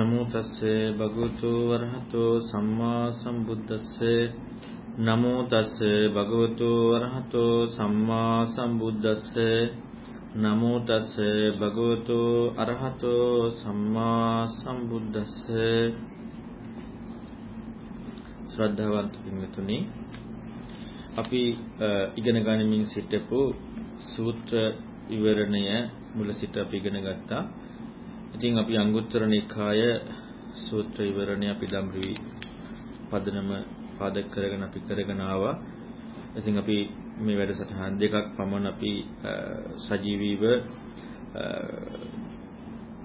නමෝ තස්සේ භගවතු වරහතෝ සම්මා සම්බුද්දස්සේ. නමෝ තස්සේ භගවතු වරහතෝ සම්මා සම්බුද්දස්සේ. නමෝ තස්සේ භගවතු අරහතෝ සම්මා සම්බුද්දස්සේ. ශ්‍රද්ධාවන්ත පින්වතුනි අපි ඉගෙන ගනිමින් සිටපු සූත්‍ර විවරණය මුල සිට අපි ඉගෙන ගත්තා. ඉතින් අපි අංගුත්තර නිකාය සූත්‍ර විවරණය අපි ධම්රි පදනම පාදක කරගෙන අපි කරගෙන ආවා. ඉතින් අපි මේ වැඩසටහන් දෙකක් පමණ අපි සජීවීව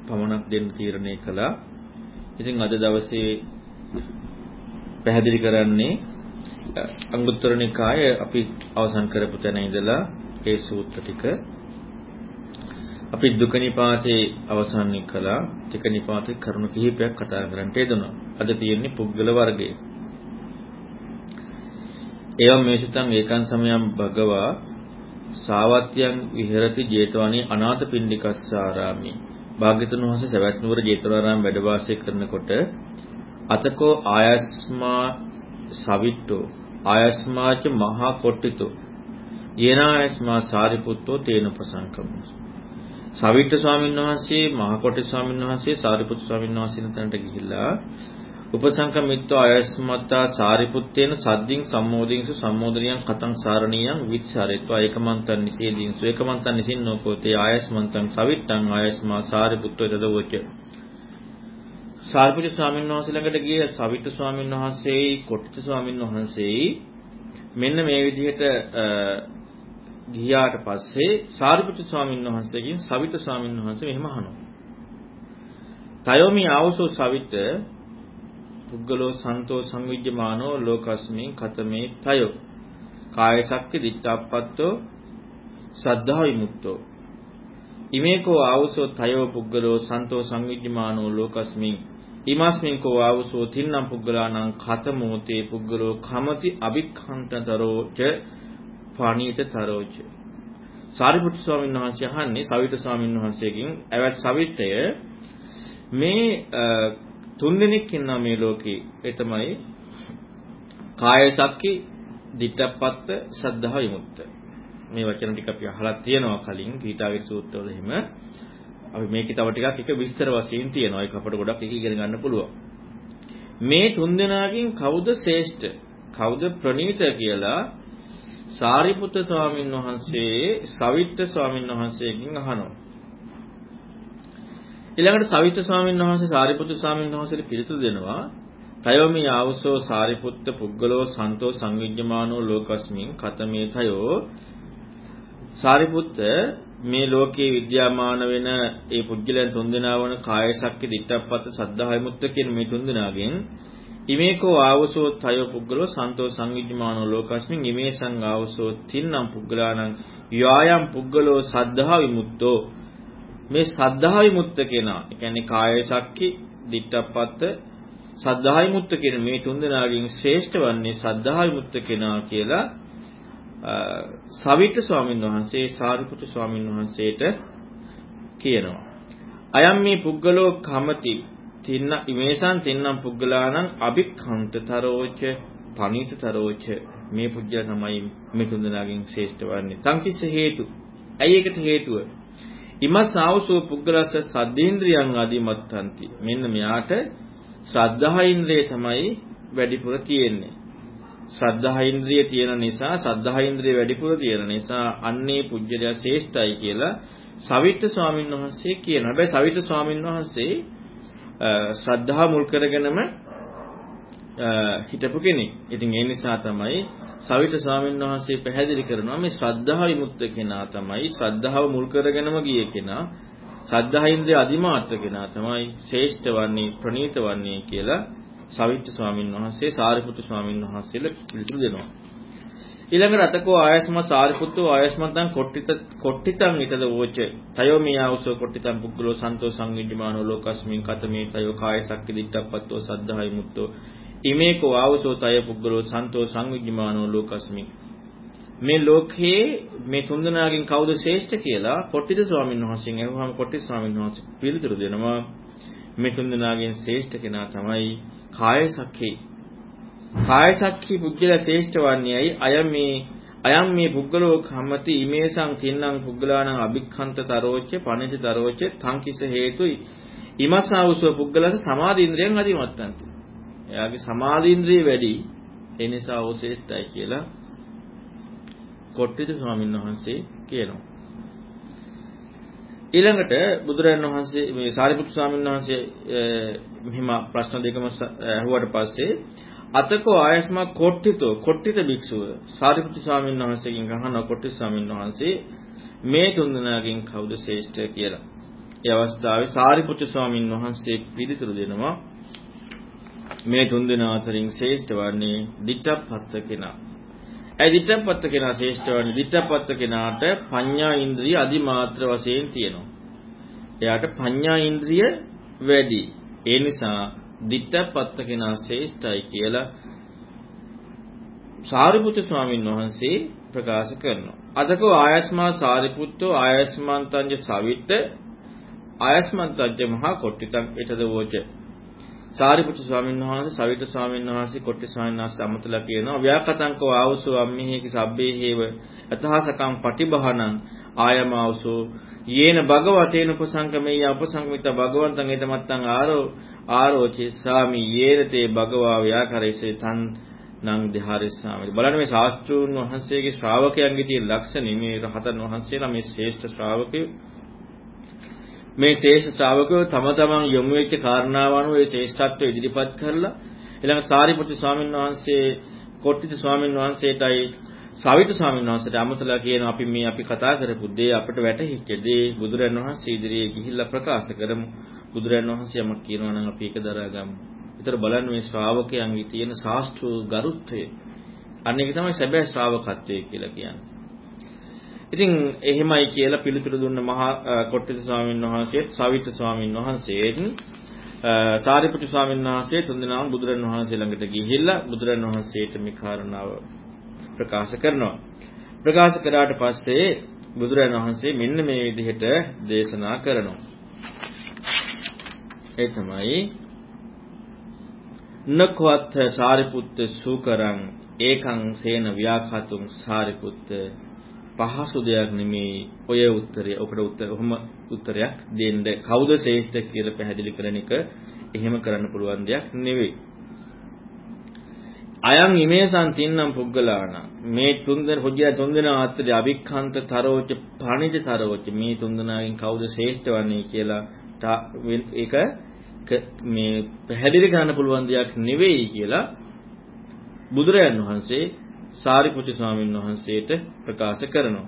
පමණක් දෙන්න තීරණය කළා. ඉතින් අද දවසේ පැහැදිලි කරන්නේ අංගුත්තර නිකාය අපි අවසන් කරපු තැන ඉඳලා ඒ සූත්‍ර ටික අපි දුක නිපාතේ අවසන් කළා. ටික නිපාතේ කරුණු කිහිපයක් කතා කරන්නට යෙදුණා. අද තියෙන්නේ පුද්ගල වර්ගය. එවම් මේසිතං ඒකං සමයං භගවා සාවත්‍යං විහෙරති 제තවනි අනාථ පිණ්ඩිකස්සාරාමි. භාග්‍යතුන් වහන්සේ සවැත් නුවර 제තවනාරාම වැඩ වාසය කරනකොට අතකෝ ආයස්මා සවිට්ටෝ ආයස්මාච මහා කොට්ටිතෝ යේනායස්මා සාරිපුත්තෝ තේන ප්‍රසංකමස් සවිට්ට ස්වාමීන් වහන්සේ මහා කොට්ටි ස්වාමීන් වහන්සේ සාරිපුත්තු ස්වාමීන් වහන්සේ තැනට ගිහිල්ලා උපසංකමිත්ව අයස්මත්තා සාරිපුත්තේන සද්දින් සම්මෝදින්සු සම්මෝදනියන් කතං සාරණීයං විචාරේत्वा ඒකමන්තං නිසේදින්සු ඒකමන්තං නිසින්නෝකෝතේ ආයස්මන්තං සවිට්ටං ආයස්මා සාරිපුත්තෝ තදවෝච සාරිපුත්‍ර ස්වාමීන් වහන්සේ ළඟට ගිය සවිත ස්වාමීන් වහන්සේයි කොට්ටිත ස්වාමීන් වහන්සේයි මෙන්න මේ විදිහට ගියාට පස්සේ සාරිපුත්‍ර ස්වාමීන් වහන්සේගෙන් සවිත ස්වාමීන් වහන්සේ මෙහෙම අහනවා. තයෝමි ආවසෝ සවිත පුද්ගලෝ සන්තෝ සංවිජ්ජමානෝ ලෝකස්මින් කතමේ තයෝ. කාය සක්ති දිට්ඨාප්පත්තෝ සද්ධා විමුක්තෝ. ඉමේකෝ ආවසෝ තයෝ පුද්ගලෝ සන්තෝ සංවිජ්ජමානෝ ලෝකස්මින්. ඉමස්මින් කෝ ආවසෝ තින්නම් පුද්ගලානං කතමෝතේ පුද්ගලෝ කමති අභික්ඛන්තතරෝ ච පාණීතතරෝ ච සාරිපුත්‍ර ස්වාමීන් වහන්සේ අහන්නේ සවිත ස්වාමීන් වහන්සේගෙන් ඇවත් සවිතය මේ තුන්දෙනෙක් ඉන්නා මේ ලෝකේ ඒ තමයි කාය සක්කි දිට්ඨපත්ත සද්ධා විමුක්ත මේ වචන ටික අපි අහලා තියෙනවා කලින් ගීතාවේ සූත්‍රවල එහෙම අපි මේකේ තව ටිකක් එක විස්තර වශයෙන් තියෙනවා. ඒක අපට ගොඩක් එක ඉගෙන ගන්න පුළුවන්. මේ තුන්දෙනාගෙන් කවුද ශ්‍රේෂ්ඨ? කවුද ප්‍රණීත කියලා සාරිපුත්‍ර ස්වාමීන් වහන්සේ සවිත්ත ස්වාමීන් වහන්සේගෙන් අහනවා. ඊළඟට සවිත්ත ස්වාමීන් වහන්සේ සාරිපුත්‍ර ස්වාමීන් වහන්සේට පිළිතුරු දෙනවා. තයෝමි ආවසෝ සාරිපුත්ත පුද්ගලෝ සන්තෝ සංවිජ්ජමානෝ ලෝකස්මින් කතමේ තයෝ සාරිපුත්ත මේ ලෝකයේ විද්‍යාමාන වෙන ඒ පුජ්‍යලයන් තුන්දෙනා වන කාය ශක්ති දිට්ඨප්පත සද්ධාය මුත්ත කියන මේ තුන්දෙනාගෙන් ඉමේකෝ ආවසෝ තය පුද්ගලෝ සන්තෝ සංවිජ්ජමානෝ ලෝකස්මින් ඉමේසං ආවසෝ තින්නම් පුද්ගලාණං යායම් පුද්ගලෝ සද්ධා විමුක්තෝ මේ සද්ධා විමුක්ත කෙනා ඒ කියන්නේ කාය ශක්ති දිට්ඨප්පත සද්ධා විමුක්ත කියන මේ තුන්දෙනාගෙන් ශ්‍රේෂ්ඨ වන්නේ සද්ධා විමුක්ත කෙනා කියලා සවිත ස්වාමීන් වහන්සේ සාරිපුත්‍ර ස්වාමීන් වහන්සේට කියනවා. අයම් මේ පුද්ගලෝ කමති තින්න ඉමේසං තින්නම් පුද්ගලාණං අභික්ඛන්තතරෝච පනීතතරෝච මේ පුජ්‍ය තමයි මේ තුන්දෙනාගෙන් ශ්‍රේෂ්ඨ වන්නේ. සංකිස්ස හේතු. ඇයි ඒකට හේතුව? ඉමස් ආවසෝ පුද්ගලස සද්දේන්ද්‍රියං ආදිමත්tanti. මෙන්න මෙයාට ශ්‍රද්ධා ඉන්ද්‍රිය තමයි වැඩිපුර තියෙන්නේ. ශ්‍රද්ධා ඉන්ද්‍රිය තියෙන නිසා ශ්‍රද්ධා ඉන්ද්‍රිය වැඩිපුර තියෙන නිසා අන්නේ පුජ්‍යලයා ශ්‍රේෂ්ඨයි කියලා සවිත්ත ස්වාමීන් වහන්සේ කියනවා. හැබැයි සවිත්ත ස්වාමීන් වහන්සේ ශ්‍රද්ධාව මුල් කරගෙනම හිටපු කෙනෙක්. ඉතින් ඒ නිසා තමයි සවිත ස්වාමීන් වහන්සේ පැහැදිලි කරනවා මේ ශ්‍රද්ධාව විමුක්ත කෙනා තමයි ශ්‍රද්ධාව මුල් කරගෙනම ගියේ කෙනා. ශ්‍රද්ධා ඉන්ද්‍රිය අදිමාත්‍ර කෙනා තමයි ශ්‍රේෂ්ඨ වන්නේ ප්‍රණීත වන්නේ කියලා සවිත්ත ස්වාමීන් වහන්සේ සාරිපුත්තු ස්වාමීන් වහන්සේලා පිළිතුරු දෙනවා. ඊළඟට අතකෝ ආයස්ම සාරිපුත්තෝ ආයස්මන්තං කොට්ටිත කොට්ටිතං ිතද වෝච. තයෝ මියාවසෝ කොට්ටිතං පුග්ගලෝ සන්තෝ සංවිජ්ජමානෝ ලෝකස්මින් කතමේ තයෝ කාය සක්ති දිට්ඨප්පත්තෝ සද්ධායි මුත්තෝ. ඉමේකෝ ආවසෝ තය පුග්ගලෝ සන්තෝ සංවිජ්ජමානෝ ලෝකස්මින්. මේ ලෝකයේ මේ තුන්දෙනාගෙන් කවුද ශ්‍රේෂ්ඨ කියලා කොට්ටිත ස්වාමීන් වහන්සේගෙන් අහුවාම කොට්ටිත ස්වාමීන් වහන්සේ පිළිතුරු දෙනවා. මේ තුන් දෙනාගෙන් ශ්‍රේෂ්ඨ කෙනා තමයි කාය සක්ඛේ. කාය සක්ඛී පුද්ගලයා ශ්‍රේෂ්ඨ වන්නේයි අය මේ අයම් මේ පුද්ගලෝ කම්මති ඉමේසං තින්නම් පුද්ගලාණං අභික්ඛන්ත තරෝච්ච පණිත තරෝච්ච තංකිස හේතුයි ඉමසාවුසව පුද්ගලස සමාධි ඉන්ද්‍රියෙන් අදිමත්තන්ති. එයාගේ සමාධි ඉන්ද්‍රිය වැඩි ඒ නිසා ਉਹ ශ්‍රේෂ්ඨයි කියලා කොට්ටිත ස්වාමීන් වහන්සේ කියනවා. ඊළඟට බුදුරජාණන් වහන්සේ මේ සාරිපුත්තු ස්වාමීන් වහන්සේ මෙහිම ප්‍රශ්න දෙකම අහුවට පස්සේ අතකෝ ආයස්මා කොට්ටිතෝ කොට්ටිත භික්ෂුව සාරිපුත්තු ස්වාමීන් වහන්සේගෙන් අහනවා කොට්ටිත ස්වාමීන් වහන්සේ මේ තුන්දෙනාගෙන් කවුද ශ්‍රේෂ්ඨ කියලා. ඒ අවස්ථාවේ සාරිපුත්තු ස්වාමීන් වහන්සේ පිළිතුරු දෙනවා මේ තුන්දෙනා අතරින් ශ්‍රේෂ්ඨ වන්නේ ditthappatta කෙනා. ඒ ditthappatta කෙනා ශ්‍රේෂ්ඨ වන්නේ ditthappatta කෙනාට පඤ්ඤා ඉන්ද්‍රිය අදිමාත්‍ර වශයෙන් තියෙනවා. එයාට පඤ්ඤා ඉන්ද්‍රිය වැඩි. ඒ නිසා ditthappatta කෙනා ශ්‍රේෂ්ඨයි කියලා සාරිපුත්‍ර ස්වාමීන් වහන්සේ ප්‍රකාශ කරනවා. අදකෝ ආයස්මා සාරිපුත්තෝ ආයස්මන්තංජ සවිත්ත ආයස්මන්තංජ මහා කොට්ටිතං ඊටද වෝච සාරිපුත්‍ර ස්වාමීන් වහන්සේ සවිත ස්වාමීන් වහන්සේ කොට්ටි ස්වාමීන් වහන්සේ අමතලා කියනවා ව්‍යාකතංකෝ ආවසෝ අම්මිහේකි සබ්බේ හේව යතහසකම් පටිබහනං ආයමාවසෝ යේන භගවතේන උපසංකමෙය උපසංකමිත භගවන්තං ඊතමත්තං ආරෝ ආරෝචි සාමි යේනතේ භගවා ව්‍යාකරේසේ තන් නං ධාරිස්සාමි බලන්න මේ ශාස්ත්‍රූන් වහන්සේගේ ශ්‍රාවකයන්ගේ තියෙන ලක්ෂණ මේ රහතන් වහන්සේලා මේ ශ්‍රේෂ්ඨ ශ්‍රාවකයෝ. මේ ශේෂ ශ්‍රාවකයෝ තම තමන් යොමු වෙච්ච කාරණාව අනුව ඒ ශ්‍රේෂ්ඨත්වය ඉදිරිපත් කරලා ඊළඟ සාරිපුත්‍ර ස්වාමීන් වහන්සේ කොට්ටිත ස්වාමීන් වහන්සේටයි සාවිත ස්වාමීන් වහන්සේට අමතලා කියන අපි මේ අපි කතා කරපු දේ අපිට වැටහිච්ච දේ බුදුරන් වහන්සේ ඉදිරියේ ගිහිල්ලා ප්‍රකාශ කරමු. බුදුරන් වහන්සේ යමක් කියනවා නම් අපි ඒක දරාගමු. ඒතර බලන්න මේ ශ්‍රාවකයන්ගේ තියෙන ශාස්ත්‍ර ගරුත්වය. අන්න ඒක තමයි සැබෑ ශ්‍රාවකත්වය කියලා කියන්නේ. ඉතින් එහෙමයි කියලා පිළිතුරු දුන්න මහා කොට්ටිත ස්වාමීන් වහන්සේත් සවිත ස්වාමීන් වහන්සේත් සාරිපුත්‍ර ස්වාමීන් වහන්සේ තුන්දෙනාම බුදුරන් වහන්සේ ළඟට ගිහිල්ලා බුදුරන් වහන්සේට මේ කාරණාව ප්‍රකාශ කරනවා. ප්‍රකාශ කරාට පස්සේ බුදුරන් වහන්සේ මෙන්න මේ විදිහට දේශනා කරනවා. ඒ තමයි නක්වත් සාරිපුත්ත සූකරං ඒකං සේන ව්‍යාඛතුං සාරිපුත්ත පහසු දෙයක් නෙමෙයි ඔය උත්තරය. ඔකට උත්තර ඔහොම උත්තරයක් දෙන්න කවුද ශ්‍රේෂ්ඨ කියලා පැහැදිලි කරන එක එහෙම කරන්න පුළුවන් දෙයක් නෙවෙයි. අයං ඉමේසං තින්නම් පුද්ගලාණ මේ තුන්දෙන හොජ්ජා තුන්දෙන ආත්‍රි අභික්ඛන්ත තරෝච පණිජ තරෝච මේ තුන්දෙනාගෙන් කවුද ශ්‍රේෂ්ඨ වන්නේ කියලා ඒක මේ පැහැදිලි කරන්න පුළුවන් දෙයක් නෙවෙයි කියලා බුදුරයන් වහන්සේ සාරිපුත්‍ර ස්වාමීන් වහන්සේට ප්‍රකාශ කරනවා.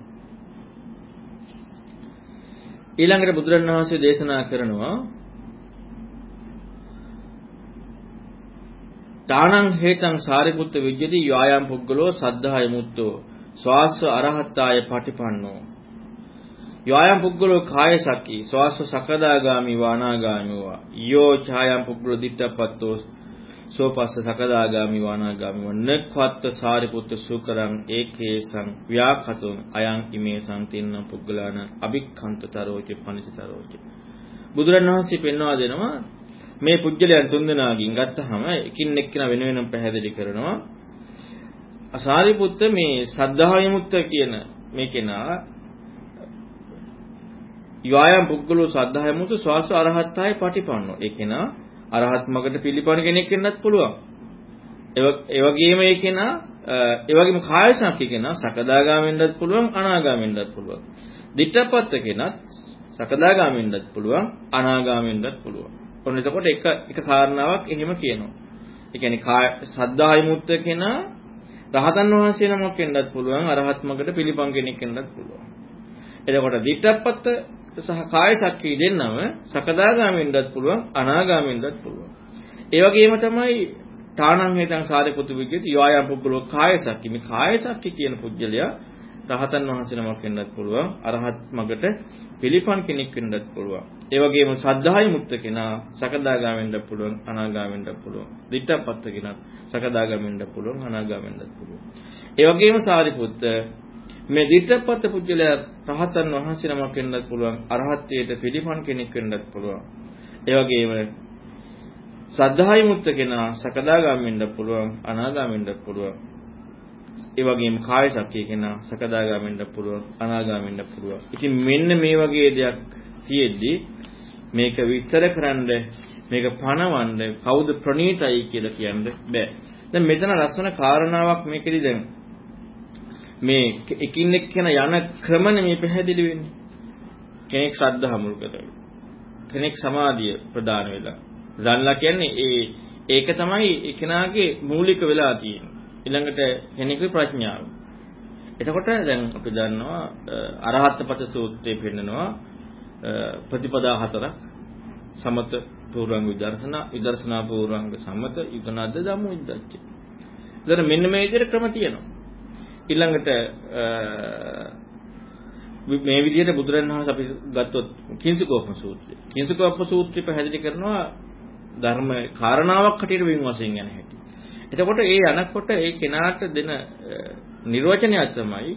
ඊළඟට බුදුරණවහන්සේ දේශනා කරනවා දානං හේතං සාරිපුත්ත විජ්ජති යායම් පුද්ගලෝ සද්ධාය මුත්තෝ ස්වාස්ව අරහත්තාය පටිපන්නෝ යායම් පුද්ගලෝ කාය සක්කි ස්වාස්ව සකදාගාමි වානාගාමි වා යෝ ඡායම් පුද්ගලෝ දිත්තපත්තෝ සෝපස්ස සකදාගාමි වානාගාමි වන්නක්වත්ත සාරිපුත්ත සූකරං ඒකේසං ව්‍යාකතුං අයං ඉමේ සංතින්න පුද්ගලාන අභික්ඛන්තතරෝච පනිතතරෝච බුදුරණවහන්සේ පෙන්වා දෙනවා මේ පුජ්‍යලයන් තුන්දෙනාගෙන් ගත්තහම එකින් එක්කිනා වෙන වෙනම පැහැදිලි කරනවා. අසාරිපුත්ත මේ සද්ධායමුත්ත කියන මේ කෙනා යයම් පුද්ගලෝ සද්ධායමුත්ත ස්වාස අරහත්තාය පටිපන්නෝ ඒ කෙනා අරහත් මගට පිළිපන කෙනෙක් වෙන්නත් පුළුවන්. ඒ වගේම ඒ කෙනා ඒ වගේම කාය සංකි කෙනා සකදාගාමෙන්වත් පුළුවන් අනාගාමෙන්වත් පුළුවන්. දිට්ඨපත්ත කෙනත් සකදාගාමෙන්වත් පුළුවන් අනාගාමෙන්වත් පුළුවන්. ඔන්න එතකොට එක එක කාරණාවක් එහෙම කියනවා. ඒ කියන්නේ කාය සද්ධාය මුත්ත කෙනා රහතන් වහන්සේ නමක් වෙන්නත් පුළුවන් අරහත් මගට පිළිපන් කෙනෙක් වෙන්නත් පුළුවන්. එතකොට දිට්ඨපත්ත සහ කාය සක්‍රිය දෙන්නම සකදාගාමෙන්වත් පුළුවන් අනාගාමෙන්වත් පුළුවන්. ඒ වගේම තමයි තානං හේතං සාරිපුත්තු විද්‍යිත යෝයම් පුද්ගලෝ කාය සක්‍රිය. මේ කාය සක්‍රිය කියන පුද්ගලයා රහතන් වහන්සේ නමක් වෙන්නත් පුළුවන් අරහත් මගට පිළිපන් කෙනෙක් වෙන්නත් පුළුවන්. ඒ වගේම සද්ධායි මුත්ත කෙනා සකදාගාමෙන්ද පුළුවන් අනාගාමෙන්ද පුළුවන්. දිට්ඨපත්ත කෙනා සකදාගාමෙන්ද පුළුවන් අනාගාමෙන්ද පුළුවන්. ඒ වගේම සාරිපුත්ත මේ දිට්ඨපත පුජ්‍යලයා රහතන් වහන්සේ නමක් වෙන්නත් පුළුවන් අරහත්ත්වයට පිළිපන් කෙනෙක් වෙන්නත් පුළුවන් ඒ වගේම සද්ධායි මුත්ත කෙනා සකදාගාම වෙන්න පුළුවන් අනාගාම වෙන්න පුළුවන්. ඒ වගේම කාය සක්කිය කෙනා සකදාගාම වෙන්න පුළුවන් අනාගාම වෙන්න පුළුවන්. ඉතින් මෙන්න මේ වගේ දෙයක් තියෙද්දි මේක විස්තර කරන්න මේක පණවන්න කවුද ප්‍රණීතයි කියලා කියන්න බෑ. දැන් මෙතන ලස්සන කාරණාවක් මේකෙදි දැන් මේ එකින් එක් යන යන ක්‍රමනේ මේ පැහැදිලි වෙන්නේ. කෙනෙක් ශ්‍රද්ධා මුල් කරගෙන කෙනෙක් සමාධිය ප්‍රදාන වෙලා දන්ලා කියන්නේ ඒ ඒක තමයි එකනාගේ මූලික වෙලා තියෙන්නේ. ඊළඟට කෙනෙකුගේ ප්‍රඥාව. එතකොට දැන් අපි දන්නවා අරහත්පත සූත්‍රයේ පෙන්නනවා ප්‍රතිපදා හතරක් සමත පූර්වංග විදර්ශනා විදර්ශනා පූර්වංග සමත යුගනද්ද ධම්ම විද්දච්ච. ඉතින් මෙන්න මේ විදිහට ක්‍රම තියෙනවා. ඊළඟට මේ විදිහට බුදුරණවහන්සේ අපි ගත්තොත් කිංසකෝපම සූත්‍රය. කිංසකෝපම සූත්‍රය පැහැදිලි කරනවා ධර්ම කාරණාවක් හැටියට වෙන වශයෙන් යන හැටි. එතකොට ඒ යනකොට ඒ කෙනාට දෙන නිර්වචනයක් තමයි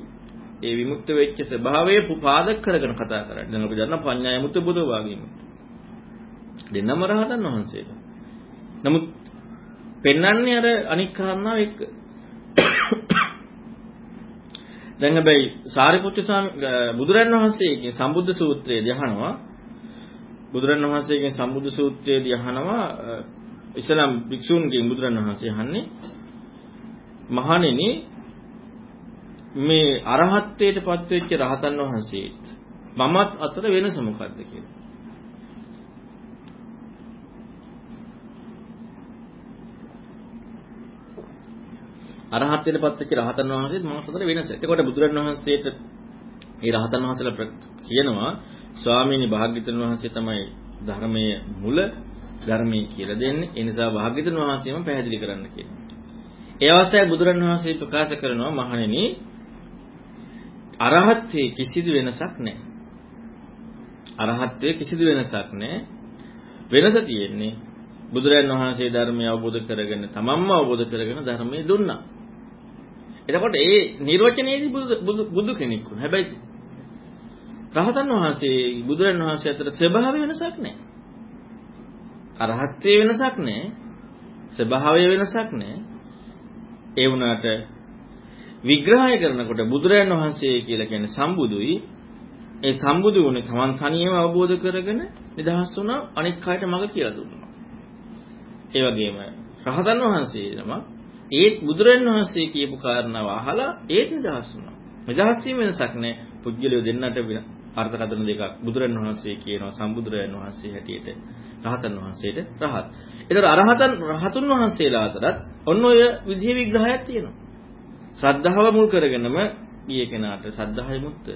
ඒ විමුක්ත වෙච්ච ස්වභාවය පාදක කරගෙන කතා කරන්නේ. දැන් අපි දන්නා පඤ්ඤාය මුත්ත බුදු වාගීම. දෙන්නම රහතන් වහන්සේලා. නමුත් පෙන්වන්නේ අර අනික් කාරණාව එක්ක. දැන් හැබැයි සාරිපුත්‍ර ස්වාමී බුදුරන් වහන්සේගේ සම්බුද්ධ සූත්‍රයේදී අහනවා බුදුරන් වහන්සේගේ සම්බුද්ධ සූත්‍රයේදී අහනවා ඉස්ලාම් භික්ෂූන්ගෙන් බුදුරන් වහන්සේ අහන්නේ මහණෙනි මේ අරහත්ත්වයට පත්වෙච්ච රහතන් වහන්සේත් මමත් අතර වෙනස මොකක්ද කියලා. අරහත්ත්වයට පත්වෙච්ච රහතන් වහන්සේත් මමත් අතර වෙනස. එතකොට බුදුරන් වහන්සේට මේ රහතන් වහන්සේලා කියනවා ස්වාමීනි භාග්‍යතුන් වහන්සේ තමයි ධර්මයේ මුල ධර්මයේ කියලා දෙන්නේ. ඒ නිසා භාග්‍යතුන් වහන්සේම පැහැදිලි කරන්න කියනවා. ඒ අවස්ථාවේ බුදුරන් වහන්සේ ප්‍රකාශ කරනවා මහණෙනි අරහත්ත්වයේ කිසිදු වෙනසක් නැහැ. අරහත්ත්වයේ කිසිදු වෙනසක් නැහැ. වෙනස තියෙන්නේ බුදුරන් වහන්සේ ධර්මය අවබෝධ කරගෙන තමන්ම අවබෝධ කරගෙන ධර්මයේ දුන්නා. එතකොට ඒ නිර්වචනයේදී බුදු කෙනෙක් වුණා. හැබැයි රහතන් වහන්සේ බුදුරන් වහන්සේ අතර ස්වභාව වෙනසක් නැහැ. අරහත්ත්වයේ වෙනසක් නැහැ. ස්වභාවයේ වෙනසක් නැහැ. ඒ වුණාට විග්‍රහය කරනකොට බුදුරන් වහන්සේ කියලා කියන්නේ සම්බුදුයි. ඒ සම්බුදු වුණේ තමන් තනියම අවබෝධ කරගෙන නිදහස් වුණා අනික් අයට මඟ කියලා දුන්නා. ඒ වගේම රහතන් වහන්සේ නම ඒත් බුදුරන් වහන්සේ කියපු කාරණාව අහලා ඒත් නිදහස් වුණා. නිදහස් වීම වෙනසක් නැහැ. පුජ්‍යලිය දෙන්නට අර්ථකථන දෙකක් බුදුරණවහන්සේ කියනවා සම්බුදුරයන් වහන්සේ හැටියට රහතන් වහන්සේට රහත්. ඒතර අරහතන් රහතුන් වහන්සේලා අතරත් ඔන්න ඔය විදිහේ විග්‍රහයක් තියෙනවා. ශ්‍රද්ධාව මුල් කරගෙනම ගිය කෙනාට සද්ධාය මුක්ත.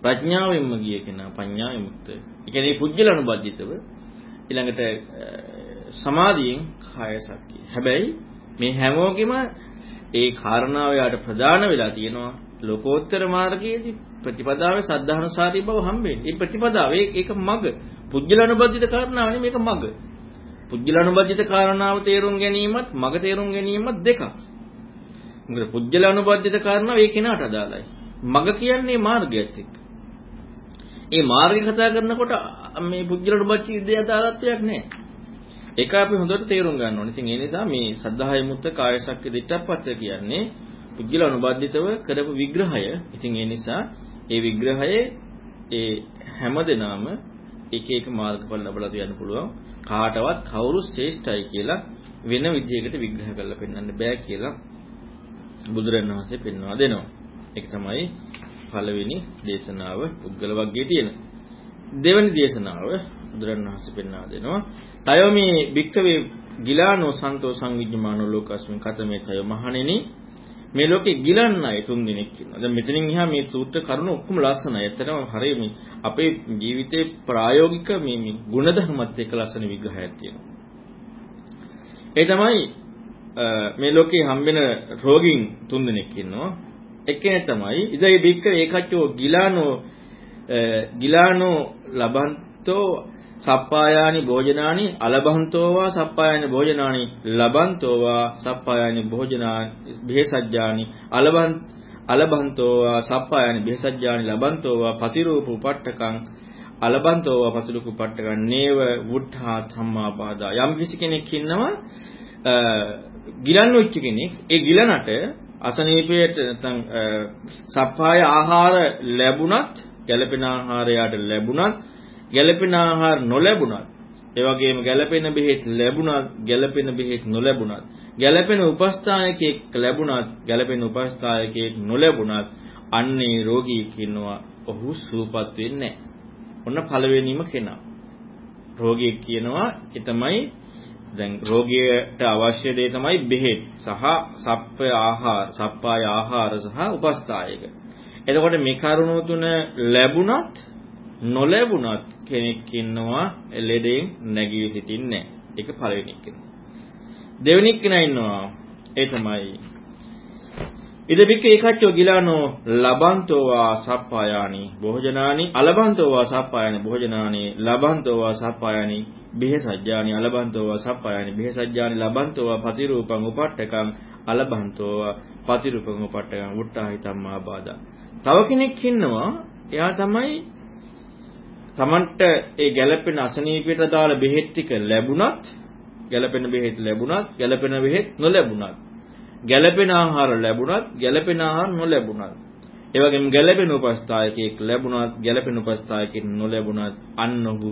ප්‍රඥාවෙන්ම ගිය කෙනා පඤ්ඤාය මුක්ත. ඒ කියන්නේ පුජ්‍යලනුබද්ධිතව ඊළඟට සමාධියෙන් කාය සක්තිය. හැබැයි මේ හැමෝගෙම ඒ කාරණාව යාට ප්‍රධාන වෙලා තියෙනවා ලෝකෝත්තර මාර්ගයේදී ප්‍රතිපදාවේ සද්ධානුසාරී බව හම්බෙන්නේ. මේ ප්‍රතිපදාව ඒක මග. පුජ්‍යලනුබද්ධිත කාරණාව නෙමෙයි මේක මග. පුජ්‍යලනුබද්ධිත කාරණාව තේරුම් ගැනීමත් මග තේරුම් ගැනීමත් දෙකක්. මොකද පුජ්‍යලනුබද්ධිත කාරණාව ඒ කෙනාට අදාළයි. මග කියන්නේ මාර්ගයත් එක්ක. ඒ මාර්ගය කතා කරනකොට මේ පුජ්‍යලනුබද්ධිත අදාළත්වයක් නැහැ. ඒක අපි හොඳට තේරුම් ගන්න ඕනේ. ඉතින් ඒ නිසා මේ සද්ධාය මුත්ත කායසක්ක දිට්ඨපත්ත කියන්නේ පුද්ගල අනුබද්ධිතව කරපු විග්‍රහය. ඉතින් ඒ නිසා ඒ විග්‍රහයේ ඒ හැමදෙනාම එක එක මාර්ගඵල ලබලා තියන්න පුළුවන්. කාටවත් කවුරු ශ්‍රේෂ්ඨයි කියලා වෙන විදිහකට විග්‍රහ කරලා පෙන්වන්න බෑ කියලා බුදුරණවහන්සේ පෙන්වා දෙනවා. ඒක තමයි පළවෙනි දේශනාව පුද්ගල වර්ගයේ තියෙන. දෙවෙනි දේශනාව බුදුරණවහන්සේ පෙන්වා දෙනවා. තයෝමි භික්කවේ ගිලානෝ සන්තෝ සංවිජ්ජමානෝ ලෝකස්මින් කතමේ තය මහණෙනි මේ ලෝකේ ගිලන්න අය තුන් දෙනෙක් ඉන්නවා. දැන් මෙතනින් එහා මේ සූත්‍ර කරුණු ඔක්කොම ලස්සනයි. ඇත්තටම හරිය මේ අපේ ජීවිතේ ප්‍රායෝගික මේ මේ ಗುಣධර්මත් එක්ක ලස්සන විග්‍රහයක් තියෙනවා. ඒ තමයි මේ ලෝකේ හම්බෙන රෝගීන් තුන් දෙනෙක් ඉන්නවා. එක්කෙනෙක් තමයි ඉදයි බික්ක ඒකච්චෝ ගිලානෝ ගිලානෝ ලබන්තෝ සප්පායානි භෝජනානි අලබන්තෝවා සප්පායානි භෝජනානි ලබන්තෝවා සප්පායානි භෝජනානි බෙහෙසජ්ජානි අලබන් අලබන්තෝවා සප්පායානි බෙහෙසජ්ජානි ලබන්තෝවා පතිරූප උපට්ඨකං අලබන්තෝව පතුලු කුපට්ට ගන්නේව වුද්ධා ධම්මා බාධා යම් කිසි කෙනෙක් ඉන්නවා ගිලන් වෙච්ච කෙනෙක් ඒ ගිලනට අසනීපයට නැත්නම් සප්පාය ආහාර ලැබුණත් ගැළපෙන ආහාරයට ලැබුණත් ගැළපෙන ආහාර නොලැබුණත් ඒ වගේම ගැළපෙන බෙහෙත් ලැබුණත් ගැළපෙන බෙහෙත් නොලැබුණත් ගැළපෙන උපස්ථායකයෙක් ලැබුණත් ගැළපෙන උපස්ථායකයෙක් නොලැබුණත් අන්නේ රෝගී කියනවා ඔහු සුවපත් වෙන්නේ ඔන්න පළවෙනිම කෙනා. රෝගියෙක් කියනවා ඒ තමයි දැන් රෝගියට අවශ්‍ය දේ තමයි බෙහෙත් සහ සප්පය ආහාර, සප්පාය ආහාර සහ උපස්ථායක. එතකොට මේ කරුණු තුන ලැබුණත් නොලැබුණත් කෙනෙක් ඉන්නවා ලෙඩෙන් නැගී සිටින්නේ නැහැ. ඒක පළවෙනි කෙනා. දෙවෙනි කෙනා ඉන්නවා ඒ තමයි ඉදබික්ක ඒකච්චෝ ගිලානෝ ලබන්තෝවා සප්පායානි භෝජනානි අලබන්තෝවා සප්පායානි භෝජනානි ලබන්තෝවා සප්පායානි බිහෙසජ්ජානි අලබන්තෝවා සප්පායානි බිහෙසජ්ජානි ලබන්තෝවා පතිරූපං උපට්ඨකං අලබන්තෝවා පතිරූපං උපට්ඨකං උට්ටාහි තම්මා බාදා තව කෙනෙක් ඉන්නවා එයා තමයි Tamanට ඒ ගැළපෙන අසනීපයට දාලා බෙහෙත් ටික ලැබුණත් ගැළපෙන බෙහෙත් ලැබුණත් ගැළපෙන බෙහෙත් නොලැබුණත් ගැළපෙන ආහාර ලැබුණත් ගැළපෙන ආහාර නොලැබුණත් ඒ වගේම ගැළපෙන උපස්ථායකයෙක් ලැබුණත් ගැළපෙන උපස්ථායකෙක් නොලැබුණත් අන්න ඔහු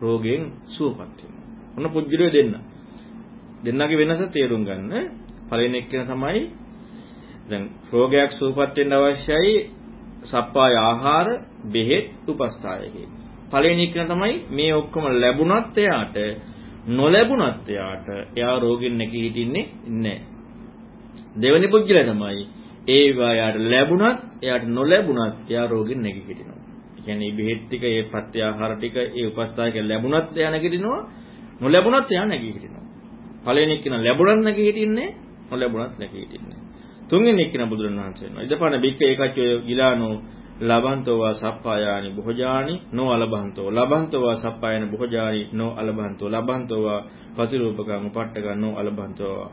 රෝගයෙන් සුවපත් වෙනවා. ඔන්න පුජ්‍යලෝ දෙන්න. දෙන්නගේ වෙනස තේරුම් ගන්න. පළවෙනි එක්කෙනා තමයි දැන් රෝගයක් සුවපත් වෙන්න අවශ්‍යයි සප්පාය ආහාර, බෙහෙත්, උපස්ථායකයෙක්. පළවෙනි එක්කෙනා තමයි මේ ඔක්කොම ලැබුණත් එයාට නොලැබුණත් එයාට එයා රෝගෙන් නැගී හිටින්නේ නැහැ. දෙවෙනි පුජ්‍යල තමයි ඒ වායාට ලැබුණත් එයාට නොලැබුණත් එයා රෝගෙන් නැගී හිටිනවා. ඒ කියන්නේ බෙහෙත් ටික, ඒ පත්‍ය ආහාර ටික, ඒ උපස්ථායක ලැබුණත් එයා නැගිටිනවා, නොලැබුණත් එයා නැගී හිටිනවා. පළවෙනි එක්කන ලැබුණත් නැගී හිටින්නේ, නොලැබුණත් නැගී හිටින්නේ. තුන්වෙනි එක්කන බුදුරණවහන්සේ වෙනවා. ඉදපණ බික්ක ඒකච්චය ගිලානෝ ලබන්තෝවා සප්පායානි බොහෝජානි නෝ අලබන්තෝ ලබන්තෝවා සප්පායන බොහෝජානි නෝ අලබන්තෝ ලබන්තෝවා පතිරූපකං උපට්ඨකං නෝ අලබන්තෝවා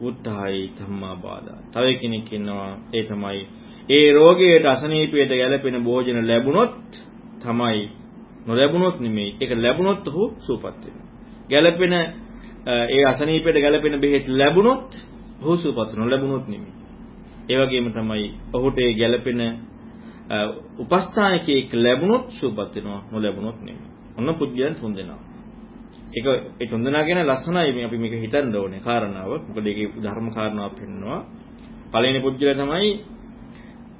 උත්හායි ධම්මා බාධා. තව කෙනෙක් ඉන්නවා ඒ තමයි ඒ රෝගයට අසනීපයට ගැලපෙන භෝජන ලැබුණොත් තමයි නොලැබුණොත් නෙමෙයි. ඒක ලැබුණොත් ඔහු සූපත් වෙනවා. ගැලපෙන ඒ අසනීපයට ගැලපෙන බෙහෙත් ලැබුණොත් ඔහු සූපත් වෙනවා. ලැබුණොත් නෙමෙයි. ඒ වගේම තමයි ඔහුට ඒ ගැලපෙන උපස්ථායකයෙක් ලැබුණොත් සූපත් වෙනවා. නොලැබුණොත් නෙමෙයි. ඔන්න පුජ්‍යයන් තුන් දෙනා. ඒක ඒ තුන්දෙනා කියන ලස්සනයි මේ අපි මේක හිතන්න ඕනේ කාරණාව. මොකද ඒකේ ධර්ම කාරණාවක් පෙන්වනවා. පළවෙනි පුජ්‍යල තමයි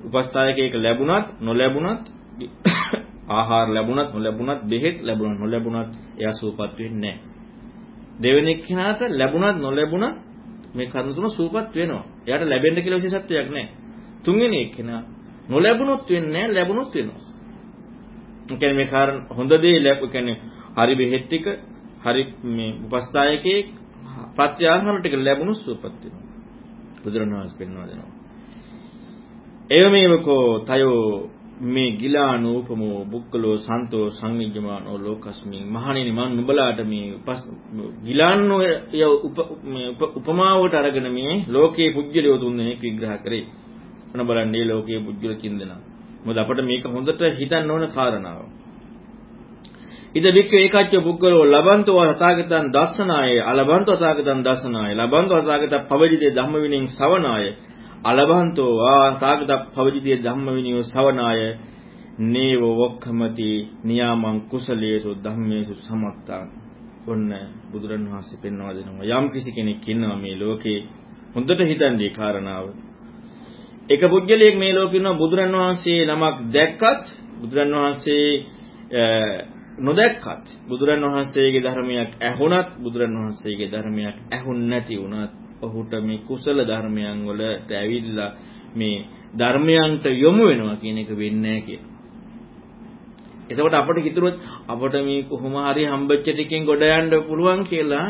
උපස්ථායකයෙක් ලැබුණත් නොලැබුණත් ආහාර ලැබුණත් නොලැබුණත් බෙහෙත් ලැබුණත් නොලැබුණත් එයා සූපත් වෙන්නේ නැහැ. දෙවෙනි කෙනාට ලැබුණත් නොලැබුණත් මේ කරුණු තුන සූපත් වෙනවා. එයාට ලැබෙන්න කියලා විශේෂත්වයක් නැහැ. තුන්වෙනි එක්කෙනා නොලැබුණොත් වෙන්නේ නැහැ ලැබුණොත් වෙනවා. ඒ කියන්නේ මේ කාරණ හොඳ දේ ලැබ කියන්නේ හරි බෙහෙත් ටික හරි මේ උපස්ථායකේ ප්‍රත්‍යාහාර ටික ලැබුණු සුවපත් වෙනවා. බුදුරණවහන්සේ පෙන්වා දෙනවා. එව මේවකෝ තයෝ මේ ගිලානූපමෝ බුක්කලෝ සන්තෝ සංවිජ්ජමානෝ ලෝකස්මින් මහණෙනි මම නුඹලාට මේ ගිලාන්නෝ මේ උපමාවට අරගෙන මේ ලෝකයේ පුජ්‍යලියෝ තුන්දෙනෙක් විග්‍රහ කරේ. මොන බලන්නේ ලෝකයේ පුජ්‍යල කින්දෙනා. මොකද අපිට මේක හොඳට හිතන්න ඕන කාරණාවක්. ඉද වික්ක ඒකච්ච පුද්ගලෝ ලබන්තෝ තථාගතං දස්සනාය අලබන්තෝ තථාගතං දස්සනාය ලබන්තෝ තථාගත පවජිතේ ධම්ම විනයෙන් සවනාය අලබන්තෝ ආ තථාගත පවජිතේ ධම්ම විනයෝ සවනාය නේව වක්ඛමති නියාමං කුසලේසු ධම්මේසු සමත්තං ඔන්න බුදුරණවහන්සේ පෙන්වා දෙනවා යම් කිසි කෙනෙක් ඉන්නවා මේ ලෝකේ හොඳට හිතන්නේ කාරණාව එක පුද්ගලයෙක් මේ ලෝකේ ඉන්නවා බුදුරණවහන්සේ නමක් දැක්කත් බුදුරණවහන්සේ නොදැක්කත් බුදුරන් වහන්සේගේ ධර්මයක් ඇහුණත් බුදුරන් වහන්සේගේ ධර්මයක් ඇහුන් නැති වුණත් ඔහුට මේ කුසල ධර්මයන් වලට ඇවිල්ලා මේ ධර්මයන්ට යොමු වෙනවා කියන එක වෙන්නේ නැහැ එතකොට අපිට හිතුනොත් අපිට මේ කොහොම හරි හම්බෙච්ච ටිකෙන් ගොඩ යන්න පුළුවන් කියලා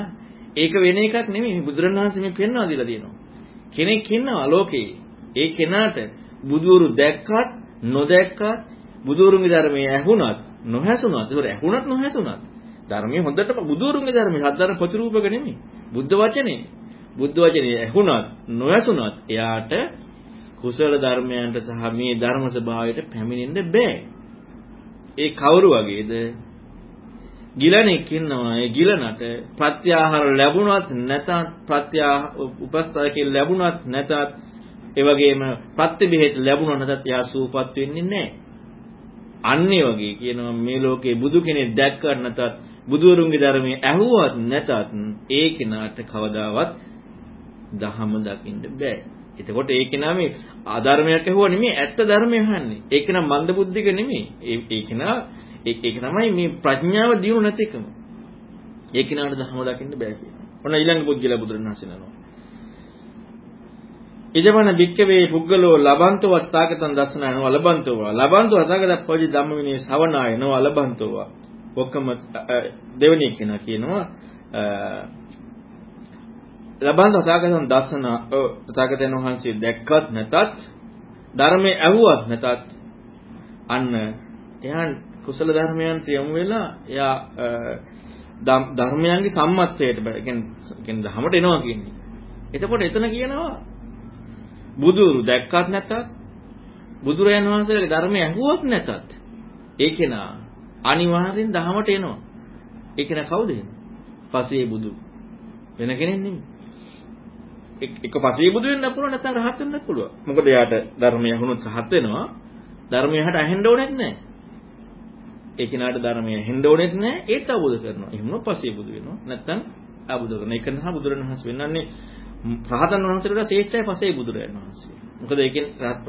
ඒක වෙන එකක් නෙමෙයි බුදුරණවහන්සේ මේ පෙන්වා දීලා තියෙනවා. කෙනෙක් ඉන්නවා ලෝකේ. ඒ කෙනාට බුදුරු දැක්කත් නොදැක්කත් බුදුරුන්ගේ ධර්මයේ ඇහුණත් නොහැසුණත් ඒතර ඇහුණත් නොහැසුණත් ධර්මයේ හොඳට බුදුරුන්ගේ ධර්මයේ සද්ධර්ම ප්‍රතිරූපක නෙමෙයි බුද්ධ වචනේ බුද්ධ වචනේ ඇහුණත් නොහැසුණත් එයාට කුසල ධර්මයන්ට සහ මේ ධර්ම ස්වභාවයට පැමිණෙන්න බෑ ඒ කවුරු වගේද? ගිලණෙක් ඉන්නවා. ඒ ගිලනට ප්‍රත්‍යාහාර ලැබුණත් නැතත් ප්‍රත්‍යා උපස්ථායකෙන් ලැබුණත් නැතත් ඒ වගේම පත්‍ය බෙහෙත් ලැබුණා නැතත් එයා සූපත් වෙන්නේ නැහැ. අන්නේ වගේ කියනවා මේ ලෝකේ බුදු කෙනෙක් දැක්කත් නැතත් බුදුරුන්ගේ ධර්මයේ ඇහුවත් නැතත් ඒ කෙනාට කවදාවත් දහම දකින්න බෑ. එතකොට ඒ කෙනා මේ ආධර්මයක් ඇහුවා නෙමෙයි ඇත්ත ධර්මය අහන්නේ. ඒ කෙනා මන්ද බුද්ධික නෙමෙයි. ඒ කෙනා ඒක තමයි මේ ප්‍රඥාව දියුණු නැතිකම. ඒ කෙනාට දහම දකින්න බෑ කියනවා. ඔන්න ඊළඟ පුද්ගලයා බුදුරණවහන්සේ නනවා. ඉදවන බික්කවේ පුද්ගලෝ ලබන්තව අත්තාගතන් දසනය නෝ ලබන්තව ලබන්තව අත්තාගත පොජි ධම්මවිනේ සවනාය නෝ ලබන්තව ඔක්කම දෙවෙනි කෙනා කියනවා ලබන්ත අත්තාගතන් දසන අත්තාගතයන් වහන්සේ දැක්කත් නැතත් ධර්මයේ ඇහුවත් නැතත් අන්න එයා කුසල ධර්මයන්ට යොමු වෙලා එයා ධර්මයන්ගේ සම්මතයට බෑ. කියන්නේ ධමයට එනවා කියන්නේ. එතකොට එතන කියනවා බුදුරු දැක්කත් නැතත් බුදුරයන් වහන්සේගේ ධර්මය ඇහුවොත් නැතත් ඒ කෙනා අනිවාර්යෙන් දහමට එනවා. ඒ කෙනා කවුද? පසේ බුදු. වෙන කෙනෙක් නෙමෙයි. එක පසේ බුදු වෙන්න පුළුවන් නැත්නම් රහත් වෙන්න පුළුවන්. මොකද එයාට ධර්මය අහුනොත් රහත් වෙනවා. ධර්මය අහට ඇහෙන්න ඕනෙත් නැහැ. ඒ කෙනාට ධර්මය ඇහෙන්න ඕනෙත් නැහැ. ඒත් අවබෝධ කරනවා. එහෙම පසේ බුදු වෙනවා. නැත්නම් අවබෝධ කරනවා. ඒක නිසා බුදුරණවහන්සේ වෙන්නන්නේ රහතන් වහන්සේලා ශ්‍රේෂ්ඨයි පසේ බුදුරයන් වහන්සේ. මොකද ඒකෙන්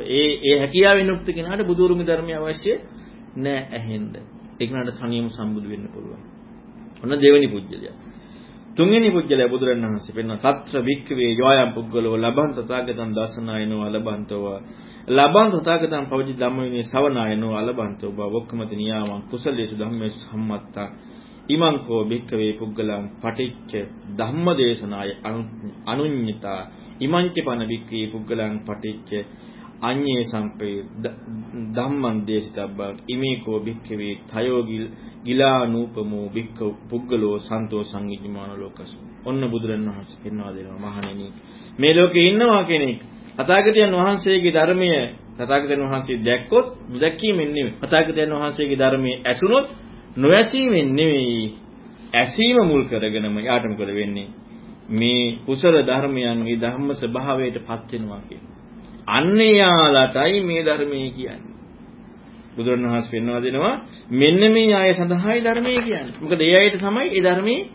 ඒ ඒ හැකියාවෙන් යුක්ත කෙනාට බුදුරුමි ධර්මය අවශ්‍ය නෑ ඇහෙන්න. ඒ කෙනාට තනියම සම්බුදු වෙන්න පුළුවන්. ඔන්න දෙවෙනි පුජ්‍යලයා. තුන්වෙනි පුජ්‍යලයා බුදුරන් වහන්සේ පෙන්වන తත්‍ර වික්කවේ යෝයම් පුද්ගලෝ ලබන්ත තාගතං දසනායනෝ අලබන්තව ලබන්ත තාගතං පවජි ධම්මවිනේ සවනායනෝ අලබන්තව බවක්කමති නියාමං කුසලේසු ධම්මේසු සම්මත්තා ඉමං කෝ භික්කවේ පුද්ගලං පටිච්ච ධම්මදේශනාය අනුඤ්ඤතා. ඉමංච පන භික්කවේ පුද්ගලං පටිච්ච අඤ්ඤේ සම්පේ ධම්මං දේශිතබ්බං. ඉමේ කෝ භික්කවේ තයෝගිල් ගිලානූපමෝ භික්ක පුද්ගලෝ සන්තෝ සංවිජ්ජමාන ලෝකස් ඔන්න බුදුරණවහන්සේ පෙන්වා දෙනවා මහණෙනි. මේ ලෝකේ ඉන්නවා කෙනෙක් තථාගතයන් වහන්සේගේ ධර්මය තථාගතයන් වහන්සේ දැක්කොත් දැක්කීමෙන් නෙවෙයි තථාගතයන් වහන්සේගේ ධර්මයේ ඇසුනොත් නොඇසීමෙන් නෙවෙයි ඇසීම මුල් කරගෙනම යාට මොකද වෙන්නේ මේ කුසල ධර්මයන්ගේ ධර්ම ස්වභාවයට පත් වෙනවා කියන්නේ. අන්න යාලටයි මේ ධර්මයේ කියන්නේ. බුදුරණවහන්සේ පෙන්වා දෙනවා මෙන්න මේ ආය සඳහායි ධර්මයේ කියන්නේ. මොකද ඒ අයට තමයි ඒ ධර්මයේ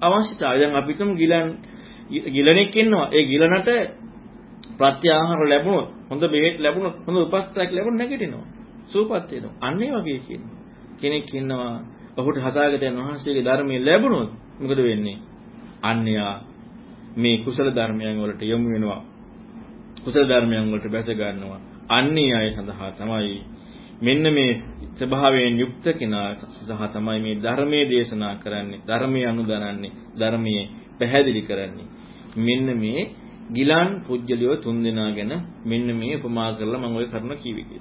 අවශ්‍යතාවය. දැන් අපි තුමු ගිලන් ගිලණෙක් ඉන්නවා. ඒ ගිලනට ප්‍රත්‍යාහාර ලැබුණොත්, හොඳ බෙහෙත් ලැබුණොත්, හොඳ උපස්ථායක් ලැබුණොත් නැගිටිනවා. සූපත් වෙනවා. අන්න ඒ වගේ කියන්නේ. කෙනෙක් ඉන්නවා ඔහුට හදාගතයන් වහන්සේගේ ධර්මයේ ලැබුණොත් මොකද වෙන්නේ? අන්‍යයා මේ කුසල ධර්මයන් වලට යොමු වෙනවා. කුසල ධර්මයන් වලට බැස ගන්නවා. අන්‍ය අය සඳහා තමයි මෙන්න මේ ස්වභාවයෙන් යුක්ත කෙනා සඳහා තමයි මේ ධර්මයේ දේශනා කරන්නේ. ධර්මයේ අනුදරන්නේ. ධර්මයේ පැහැදිලි කරන්නේ. මෙන්න මේ ගිලන් පුජ්‍යලියෝ තුන් දෙනා ගැන මෙන්න මේ උපමා කරලා මම ඔය කරුණ කිව්වේ.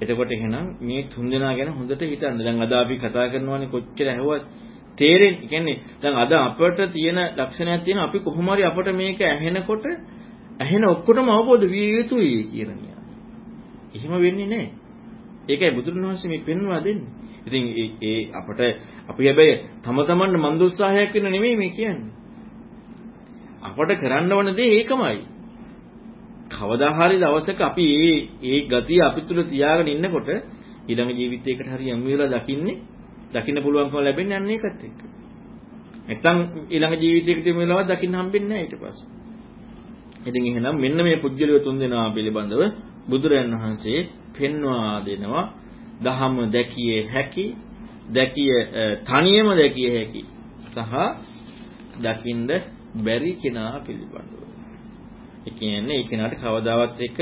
එතකොට එහෙනම් මේ තුන්දෙනා ගැන හොඳට හිතන්න. දැන් අද අපි කතා කරනවානේ කොච්චර ඇහුවත් තේරෙන්නේ. කියන්නේ දැන් අද අපට තියෙන ලක්ෂණයක් තියෙන අපි කොහොම හරි අපට මේක ඇහෙනකොට ඇහෙන ඔක්කොටම අවබෝධ විය යුතුයි කියන නියම. එහෙම වෙන්නේ නැහැ. ඒකයි බුදුරණවහන්සේ මේ පෙන්වා දෙන්නේ. ඉතින් ඒ අපට අපි හැබැයි තම තමන්ට මන්ද උත්සාහයක් වෙන නෙමෙයි මේ කියන්නේ. අපට කරන්න ඕන දේ ඒකමයි. කවදා හරි දවසක අපි ඒ ඒ ගතිය අපි තුල තියාගෙන ඉන්නකොට ඊළඟ ජීවිතයකට හරි යමු වෙලා දකින්නේ දකින්න පුළුවන්කම ලැබෙන්නේ අන්න ඒකත් එක්ක. නැත්තම් ඊළඟ ජීවිතයකට යමු වෙලාවක් දකින්න හම්බෙන්නේ නැහැ ඊට පස්සේ. ඉතින් එහෙනම් මෙන්න මේ පුජ්‍යලිය තුන් දෙනා පිළිබඳව බුදුරයන් වහන්සේ පෙන්වා දෙනවා දහම දැකිය හැකි දැකිය තනියම දැකිය හැකි සහ දකින්ද බැරි කෙනා පිළිබඳව ඒ කියන්නේ ඒ කෙනාට කවදාවත් එක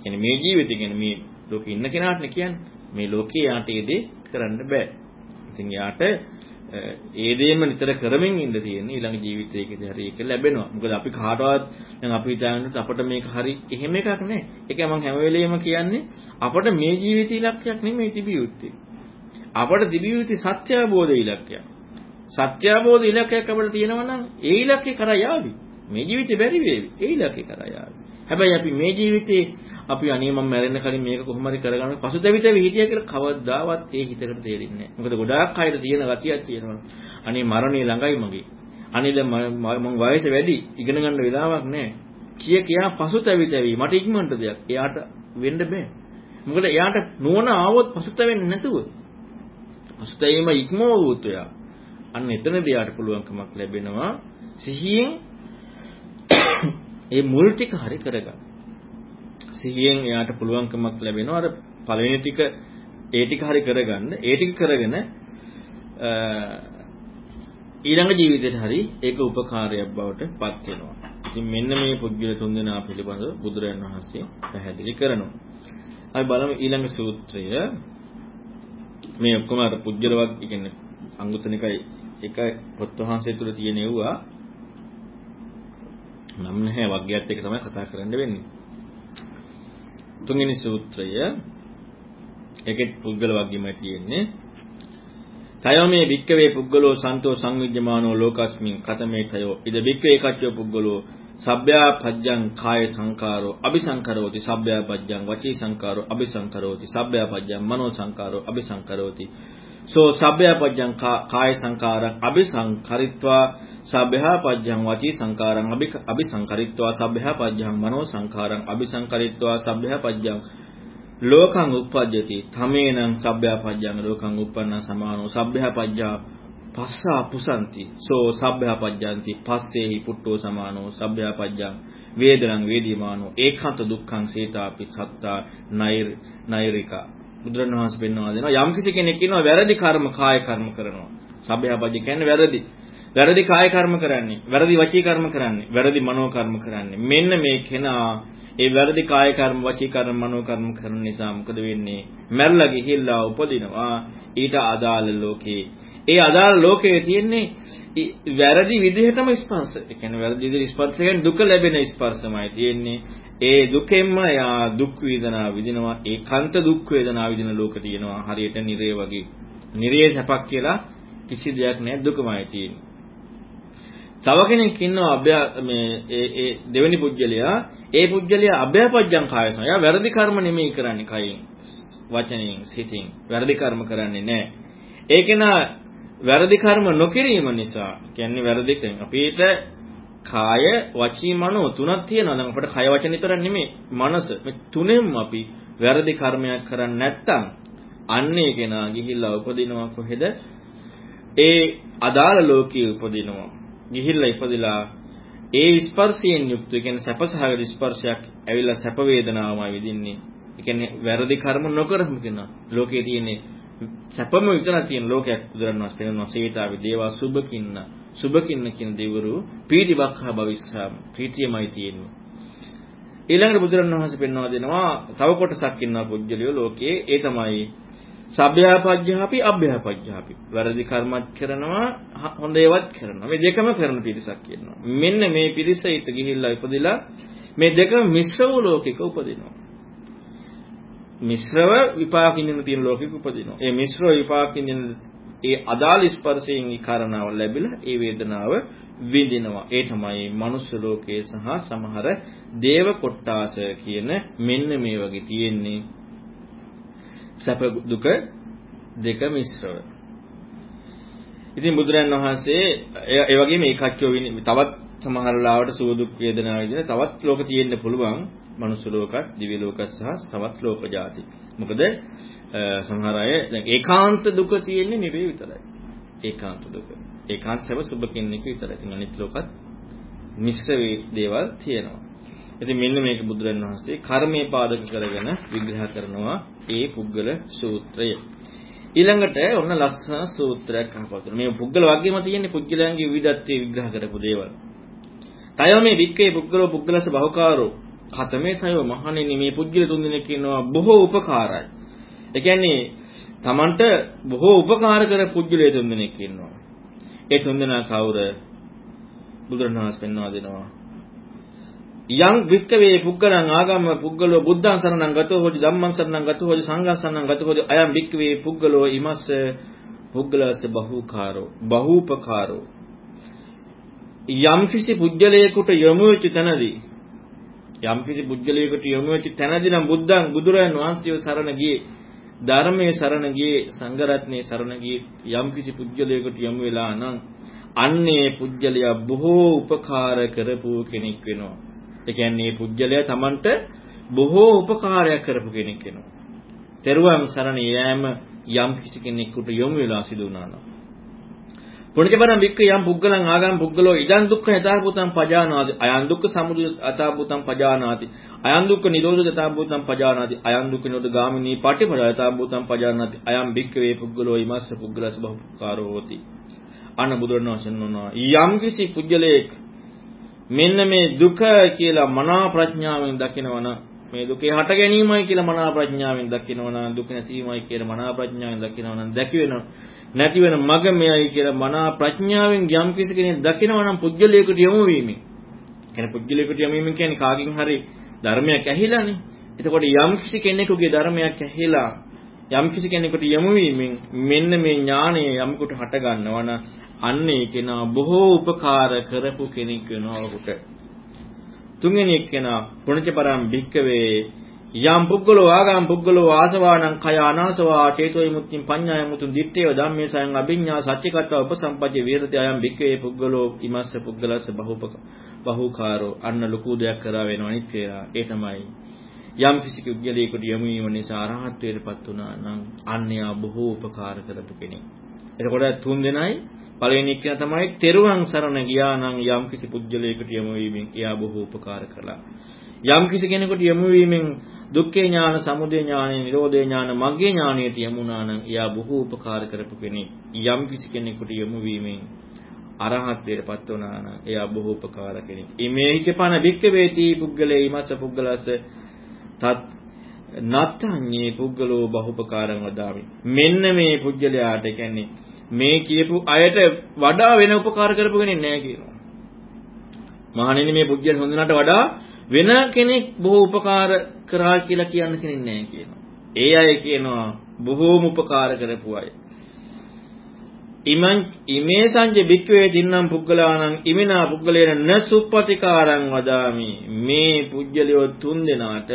කියන්නේ මේ ජීවිතේ කියන්නේ මේ ලෝකේ ඉන්න කෙනාටනේ කියන්නේ මේ ලෝකේ යාට ඒ දේ කරන්න බෑ. ඉතින් යාට ඒ දේම නිතර කරමින් ඉන්න තියෙන්නේ ඊළඟ ජීවිතයකදී හරි ඒක ලැබෙනවා. මොකද අපි කාටවත් දැන් අපි හිතන්නේ අපට මේක හරි එහෙම එකක් නෑ. ඒකයි මම හැම වෙලෙම කියන්නේ අපට මේ ජීවිත ඉලක්කයක් නෙමෙයි තිබිය යුත්තේ. අපට තිබිය යුත්තේ සත්‍ය අවබෝධ ඉලක්කයක්. සත්‍ය අවබෝධ ඉලක්කයක් අපිට තියෙනවා නම් ඒ ඉලක්කේ කරා යාවි. මේ ජීවිතේ බැරි වේවි. ඒ ඉලක්කේ කරා යාවි. හැබැයි අපි මේ ජීවිතේ අපි අනේ මම මැරෙන්න කලින් මේක කොහොම හරි කරගන්න පසුතැවිතවි හිටිය කියලා කවදාවත් ඒ හිතකට තේරෙන්නේ නැහැ. මොකද ගොඩාක් අයට තියෙන ගතියක් තියෙනවා. අනේ මරණය ළඟයි මගේ. අනේ දැන් මම වයස වැඩි ඉගෙන ගන්න වෙලාවක් නැහැ. කිය කියා පසුතැවිතවි මට ඉක්මනට දෙයක්. එයාට වෙන්න බෑ. මොකද එයාට නුවණ ආවොත් පසුතැවෙන්නේ නැතුව. පසුතැවීම ඉක්මවුවොත් එයා. අන්න එතනදී යාට පුළුවන්කමක් ලැබෙනවා සිහියෙන් ඒ මුල් ටික හරි කරගන්න. සිහියෙන් එයාට පුළුවන්කමක් ලැබෙනවා අර පළවෙනි ටික ඒ ටික හරි කරගන්න. ඒ ටික කරගෙන ඊළඟ ජීවිතේට හරි ඒක උපකාරයක් බවට පත් වෙනවා. ඉතින් මෙන්න මේ පුද්ගල තුන්දෙනා පිළිබඳව බුදුරජාණන් වහන්සේ පැහැදිලි කරනවා. අපි බලමු ඊළඟ සූත්‍රය. මේ ඔක්කොම අර පුජ්‍යලවක් කියන්නේ අංගුතනිකයි එක පොත් වහන්සේ තුල තියෙන ඒවා නම් නැහැ. වග්ගයත් එක තමයි කතා කරන්න වෙන්නේ. තුන්වෙනි සූත්‍රය. ඒකෙත් පුද්ගල වග්ගෙම තියෙන්නේ. තයෝ මේ භික්කවේ පුද්ගලෝ සන්තෝ සංවිජ්ජමානෝ ලෝකස්මින් කතමේ තයෝ. ඉද භික්කවේ කච්චෝ පුද්ගලෝ සබ්බයා පජ්ජං කාය සංකාරෝ අபிසංකරෝති සබ්බයා පජ්ජං වචී සංකාරෝ අபிසංකරෝති සබ්බයා පජ්ජං මනෝ සංකාරෝ අபிසංකරෝති සෝ සබ්බයපජ්ජං කාය සංකාරං අபிසංකරිත්වා සබ්බයපජ්ජං වචී සංකාරං අபிසංකරිත්වා සබ්බයපජ්ජං මනෝ සංකාරං අபிසංකරිත්වා සබ්බයපජ්ජං ලෝකං උප්පජ්ජති තමේනං සබ්බයපජ්ජං ලෝකං උප්පන්න සමානෝ සබ්බයපජ්ජා පස්සා පුසන්ති සෝ සබ්බයපජ්ජಂತಿ පස්සේහි පුට්ටෝ සමානෝ සබ්බයපජ්ජං වේදනං වේදීමානෝ ඒකාන්ත දුක්ඛං සේතාපි සත්තා නෛර් නෛරිකා බුදුරණවහන්සේ පෙන්වා දෙනවා. යම් කිසි කෙනෙක් ඉන්නවා වැරදි කර්ම කාය කර්ම කරනවා. සබ්භයපජ්ජ කියන්නේ වැරදි. වැරදි කාය කර්ම කරන්නේ වැරදි වචී කර්ම කරන්නේ වැරදි මනෝ කර්ම කරන්නේ. මෙන්න මේ කෙනා ඒ වැරදි කාය කර්ම වචී කර්ම මනෝ කර්ම කරන නිසා මොකද වෙන්නේ? මැරලා ගිහිල්ලා උපදිනවා. ඊට අදාළ ලෝකේ. ඒ අදාළ ලෝකයේ තියෙන්නේ වැරදි විදිහටම ස්පර්ශ. ඒ කියන්නේ වැරදි විදිහට ස්පර්ශ කියන්නේ දුක ලැබෙන ස්පර්ශමයි තියෙන්නේ. ඒ දුකෙන්ම යා දුක් වේදනා විඳිනවා. ඒකාන්ත දුක් වේදනා විඳින ලෝක තියෙනවා. හරියට නිරේ වගේ. නිරේ සැපක් කියලා කිසි දෙයක් නැහැ දුකමයි තියෙන්නේ. තව කෙනෙක් ඉන්නවා අභ්‍යා මේ ඒ ඒ දෙවෙනි පුජ්‍යලයා ඒ පුජ්‍යලයා අභ්‍යාපජ්ජං කායසන. එයා වැරදි කර්ම නෙමෙයි කරන්නේ කයින් වචනයෙන් සිතින්. වැරදි කර්ම කරන්නේ නැහැ. ඒකේනා වැරදි කර්ම නොකිරීම නිසා කියන්නේ වැරදි කියන්නේ අපිට කාය වචී මනෝ තුනක් තියෙනවා. දැන් අපිට කය වචන විතර නෙමෙයි මනස. මේ තුනෙන්ම අපි වැරදි කර්මයක් කරන්නේ නැත්තම් අන්නේ කෙනා ගිහිල්ලා උපදිනවා කොහෙද? ඒ අදාළ ලෝකයේ උපදිනවා. ගිහිල්ලා ඉපදිලා ඒ ස්පර්ශයෙන් යුක්ත ඒ කියන්නේ සැපසහගත ස්පර්ශයක් ඇවිල්ලා සැප වේදනාවමයි විඳින්නේ. ඒ කියන්නේ වැරදි කර්ම නොකරමු කෙනා. ලෝකයේ තියෙන්නේ සැපම විතරක් තියෙන ලෝකයක් බුදුරණවහන්සේ පෙන්වනවා සීතාවේ දේවා සුභකින්න සුභකින්න කියන දෙවරු පීතිවක්ඛා භවිස්සාම ප්‍රීතියමයි තියෙන්නේ. ඊළඟට බුදුරණවහන්සේ පෙන්වනවා දෙනවා තව කොටසක් ඉන්නවා පුජ්‍යලියෝ ලෝකයේ. ඒ තමයි සබ්භ්‍යාපජ්ජාපි අභ්‍යාපජ්ජාපි වැරදි කර්මත් කරනවා හොඳ ඒවත් කරනවා. මේ දෙකම කරන පිරිසක් ඉන්නවා මෙන්න මේ පිරිස ඊට ගිහිල්ලා ඉපදිලා මේ දෙක මිශ්‍ර වූ ලෝකික උපදිනවා. මිශ්‍රව විපාක විඳින තියෙන ලෝකෙක උපදිනවා. ඒ මිශ්‍රව විපාක විඳින ඒ අදාළ ස්පර්ශයෙන් ඒ කාරණාව ලැබිලා ඒ වේදනාව විඳිනවා. ඒ තමයි මනුස්ස ලෝකයේ සහ සමහර දේව කොට්ටාස කියන මෙන්න මේ වගේ තියෙන්නේ සැප දුක දෙක මිශ්‍රව. ඉතින් බුදුරන් වහන්සේ ඒ වගේම ඒකච්චෝ තවත් සමහර ලාවට සුව දුක් වේදනා විදින තවත් ලෝක තියෙන්න පුළුවන්. මනුස්ස ලෝකත් දිව්‍ය ලෝක සහ සවත් ලෝක ಜಾති. මොකද සමහර අය දැන් ඒකාන්ත දුක තියෙන්නේ නිවේ විතරයි. ඒකාන්ත දුක. ඒකාන්ත සැප සුබ කෙනෙක් විතරයි. ඉතින් අනිත් ලෝකත් මිශ්‍ර දේවල් තියෙනවා. ඉතින් මෙන්න මේක බුදුරණවහන්සේ කර්මයේ පාදක කරගෙන විග්‍රහ කරනවා ඒ පුද්ගල සූත්‍රය. ඊළඟට ඔන්න ලස්සන සූත්‍රයක් අහපතුන. මේ පුද්ගල වගේම තියෙන්නේ පුද්ගලයන්ගේ විවිධත්වයේ විග්‍රහ කරපු දේවල්. තයෝ මේ වික්කේ පුද්ගලෝ පුද්ගලස බහුකාරෝ කතමේ තයෝ මහණෙනි මේ පුජ්‍යල තුන්දෙනෙක් ඉන්නවා බොහෝ උපකාරයි. ඒ කියන්නේ Tamanට බොහෝ උපකාර කර පුජ්‍යලයේ තුන්දෙනෙක් ඉන්නවා. ඒ තුන්දෙනා කවුද? බුදුරණවහන්සේ පෙන්වා දෙනවා. යං වික්කවේ පුග්ගලං ආගම පුග්ගලෝ බුද්ධං සරණං ගතෝ හොදි ධම්මං සරණං ගතෝ හොදි සංඝං සරණං ගතෝ හොදි අයං වික්කවේ පුග්ගලෝ ඉමස්ස පුග්ගලස්ස බහූකාරෝ බහූපකාරෝ යම් කිසි පුජ්‍යලයකට යොමු වෙච්ච තැනදී යම්කිසි පුජ්‍යලයකට යොමු වෙච්ච තැනදී නම් බුද්ධං බුදුරයන් වහන්සේව සරණ ගියේ ධර්මයේ සරණ ගියේ සංඝරත්නයේ සරණ ගියේ යම්කිසි පුජ්‍යලයකට යොමු වෙලා නම් අන්නේ පුජ්‍යලයා බොහෝ උපකාර කරපු කෙනෙක් වෙනවා. ඒ කියන්නේ පුජ්‍යලයා Tamanට බොහෝ උපකාරයක් කරපු කෙනෙක් වෙනවා. තෙරුවන් සරණ යෑම යම්කිසි කෙනෙකුට යොමු වෙලා සිදු වුණා නම් පුණජපරම් වික්ක යම් පුද්ගලං ආගම් පුද්ගලෝ ඉදං දුක්ඛ යථාභූතං පජානාති අයං දුක්ඛ සමුදය යථාභූතං පජානාති අයං දුක්ඛ නිරෝධ යථාභූතං පජානාති අයං දුක්ඛ නිරෝධ ගාමිනී පටිපද යථාභූතං පජානාති අයං භික්ඛවේ පුද්ගලෝ ීමස්ස පුද්ගලස බහුකාරෝ හෝති අන්න බුදුරණවහන්සේ නෝනා යම් කිසි පුද්ගලයෙක් මෙන්න මේ දුක කියලා මනා ප්‍රඥාවෙන් දකිනවනම් මේ දුකේ හට ගැනීමයි කියලා මනා ප්‍රඥාවෙන් දකිනවනම් දුක නැතිවීමයි කියලා මනා ප්‍රඥාවෙන් දකිනවනම් දැකි වෙනවා නැති වෙන මග මෙයයි කියලා මනා ප්‍රඥාවෙන් යම් කිසි කෙනෙක් දකිනවා නම් පුජ්‍යලයකට යොමු වීමෙන්. කියන්නේ පුජ්‍යලයකට යොමු වීමෙන් කියන්නේ කාගෙන් හරි ධර්මයක් ඇහිලානේ. එතකොට යම් කිසි කෙනෙකුගේ ධර්මයක් ඇහිලා යම් කිසි කෙනෙකුට යොමු වීමෙන් මෙන්න මේ ඥාණය යමෙකුට හට ගන්නවා නම් අන්න ඒ කෙනා බොහෝ උපකාර කරපු කෙනෙක් වෙනවා ඔහුට. තුන්වෙනි එක්කෙනා පුණජ පරම් භික්කවේ යම් පුද්ගලෝ ආගම් පුද්ගලෝ ආසවානං කය අනාසවා චේතෝ විමුක්තිං පඤ්ඤාය මුතුන් දිත්තේව ධම්මේ සයන් අභිඤ්ඤා සත්‍යකත්ව උපසම්පජ්ජේ විරති අයම් බික්කේ පුද්ගලෝ ඉමස්ස පුද්ගලස්ස බහූපක බහූකාරෝ අන්න ලකු දෙයක් කරා වෙනව අනිත් කියලා ඒ තමයි යම් කිසි කුජලයකට යොමු වීම නිසා අරහත්ත්වයටපත් වුණා නම් අන්‍යයා බොහෝ උපකාර කරපු කෙනෙක්. එතකොට තුන් දෙනයි පළවෙනි එක තමයි තෙරුවන් සරණ ගියා නම් යම් කිසි පුජ්‍යලයකට යොමු වීමෙන් එයා බොහෝ උපකාර කළා. යම් කිසි කෙනෙකුට යොමු වීමෙන් දුක්ඛේ ඥාන, සමුදය ඥාන, නිරෝධේ ඥාන, මග්ගේ ඥානයට යමුනා නම් එයා බොහෝ උපකාර කරපු කෙනෙක්. යම් කිසි කෙනෙකුට යොමු වීමෙන් අරහත්ත්වයටපත් වුණා නම් එයා බොහෝ උපකාර කෙනෙක්. ඉමේහිකපන භික්ඛවේති පුද්ගලේ ීමස්ස පුද්ගලස්ස තත් නත්තඤ්ඤේ පුද්ගලෝ බහුපකාරං වදාමි. මෙන්න මේ පුද්ගලයාට කියන්නේ මේ කියපු අයට වඩා වෙන උපකාර කරපු කෙනෙක් නෑ කියනවා. මහණෙනි මේ පුද්ගල හොඳනට වඩා වෙන කෙනෙක් බොහෝ උපකාර කරා කියලා කියන්න කෙනෙක් නැහැ කියනවා. ඒ අය කියනවා බොහෝම උපකාර කරපු අය. ඉමං ඉමේ සංජ බික්කවේ දින්නම් පුද්ගලාණං ඉමිනා පුද්ගලේන න සුප්පතිකාරං වදාමි මේ පුජ්‍යලියෝ තුන් දෙනාට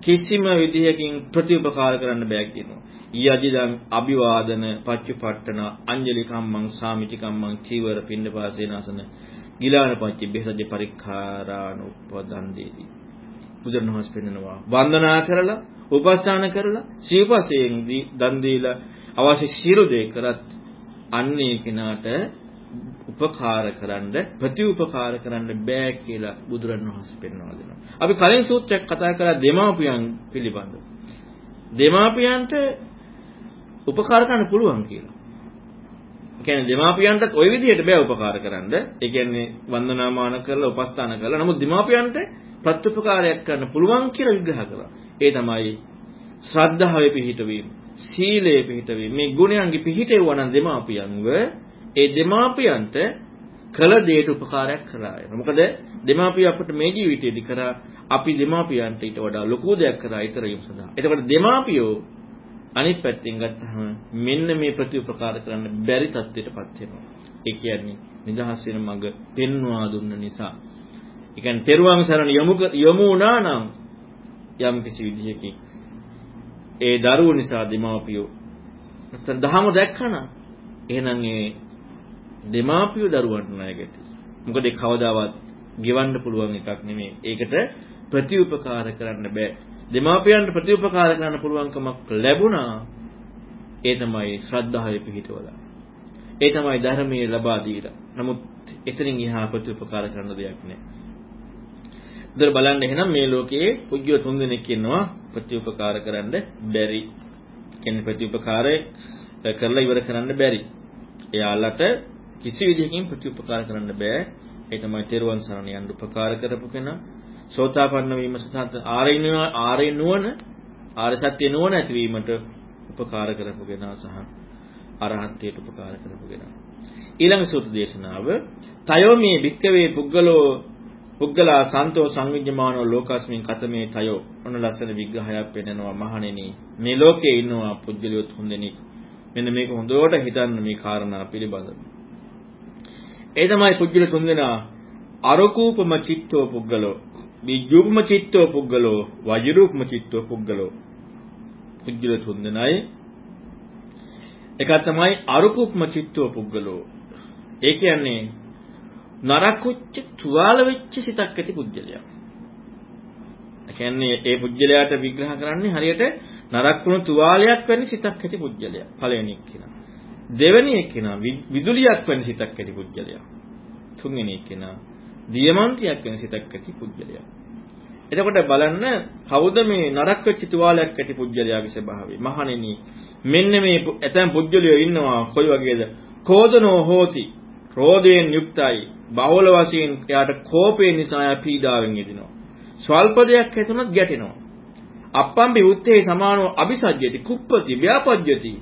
කිසිම විදිහකින් ප්‍රතිඋපකාර කරන්න බෑ කියනවා. යදිදං අභිවාදන පච්චුපට්ඨන අංජලි කම්මං සාමිති කම්මං චීවර පින්නපාසේනසන ගිලාන පච්චි බෙහෙසජ පරික්ඛාරානුපදන් දීති. බුදුරණවහන්සේ පෙන්නනවා වන්දනා කරලා උපස්ථාන කරලා සීපසයෙන් දන් දීලා අවශ්‍ය සියලු දේ කරත් අන්නේ කෙනාට උපකාර කරන්න ප්‍රතිඋපකාර කරන්න බෑ කියලා බුදුරණවහන්සේ පෙන්වලා දෙනවා. අපි කලින් සූත්‍රයක් කතා කරා දෙමාපියන් පිළිබඳව. දෙමාපියන්ට උපකාර කරන්න පුළුවන් කියලා. කියන්නේ දෙමාපියන්ටත් ওই විදිහට බෑ උපකාර කරන්න. ඒ කියන්නේ වන්දනාමාන කරලා උපස්ථාන කරලා. නමුත් දෙමාපියන්ට ප්‍රත්‍යපකාරයක් කරන්න පුළුවන් කියලා විග්‍රහ කරා. ඒ තමයි ශ්‍රද්ධාවේ පිහිටවීම, සීලයේ පිහිටවීම. මේ ගුණයන්ගේ පිහිටෙවුවා නම් දෙමාපියන්ව ඒ දෙමාපියන්ට කළ දෙයට උපකාරයක් කරා. මොකද දෙමාපිය අපට මේ ජීවිතයේදී කරා අපි දෙමාපියන්ට ඊට වඩා ලොකු දෙයක් කරා ඊතරම් සඳහා. එතකොට දෙමාපියෝ අනිත් පැත්තෙන් ගත්තහම මෙන්න මේ ප්‍රතිඋපකාර කරන්න බැරි තත්ත්වයටපත් වෙනවා. ඒ කියන්නේ නිදහස් වෙන මඟ පෙන්වා දුන්න නිසා. ඒ කියන්නේ තෙරුවන් සරණ යොමු යොමු වුණා නම් යම් කිසි විදිහකින් ඒ දරුවෝ නිසා දෙමාපියෝ නැත්නම් දහම දැක්කනම් එහෙනම් ඒ දෙමාපියෝ දරුවන්ට ණයගැටි. මොකද ඒ කවදාවත් ගෙවන්න පුළුවන් එකක් නෙමෙයි. ඒකට ප්‍රතිඋපකාර කරන්න බෑ. දෙමාපියන්ට ප්‍රතිඋපකාර කරන්න පුළුවන්කමක් ලැබුණා ඒ තමයි ශ්‍රද්ධාවේ පිහිටවලා. ඒ තමයි ධර්මයේ ලබා දීලා. නමුත් එතනින් එහා ප්‍රතිඋපකාර කරන්න දෙයක් නැහැ. ඉතින් බලන්න එහෙනම් මේ ලෝකයේ පුජ්‍ය තුන් දෙනෙක් ඉන්නවා ප්‍රතිඋපකාර කරන්න බැරි. කියන්නේ ප්‍රතිඋපකාරය කරලා ඉවර කරන්න බැරි. එයාලට කිසි විදිහකින් ප්‍රතිඋපකාර කරන්න බෑ. ඒ තමයි තෙරුවන් සරණ යන්න උපකාර කරපු කෙනා. සෝතාපන්න වීම සතත් ආරින ආරේ නුවණ ආර්ය සත්‍ය නුවණ ඇතිවීමට උපකාර කරපු කෙනා සහ අරහත්ත්වයට උපකාර කරපු කෙනා. ඊළඟ සූත්‍ර දේශනාව තයෝ මේ භික්කවේ පුද්ගලෝ පුද්ගලා සන්තෝ සංවිජ්ජමානෝ ලෝකස්මින් කතමේ තයෝ. ඔන්න ලස්සන විග්‍රහයක් පෙන්නනවා මහණෙනි. මේ ලෝකේ ඉන්නවා පුද්ගලියොත් හොඳෙනි. මෙන්න මේක හොඳට හිතන්න මේ කාරණා පිළිබඳව ඒ තමයි පුද්ගල තුන්දෙනා. අරකූපම චිත්තෝ පුද්ගලෝ. විජුම්ම චිත්තෝ පුද්ගලෝ. වජිරූපම චිත්තෝ පුද්ගලෝ. පුද්ගල තුන්දෙනයි. එක තමයි අරුකුප්ම චිත්තෝ පුද්ගලෝ. ඒ කියන්නේ නරකුච්ච තුවාල වෙච්ච සිතක් ඇති පුද්ගලයා. ඒ කියන්නේ ඒ පුද්ගලයාට විග්‍රහ කරන්නේ හරියට නරක් වුණු තුවාලයක් වැනි සිතක් ඇති පුද්ගලයා. පළවෙනි එක්කිනා. දෙවෙනි එක්කිනා විදුලියක් වැනි සිතක් ඇති පුද්ගලයා. තුන්වෙනි එක්කිනා දියමන්තියක් වැනි සිතක් ඇති පුද්ගලයා. එතකොට බලන්න කවුද මේ නරක වෙච්ච තුවාලයක් ඇති පුද්ගලයාගේ ස්වභාවය? මහණෙනි මෙන්න මේ ඇතැම් පුද්ගලයෝ ඉන්නවා කොයි වගේද? කෝදනෝ හෝති. ක්‍රෝධයෙන් යුක්තයි. බහුල වශයෙන් එයාට කෝපය නිසා එයා පීඩාවෙන් යෙදෙනවා. ස්වල්ප දෙයක් ඇතුණත් ගැටෙනවා. අප්පම්බි උත්තේ සමානෝ අபிසජ්ජති කුප්පති ව්‍යාපජ්ජති.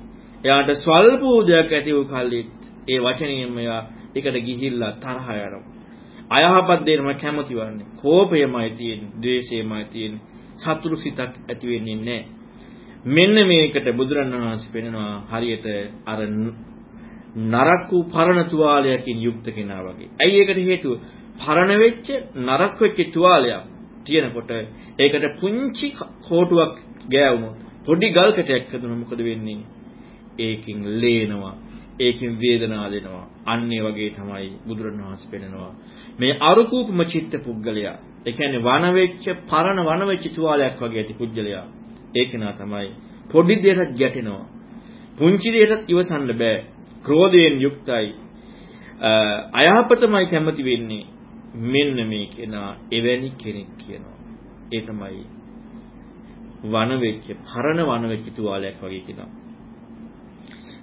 එයාට ස්වල්ප දෙයක් ඇති වූ කල්ලි ඒ වචනයෙන්ම එයා ඒකට ගිහිල්ලා තරහ යනවා. අයහපත් දෙයක්ම කැමති වන්නේ. කෝපයමයි තියෙන්නේ, ද්වේෂයමයි තියෙන්නේ. සතුරු සිතක් ඇති වෙන්නේ නැහැ. මෙන්න මේකට බුදුරණවහන්සේ පෙන්නනවා හරියට අර නරක වූ පරණ තුවාලයකින් යුක්ත කෙනා වගේ. ඇයි ඒකට හේතුව? පරණ වෙච්ච නරක වෙච්ච තුවාලයක් තියෙනකොට ඒකට පුංචි කෝටුවක් ගෑවුනොත් පොඩි ගල් කැටයක් හදුනොත් මොකද වෙන්නේ? ඒකින් ලේනවා. ඒකින් වේදනාව දෙනවා. අන්න ඒ වගේ තමයි බුදුරණවහන්සේ පෙන්නනවා. මේ අරුකූපම චිත්ත පුද්ගලයා. ඒ කියන්නේ වන වෙච්ච පරණ වන වෙච්ච තුවාලයක් වගේ ඇති පුද්ගලයා. ඒක නා තමයි පොඩි දෙයකට ගැටෙනවා. පුංචි දෙයකට ඉවසන්න බෑ. ක්‍රෝධයෙන් යුක්තයි. අයහපතමයි කැමති වෙන්නේ. මෙන්න මේ කෙනා එවැනි කෙනෙක් කියනවා. ඒ තමයි වන වෙච්ච පරණ වන වෙච්ච තුවාලයක් වගේ කෙනා.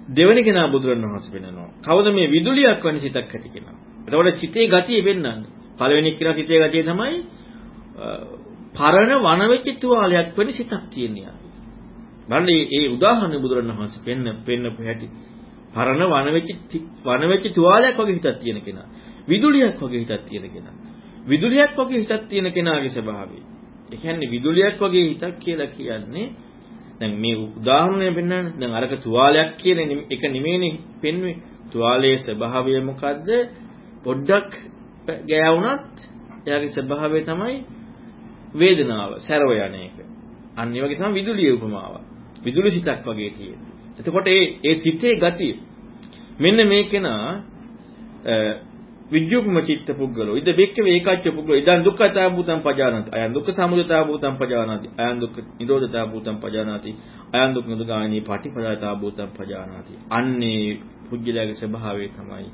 දෙවෙනි කෙනා බුදුරණවහන්සේ පෙන්නනවා. කවුද මේ විදුලියක් වැනි සිතක් ඇති කෙනා? එතකොට සිතේ ගතිය පෙන්වන්නේ. පළවෙනි කෙනා සිතේ ගතිය තමයි පරණ වන වෙච්ච තුවාලයක් වැනි සිතක් තියෙනවා. බලන්න මේ උදාහරණ බුදුරණවහන්සේ පෙන්න පෙන්නපු හැටි. පරණ වන වෙච්ච වන වෙච්ච තුවාලයක් වගේ හිතක් තියෙන කෙනා. විදුලියක් වගේ හිතක් තියෙන කෙනා. විදුලියක් වගේ හිතක් තියෙන කෙනාගේ ස්වභාවය. ඒ කියන්නේ විදුලියක් වගේ හිතක් කියලා කියන්නේ දැන් මේ උදාහරණය පෙන්නන්නේ දැන් අරක තුවාලයක් කියන එක නෙමෙයිනේ පෙන්වෙන්නේ තුවාලයේ ස්වභාවය මොකද්ද පොඩ්ඩක් ගෑවුනත් එයාගේ ස්වභාවය තමයි වේදනාව සැරව යන එක අන්න ඒ වගේ තමයි විදුලිය උපමාව විදුලි සිතක් වගේ තියෙන එතකොට ඒ ඒ සිතේ ගතිය මෙන්න මේකේනා විජ්ජුක්ම චිත්ත පුද්ගලෝ. ඉද බෙක්කවේ ඒකච්ච පුද්ගලෝ. ඉදන් දුක්ඛතා භූතං පජානති. අයන් දුක්ඛ සමුදයතා භූතං පජානති. අයන් දුක්ඛ නිරෝධතා භූතං පජානති. අයන් දුක්ඛ නිරෝධගාමී පටිපදාතා භූතං පජානති. අන්නේ පුජ්‍යලයාගේ ස්වභාවය තමයි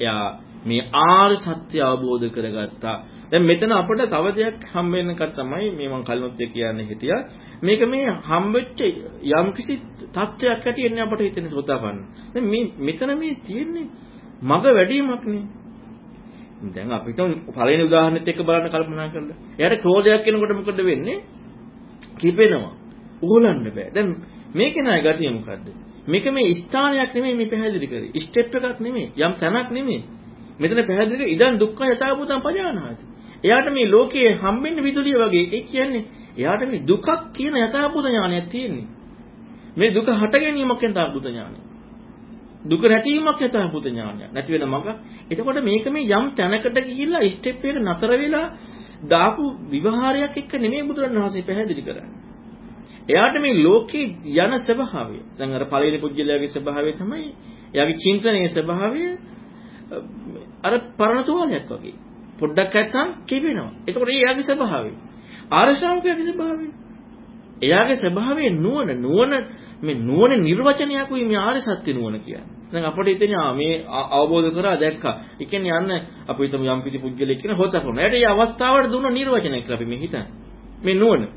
එයා මේ ආර්ය සත්‍ය අවබෝධ කරගත්තා. දැන් මෙතන අපිට තව දෙයක් හම් වෙන එකක් තමයි මේ මම කලිනුත් කියන්නේ හිටියා. මේක මේ හම්බෙච්ච යම්කිසි තත්ත්වයක් ඇටියෙන්නේ අපිට හිතෙන සෝතාපන්න දැන් මේ මෙතන මේ තියෙන්නේ මග වැඩිමක් නේ දැන් අපිට පළවෙනි උදාහරණෙත් එක්ක බලන්න කල්පනා කරලා. එයාට ක්‍රෝධයක් එනකොට මොකද වෙන්නේ? කිපෙනවා. උහුලන්න බෑ. දැන් මේකේ නෑ ගතිය මොකද්ද? මේක මේ ස්ථානයක් නෙමෙයි මේ පැහැදිලි කරේ. ස්ටෙප් එකක් නෙමෙයි. යම් තැනක් නෙමෙයි. මෙතන පැහැදිලි කරේ ඉදන් දුක්ඛ යථාභූතං පජානාති. එයාට මේ ලෝකයේ හම්බෙන්න විදුලිය වගේ. ඒ කියන්නේ එයාට මේ දුකක් කියන යථාභූත ඥානයක් තියෙන්නේ. මේ දුක හට ගැනීමක් කියන යථාභූත ඥානය. දුක නැතිවීමක් යථාභූත ඥානයක්. නැති වෙන මග. එතකොට මේක මේ යම් තැනකට ගිහිල්ලා ස්ටෙප් එක නතර වෙලා දාපු විවහාරයක් එක්ක නෙමෙයි බුදුරණවහන්සේ පැහැදිලි කරන්නේ. එයාට මේ ලෝකේ යන ස්වභාවය. දැන් අර පළවෙනි පුජ්‍යලයාගේ ස්වභාවය තමයි එයාගේ චින්තනයේ ස්වභාවය අර පරණ තුවාලයක් වගේ. පොඩ්ඩක් නැත්තම් කිපෙනවා. එතකොට එයාගේ ස්වභාවය. ආරශාවකගේ ස්වභාවය. එයාගේ ස්වභාවයේ නුවණ නුවණ මේ නුවණ නිර්වචනයකුයි මේ ආර්ය සත්‍ය නුවණ කියන්නේ. දැන් අපිට ඉතින් ආ මේ අවබෝධ කරා දැක්කා. ඒ කියන්නේ යන්න අපි හිතමු යම් කිසි පුද්ගලෙක් කියන හොත කරනවා. එයාට මේ අවස්ථාවට දුන්න නිර්වචනය කියලා අපි මේ හිතන්නේ. මේ නුවණ.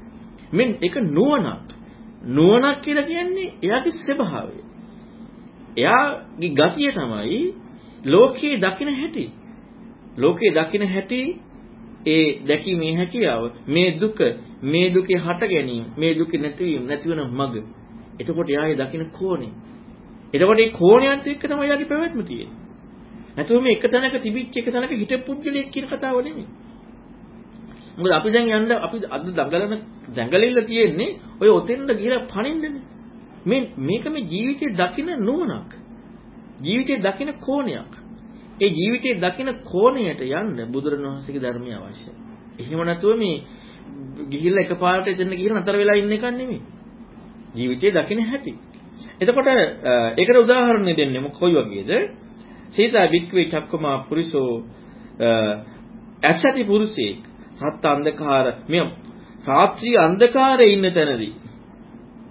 මෙන් ඒක නුවණක්. නුවණක් කියලා කියන්නේ එයාගේ ස්වභාවය. එයාගේ ගතිය තමයි ලෝකයේ දකින හැටි. ලෝකයේ දකින හැටි ඒ දැකීමේ හැකියාව මේ දුක මේ දුකේ හට ගැනීම මේ දුකේ නැතිවීම නැතිවන මඟ එතකොට යායේ දකින කෝණේ එතකොට මේ කෝණයත් එක්ක තමයි යාගේ පැවැත්ම තියෙන්නේ. නැතුව මේ එක තැනක තිබිච්ච එක තැනක හිටපු පුද්ගලයෙක් කියන කතාව නෙමෙයි. මොකද අපි දැන් යන්න අපි අද දඟලන දඟලෙilla තියෙන්නේ ඔය ඔතෙන්ද ගිහලා පණින්නනේ මේ මේක මේ ජීවිතේ දකින නුවණක්. ජීවිතේ දකින කෝණයක්. ඒ ජීවිතේ දකින කෝණයට යන්න බුදුරණවහන්සේගේ ධර්මය අවශ්‍යයි. එහෙම නැතුව මේ ගිහිල්ලා එකපාරට එතන ගිහිල්ලා නතර වෙලා ඉන්න එකක් නෙමෙයි. ජීවිතේ දකින්න හැටි. එතකොට ඒකට උදාහරණ දෙන්නේ කොයි වගේද? සීතා වික්‍රේ චක්කමා පුරිසෝ ඇසති පුරුෂයෙක් සත් අන්ධකාර මේ රාත්‍රී අන්ධකාරයේ ඉන්න තැනදී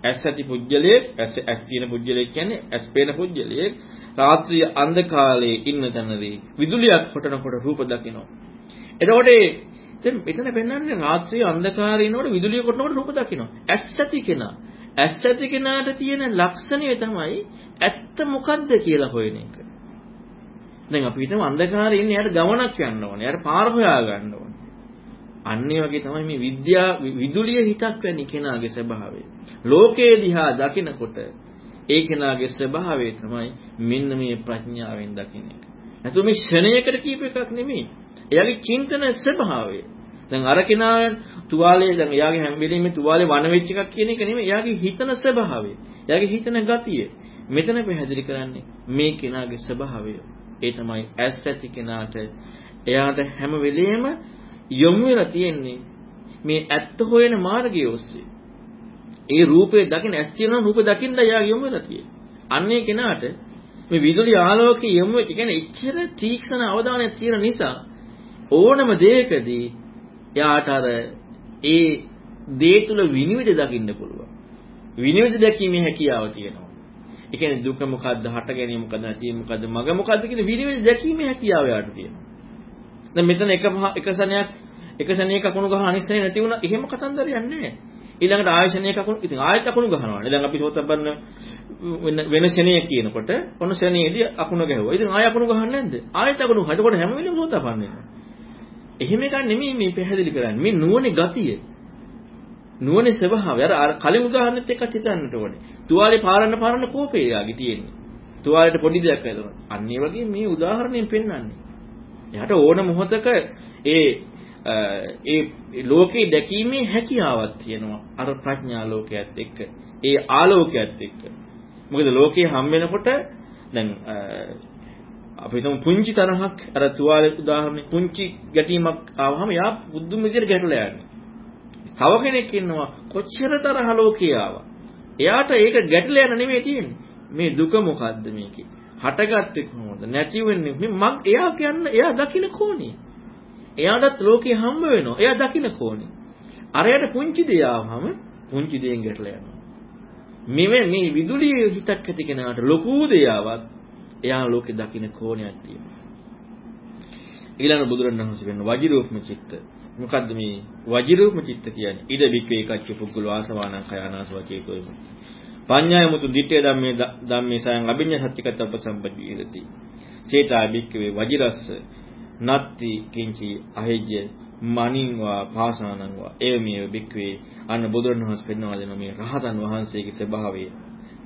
ඇස් ඇති පුජ්‍යලයේ ඇස් ඇස් තියෙන පුජ්‍යලයේ කියන්නේ ඇස් පේන පුජ්‍යලයේ රාත්‍රී අන්ධකාරයේ ඉන්න තැනදී විදුලියක් කොටනකොට රූප දකිනවා. එතකොට දැන් මෙතන පෙන්වන්නේ රාත්‍රී අන්ධකාරයේ ඉනකොට විදුලිය කොටනකොට රූප දකිනවා. ඇස් ඇති කෙනා ඇස් ඇති කෙනාට තියෙන ලක්ෂණය තමයි ඇත්ත මොකද්ද කියලා හොයන එක. දැන් අපි හිතමු අන්ධකාරයේ ඉන්නේ යාට ගමනක් යන්න ඕනේ. යාට පාර හොයා ගන්න ඕනේ. අන්න ඒ වගේ තමයි මේ විද්‍යා විදුලිය හිතක් වැනි කෙනාගේ ස්වභාවය. ලෝකයේ දිහා දකිනකොට ඒ කෙනාගේ ස්වභාවය තමයි මෙන්න මේ ප්‍රඥාවෙන් දකින්න එක. නැතු මේ ක්ෂණයකට කීප එකක් නෙමෙයි. එයාගේ චින්තන ස්වභාවය. දැන් අර කෙනා තුවාලේ දැන් එයාගේ හැම වෙලෙම තුවාලේ වණ වෙච්ච එකක් කියන එක නෙමෙයි. එයාගේ හිතන ස්වභාවය. එයාගේ හිතන ගතිය. මෙතන පැහැදිලි කරන්නේ මේ කෙනාගේ ස්වභාවය. ඒ තමයි ඇස් ඇති කෙනාට එයාට හැම වෙලෙම යොමු වෙලා තියෙන්නේ මේ ඇත්ත හොයන මාර්ගය ඔස්සේ. ඒ රූපේ දකින්න ඇස් තියෙනවා රූප දකින්න යා යොමු වෙලා තියෙන්නේ. අන්නේ කෙනාට මේ විදුලි ආලෝකයේ යොමු වෙච්ච කියන්නේ ඉච්ඡර තීක්ෂණ අවධානයක් තියෙන නිසා ඕනම දෙයකදී එයාට අර ඒ දේ තුල විනිවිද දකින්න පුළුවන්. විනිවිද දැකීමේ හැකියාව තියෙනවා. ඒ කියන්නේ දුක මොකද්ද, හට ගැනීම මොකද්ද, නැති මොකද්ද, මග මොකද්ද කියන විනිවිද දැකීමේ හැකියාව එයාට තියෙනවා. දැන් මෙතන එක එක සැනයක් එක සැනයක අකුණු ගහ අනිත් සැනේ නැති වුණා. එහෙම කතන්දරයක් නැහැ. ඊළඟට ආයශනයක අකුණු ඉතින් ආයෙත් අකුණු ගහනවානේ. දැන් අපි සෝතබ්බන්න වෙන ශනේ කියනකොට ඔන්න ශනේදී අකුණ ගැහුවා. ඉතින් ආයෙ අකුණු ගහන්නේ නැද්ද? ආයෙත් අකුණු ගහනවා. එතකොට හැම වෙලෙම සෝතබ්බන්න වෙනවා. එහෙම එකක් නෙමෙයි මේ පැහැදිලි කරන්නේ. මේ නුවණේ ගතිය. නුවණේ ස්වභාවය. අර කලින් උදාහරණෙත් එක්ක හිතන්නට ඕනේ. තුවාලේ පාරන්න පාරන්න කෝපේ යාගේ තියෙන්නේ. තුවාලෙට පොඩි දෙයක් වැදුණා. අන්න ඒ වගේ මේ උදාහරණයෙන් පෙන්වන්නේ. එයාට ඕන මොහොතක ඒ ඒ ලෝකේ දැකීමේ හැකියාවක් තියෙනවා අර ප්‍රඥා ලෝකයේත් එක්ක ඒ ආලෝකයේත් එක්ක මොකද ලෝකයේ හම් වෙනකොට දැන් අපි හිතමු පුංචි තරහක් අර තුවාලේ උදාහරණේ පුංචි ගැටීමක් ආවහම යා බුද්ධම විදියට ගැටලා යන්නේ. තව කෙනෙක් ඉන්නවා කොච්චර තරහ ලෝකේ ආවා. එයාට ඒක ගැටලා යන නෙමෙයි තියෙන්නේ. මේ දුක මොකද්ද මේකේ? හටගත්තේ කොහොමද? නැති වෙන්නේ මේ මම එයා කියන්න එයා දකින්න කෝණේ. එයාටත් ලෝකේ හම්බ වෙනවා. එයා දකින්න කෝණේ. අරයට පුංචි දේ ආවම පුංචි දේෙන් ගැටලා යනවා. මෙව මේ විදුලිය හිතක් ඇති කෙනාට ලොකු දේයාවක් එයා ලෝකේ දකින්න කෝණයක් තියෙනවා. ඊළඟ බුදුරණවහන්සේ වෙන වජිරූපම චිත්ත. මොකද්ද මේ වජිරූපම චිත්ත කියන්නේ? ඉද වික්‍රේ කච්ච පුද්ගල ආසවානං කය අනාසවචේතෝම. පඤ්ඤාය මුතු දිත්තේ ධම්මේ ධම්මේ සයන් අභිඤ්ඤා සත්‍චිකත උපසම්පජ්ජීරති. සේතා බික්කවේ වජිරස්ස නත්ති කිංචි අහෙජ්‍ය මනින්වා පාසානන්වා එව මේ බික්කවේ අන්න බුදුරණවහන්සේ පෙන්වා දෙන මේ රහතන් වහන්සේගේ ස්වභාවය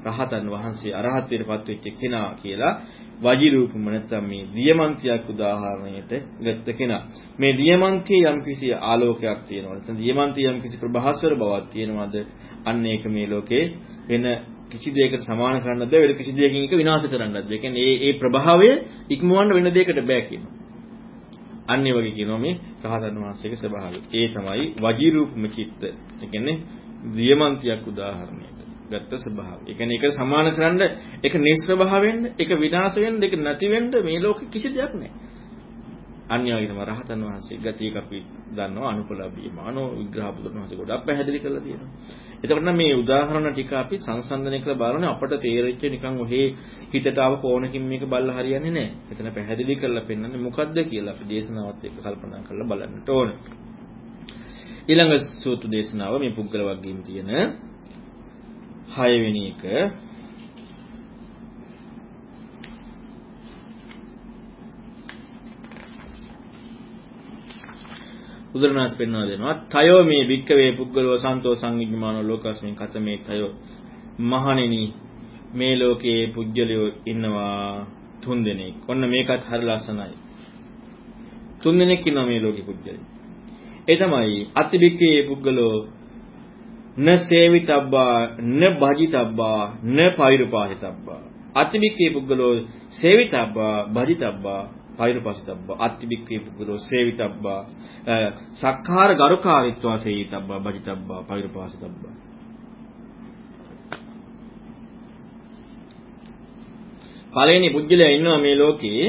රහතන් වහන්සේ අරහත්ත්වයට පත්වෙච්ච කෙනා කියලා වජිරූපම නැත්නම් මේ දියමන්තියක් උදාහරණයට ගත්ත කෙනා. මේ දියමන්තියේ යම්කිසි ආලෝකයක් තියෙනවා. නැත්නම් දියමන්තියේ යම්කිසි ප්‍රභාස්වර බවක් තියෙනවද? අන්න ඒක මේ ලෝකේ වෙන කිසි දෙයකට සමාන කරන්නත් බැහැ වෙන කිසි දෙයකින් එක විනාශ කරන්නත් බැහැ. ඒ කියන්නේ මේ මේ ප්‍රභාවය ඉක්මවන්න වෙන දෙයකට බෑ කියනවා. අන්න ඒ වගේ කියනවා මේ රහතන් වහන්සේගේ ස්වභාවය. ඒ තමයි වජිරූපම චිත්ත. ඒ කියන්නේ දියමන්තියක් උදාහරණයක්. ගත්ත ස්වභාවය. ඒ කියන්නේ ඒක සමාන කරන්න ඒක නිස්වභාව වෙන්න, ඒක විනාශ වෙන්න, ඒක නැති වෙන්න මේ ලෝකෙ කිසි දෙයක් නැහැ. අන්‍යයන්ම රහතන් වහන්සේ ගතියක අපි දන්නවා අනුපලබ්බී මානෝ විග්‍රහ බුදුන් වහන්සේ ගොඩක් පැහැදිලි කරලා තියෙනවා. එතකොට නම් මේ උදාහරණ ටික අපි සංසන්දනය කරලා බලන්නේ අපට තේරෙච්ච නිකන් ඔහේ හිතට ආව කෝණකින් මේක බලලා හරියන්නේ නැහැ. එතන පැහැදිලි කරලා පෙන්වන්නේ මොකද්ද කියලා අපි දේශනාවත් එක්ක කල්පනා කරලා බලන්නට ඕනේ. ඊළඟ සූත්‍ර දේශනාව මේ පුද්ගල වර්ගයෙන් තියෙන 6 වෙනි එක බුදුරණස් පෙන්වා දෙනවා තයෝ මේ වික්කවේ පුද්ගලව සන්තෝ සංවිඥානෝ ලෝකස්මින් කතමේ තයෝ මහණෙනි මේ ලෝකයේ පුජ්‍යලයෝ ඉන්නවා තුන් දෙනෙක්. ඔන්න මේකත් හරි ලස්සනයි. තුන් දෙනෙක් ඉන්නවා මේ ලෝකේ පුජ්‍යලයෝ. ඒ තමයි අතිබික්කේ පුද්ගලෝ න සේවිතබ්බා න භජිතබ්බා න පෛරුපාහිතබ්බා. අතිබික්කේ පුද්ගලෝ සේවිතබ්බා භජිතබ්බා පෛරුපාසිතබ්බා අත්තිබික්කේ පුද්ගලෝ සේවිතබ්බා සක්කාර ගරුකාරීත්වා සේවිතබ්බා බජිතබ්බා පෛරුපාසිතබ්බා පළවෙනි පුජ්‍යලයා ඉන්නවා මේ ලෝකේ.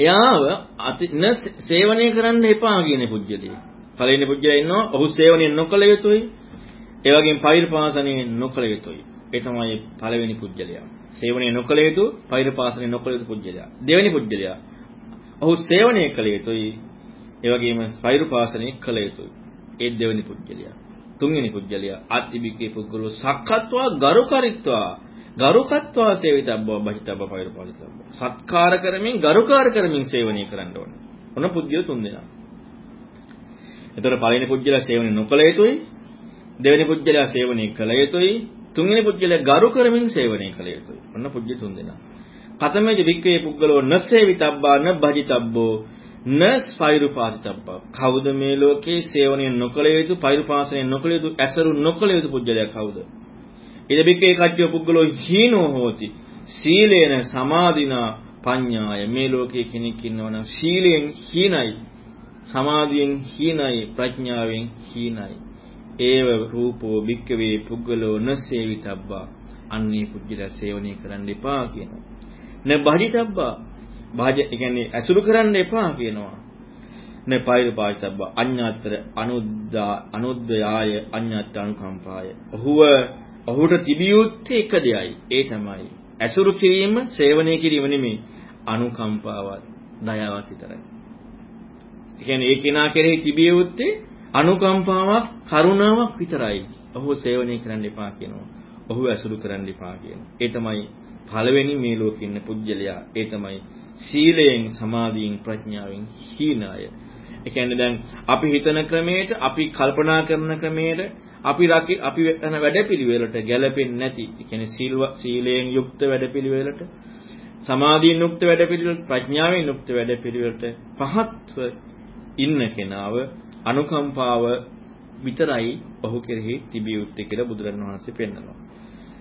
එයාව අතින සේවනය කරන්න එපා කියන පුජ්‍යලිය. පළවෙනි පුජ්‍යලයා ඉන්නවා ඔහු සේවනය නොකළ යුතුයි. ඒ වගේම පෛරපාසනය නොකළ යුතුයි. ඒ තමයි පළවෙනි පුජ්‍යලයා. සේවනය නොකළ යුතු පෛරපාසනය නොකළ යුතු පුජ්‍යලයා. දෙවෙනි පුජ්‍යලයා ඔහු සේවනය කළ යුතුයි. ඒ වගේම පෛරපාසනය කළ යුතුයි. ඒ දෙවෙනි පුජ්‍යලයා. තුන්වෙනි පුජ්‍යලයා අතිබිකේ පුද්ගලෝ සක්කත්වා ගරුකරිත්වා ගරුකත්වා සේවිතබ්බව බහිතබ්බ පෛරපාලිතබ්බ. සත්කාර කරමින් ගරුකාර කරමින් සේවනය කරන්න ඕනේ. ඔන්න පුජ්‍යල තුන් දෙනා. එතකොට පළවෙනි පුජ්‍යලා සේවනය නොකළ යුතුයි. දෙවෙනි පුජ්‍යලා සේවනය කළ යුතුයි. තුන්වෙනි පුජ්‍යලා ගරු කරමින් සේවනය කළ යුතුයි. ඔන්න පුජ්‍ය තුන් දෙනා. කතමේජ වික්කේ පුද්ගලෝ නසේවිතබ්බා න භජිතබ්බෝ න පෛරුපාසිතබ්බා. කවුද මේ ලෝකේ සේවනය නොකළ යුතු පෛරුපාසනය නොකළ යුතු ඇසරු නොකළ යුතු පුජ්‍යලයා කවුද? ඉදබිකේ කච්චෝ පුද්ගලෝ හීනෝ හෝති සීලේන සමාධිනා පඤ්ඤාය මේ ලෝකයේ කෙනෙක් ඉන්නවනම් සීලයෙන් හීනයි සමාධියෙන් හීනයි ප්‍රඥාවෙන් හීනයි. ඒව රූපෝ භික්කවේ පුද්ගලෝ නසේවිතබ්බා. අන්නේ පුජ්‍යල සේවනය කරන්න එපා කියනවා. න බහිතබ්බා. භාජ කියන්නේ ඇසුරු කරන්න එපා කියනවා. න පෛර පායිතබ්බා අඤ්ඤාතර අනුද්දා අනුද්දයාය අඤ්ඤාත අනුකම්පාය ඔහුව ඔහුට තිබිය යුත්තේ එක දෙයයි. ඒ තමයි ඇසුරු කිරීම, සේවනය කිරීම නෙමෙයි. අනුකම්පාවත්, දයාවත් විතරයි. ඒ කියන්නේ ඒ කෙනා කෙරෙහි තිබිය යුත්තේ අනුකම්පාවක්, කරුණාවක් විතරයි. ඔහු සේවනය කරන්න එපා කියනවා. ඔහු ඇසුරු කරන්න එපා කියනවා. ඒ තමයි පළවෙනි මේ ලෝකෙ ඉන්න පුජ්‍යලයා. ඒ තමයි සීලයෙන්, සමාධියෙන්, ප්‍රඥාවෙන් හීනාය. ඒ කියන්නේ දැන් අපි හිතන ක්‍රමයට, අපි කල්පනා කරන ක්‍රමයට අපි රකි අපි කරන වැඩපිළිවෙලට ගැළපෙන්නේ නැති, ඒ කියන්නේ සීල සීලයෙන් යුක්ත වැඩපිළිවෙලට, සමාධියෙන් යුක්ත වැඩපිළිවෙලට, ප්‍රඥාවෙන් යුක්ත වැඩපිළිවෙලට පහත්ව ඉන්න කෙනාව අනුකම්පාව විතරයි ඔහු කෙරෙහි තිබිය යුත්තේ කියලා බුදුරණවහන්සේ පෙන්නනවා.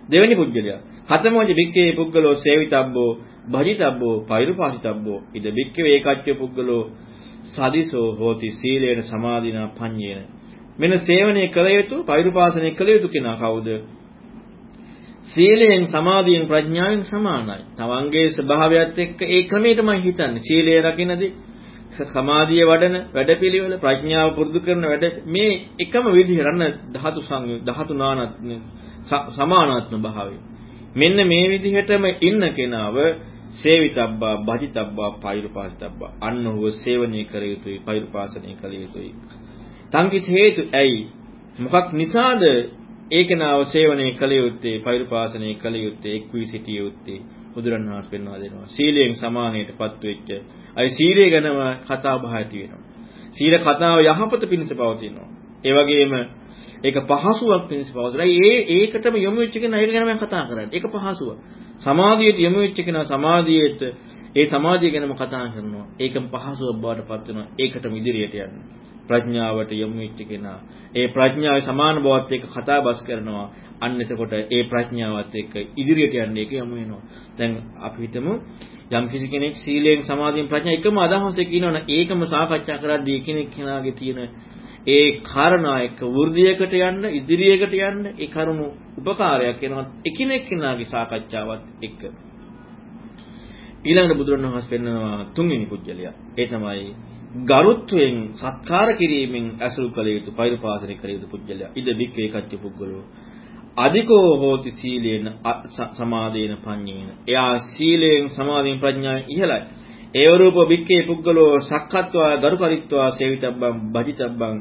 දෙවෙනි පුජ්‍යලයා හතමෝජ බික්කේ පුද්ගලෝ සේවිතබ්බෝ භජිතබ්බෝ පෛරුපාසිතබ්බෝ ඉද බික්කේ ඒකච්ච පුද්ගලෝ සදිසෝ හෝති සීලේන සමාධිනා පඤ්ඤේන මෙන්න සේවනය කළ යුතු, පෛරුපාසනය කළ යුතු කෙනා කවුද? සීලයෙන් සමාධියෙන් ප්‍රඥාවෙන් සමානයි. තවංගේ ස්වභාවයත් එක්ක ඒ ක්‍රමයටමයි හිතන්නේ. සීලය රකින්නදී සමාධිය වඩන වැඩපිළිවෙල ප්‍රඥාව පුරුදු කරන වැඩ මේ එකම විදිහට රන්න ධාතු සංයු ධාතු නානත් සමානාත්ම භාවය. මෙන්න මේ විදිහටම ඉන්න කෙනාව සේවිතබ්බා භජිතබ්බා පෛරුපාසිතබ්බා අන්න හුව සේවනය කර යුතුයි පෛරුපාසනය කළ යුතුයි තංකිස හේතු ඇයි? මොකක් නිසාද ඒකනාව සේවනය කළ යුත්තේ, පෛරුපාසනය කළ යුත්තේ, එක් වී සිටිය යුත්තේ? බුදුරණවහන්සේ පෙන්වා දෙනවා. සීලයෙන් සමානයටපත් වෙච්ච අය සීලය ගැනම කතා බහ ඇති වෙනවා. සීල කතාව යහපත පිණිස පවතිනවා. ඒ වගේම ඒක පහසුවක් පිණිස පවතිනවා. ඒ ඒකටම යොමු වෙච්ච කෙනා ඒක ගැනම කතා කරන්නේ. ඒක පහසුව. සමාධියට යොමු වෙච්ච කෙනා සමාධියට ඒ සමාධිය ගැනම කතා කරනවා. ඒකම පහසුවක් බවට පත් වෙනවා. ඒකටම ඉදිරියට යනවා. ප්‍රඥාවට යොමු වෙච්ච කෙනා. ඒ ප්‍රඥාවේ සමාන බවත් එක්ක කතා බස් කරනවා. අන්න එතකොට ඒ ප්‍රඥාවත් එක්ක ඉදිරියට යන්නේ ඒක යමු වෙනවා. දැන් අපි හිතමු යම් කිසි කෙනෙක් සීලයෙන් සමාධියෙන් ප්‍රඥා එකම අදහසක් කියනවනේ ඒකම සාකච්ඡා කරද්දී කෙනෙක් කෙනාගේ තියෙන ඒ කාරණා එක්ක වෘද්ධියකට යන්න ඉදිරියකට යන්න ඒ කරුණු උපකාරයක් වෙනවා එකිනෙක කෙනාගේ සාකච්ඡාවත් එක්ක. ඊළඟට බුදුරණවහන්සේ පෙන්නනවා තුන්වෙනි පුජ්‍යලයා. ඒ තමයි ගරුත්වයෙන් සත්කාර කිරීමෙන් ඇසුරු කළ යුතු පෛරුපාසනය කළ යුතු පුජ්‍යලයා ඉද බික්කේ කච්ච පුද්ගලෝ. අධිකෝ හෝති සීලේන සමාදේන පඤ්ඤේන. එයා සීලයෙන් සමාධියෙන් ප්‍රඥාවෙන් ඉහළයි. ඒ රූප බික්කේ පුද්ගලෝ සක්කත්වා ගරුකරිත්වා සේවිතබ්බං භජිතබ්බං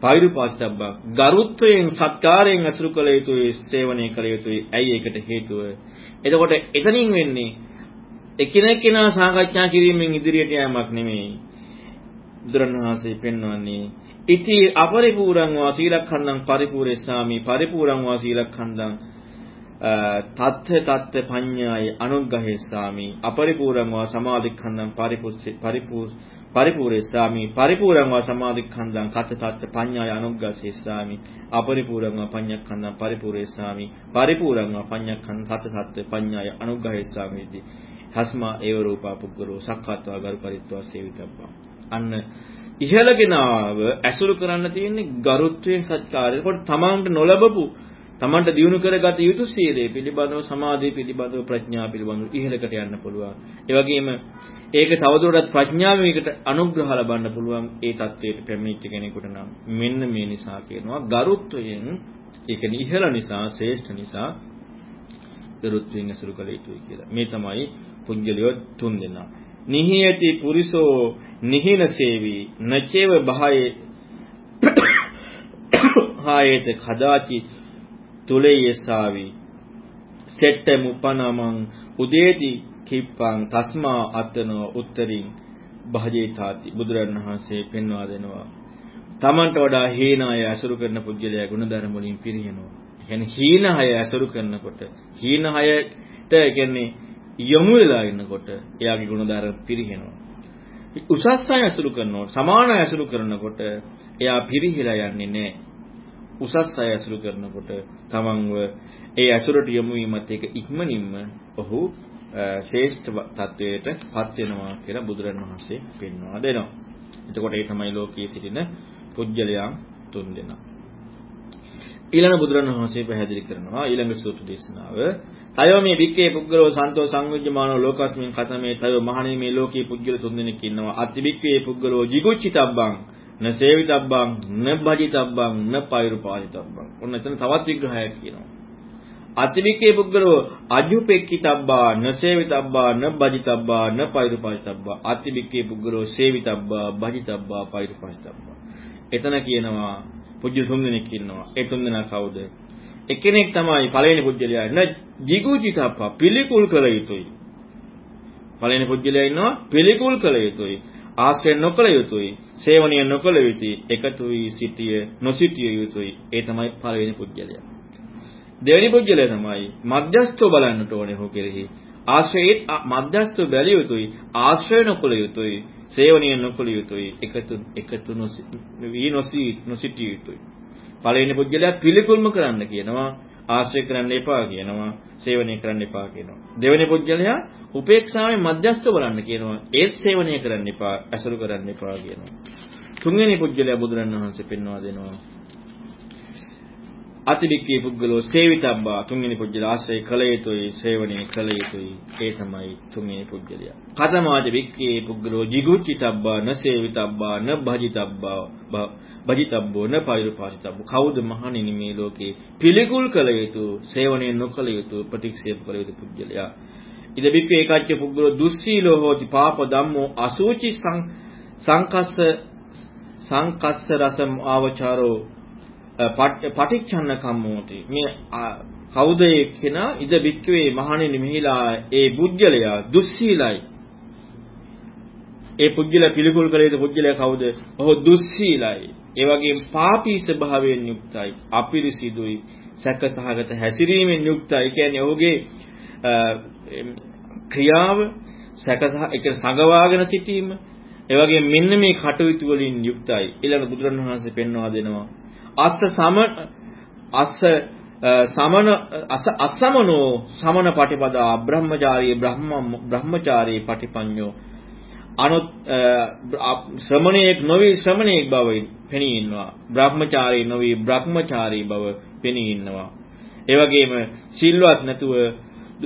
පෛරුපාසිතබ්බං ගරුත්වයෙන් සත්කාරයෙන් ඇසුරු කළ යුතුයි සේවනය කළ යුතුයි. ඇයි ඒකට හේතුව? එතකොට එතනින් වෙන්නේ එකිනෙකනා සාකච්ඡා කිරීමෙන් ඉදිරියට යෑමක් නෙමෙයි. බුදුරණවහන්සේ පෙන්වන්නේ ඉති අපරිපූර්ණං වා සීලඛණ්ඩං පරිපූර්ණේසාමි පරිපූර්ණං වා සීලඛණ්ඩං තත්ථ තත්ථ පඤ්ඤාය අනුග්‍රහේසාමි අපරිපූර්ණං වා සමාධිඛණ්ඩං පරිපුස්සේ පරිපූර් පරිපූර්ණේසාමි පරිපූර්ණං වා සමාධිඛණ්ඩං කත තත්ථ පඤ්ඤාය අනුග්‍රහේසාමි අපරිපූර්ණං වා පඤ්ඤඛණ්ඩං පරිපූර්ණේසාමි පරිපූර්ණං වා පඤ්ඤඛණ්ඩං කත තත්ථ පඤ්ඤාය අනුග්‍රහේසාමි තස්මා ඒව රූපා පුද්ගලෝ සක්කාත්වා ගරු පරිත්වා සේවිතබ්බා. අන්න ඉහළ කෙනාව ඇසුරු කරන්න තියෙන්නේ ගරුත්වයේ සත්කාරය. ඒකට තමන්ට නොලබපු තමන්ට දිනු කරගත යුතු සීලය පිළිබඳව සමාධිය පිළිබඳව ප්‍රඥා පිළිබඳව ඉහළකට යන්න පුළුවන්. ඒ වගේම ඒක තවදුරටත් ප්‍රඥාවයකට අනුග්‍රහ ලබන්න පුළුවන් ඒ தത്വයට පැමිණිච්ච කෙනෙකුට නම් මෙන්න මේ නිසා කියනවා ගරුත්වයෙන් ඒ කියන්නේ ඉහළ නිසා ශ්‍රේෂ්ඨ නිසා ගරුත්වයෙන් ඇසුරු කළ යුතුයි කියලා. මේ තමයි පුජ්‍යලිය තුන් දෙනා. නිහියති පුරිසෝ නිහින සේවි නචේව බහයේ හායේත කදාචි තුලේයසාවි සෙට්ට මුපනමං උදේති කිප්පං තස්මා අතනෝ උත්තරින් භජේතාති බුදුරණවහන්සේ පෙන්වා දෙනවා තමන්ට වඩා හීනාය අසුරු කරන පුජ්‍යලයා ගුණධර්ම වලින් පිරිනනවා. ඒ කියන්නේ හීනහය අසුරු කරනකොට හීනහයට කියන්නේ යොමු වෙලා ඉන්නකොට එයාගේ ගුණධර්ම පිරිනනවා. උසස් අය අසුරු කරනකොට සමාන අය අසුරු කරනකොට එයා පිරිහිලා යන්නේ නැහැ. උසස් අය අසුරු කරනකොට තමන්ව ඒ අසුරට යොමු වීමත් එක ඉක්මනින්ම ඔහු ශ්‍රේෂ්ඨ තත්වයට පත් වෙනවා කියලා බුදුරණවහන්සේ පෙන්වා දෙනවා. එතකොට ඒ තමයි ලෝකයේ සිටින පුජ්‍යලයන් තුන් දෙනා. ඊළඟ බුදුරණවහන්සේ පැහැදිලි කරනවා ඊළඟ සූත්‍ර දේශනාව තයෝ මේ වික්කේ පුද්ගලෝ සන්තෝ සංයුජ්ජමානෝ ලෝකස්මින් කතමේ තයෝ මහණේ මේ ලෝකයේ පුද්ගල තුන් දෙනෙක් ඉන්නවා. අති වික්කේ පුද්ගලෝ jigucchitabbang න සේවිතබ්බං න භජිතබ්බං න පෛරුපාදිතබ්බං. ඔන්න එතන තවත් විග්‍රහයක් කියනවා. අතිවිකේ පුද්ගලෝ අජුපෙක්කිතබ්බා න සේවිතබ්බා න භජිතබ්බා න පෛරුපාදිතබ්බා. අතිවිකේ පුද්ගලෝ සේවිතබ්බා භජිතබ්බා පෛරුපාදිතබ්බා. එතන කියනවා පුජ්‍ය තුන් දෙනෙක් ඉන්නවා. ඒ තුන් දෙනා කවුද? එක්කෙනෙක් තමයි පළවෙනි පුජ්‍යලයා න jigucitappa පිළිකුල් කළ යුතුයි පළවෙනි පුජ්‍යලයා ඉන්නවා පිළිකුල් කළ යුතුයි ආශ්‍රය නොකළ යුතුයි, සේවනීය නොකළ යුතුයි, එකතු වී සිටිය නොසිටිය යුතුයි. ඒ තමයි පළවෙනි පුජ්‍යලය. දෙවෙනි පුජ්‍යලය තමයි මධ්‍යස්ථව බලන්නට ඕනේ හො කෙරෙහි. ආශ්‍රයේත් මධ්‍යස්ථව බැලිය යුතුයි, ආශ්‍රය නොකළ යුතුයි, සේවනීය නොකළ යුතුයි, එකතු එකතු වී නොසිටිය යුතුයි. පළවෙනි පුජ්‍යලය පිළිකුල්ම කරන්න කියනවා. ආශ්‍රය කරන්න එපා කියනවා සේවනය කරන්න එපා කියනවා. දෙවෙනි පුජ්‍යලයා උපේක්ෂාවෙන් මධ්‍යස්ථ බලන්න කියනවා ඒත් සේවනය කරන්න එපා ඇසුරු කරන්න එපා කියනවා. තුන්වෙනි පුජ්‍යලයා බුදුරණවහන්සේ පෙන්වා දෙනවා අතිවික්කේ පුද්ගලෝ සේවිතබ්බා තුන්වෙනි පුජ්‍යල ආශ්‍රය කළ යුතුයි සේවනය කළ යුතුයි. ඒ තමයි තුන්වෙනි පුජ්‍යලයා කතමාජ වික්කේ පුද්ගලෝ jigucchitabbā න සේවිතබ්බා න භජිතබ්බා භජිතබ්බෝ න පෛරුපාසිතබ්බෝ කවුද මහණෙනි මේ ලෝකේ පිළිකුල් කළ යුතු සේවනය නොකළ යුතු ප්‍රතික්ෂේප කළ යුතු පුජ්‍යලයා ඉද බික්කේ ඒකච්ච පුද්ගලෝ දුස්සීලෝ හෝති පාප ධම්මෝ අසූචි සංකස්ස සංකස්ස රස ආවචාරෝ පටිච්චන්න කම්මෝති. මේ කවුද කෙනා? ඉද බික්කවේ මහණෙනි මෙහිලා ඒ පුජ්‍යලයා දුස්සීලයි. ඒ පුජ්‍යල පිළිකුල් කළ යුතු පුජ්‍යලයා කවුද? ඔහු දුස්සීලයි. ඒ වගේම පාපී ස්වභාවයෙන් යුක්තයි. අපිරිසිදුයි. සැකසහගත හැසිරීමෙන් යුක්තයි. ඒ කියන්නේ ඔහුගේ ක්‍රියාව සැකසහ ඒක සංගවාගෙන සිටීම ඒ වගේම මෙන්න මේ කටයුතු වලින් යුක්තයි. ඊළඟ බුදුරණවහන්සේ පෙන්වා දෙනවා. අස්ස සම අස්ස සමන අසමනෝ සමන පටිපදා බ්‍රහ්මචාරී බ්‍රහ්ම බ්‍රහ්මචාරී පටිපඤ්ඤෝ අනුත් ශ්‍රමණේක් නොවි ශ්‍රමණේක් බව පෙනී ඉන්නවා. බ්‍රහ්මචාරී නොවි බ්‍රහ්මචාරී බව පෙනී ඉන්නවා. ඒ වගේම සිල්වත් නැතුව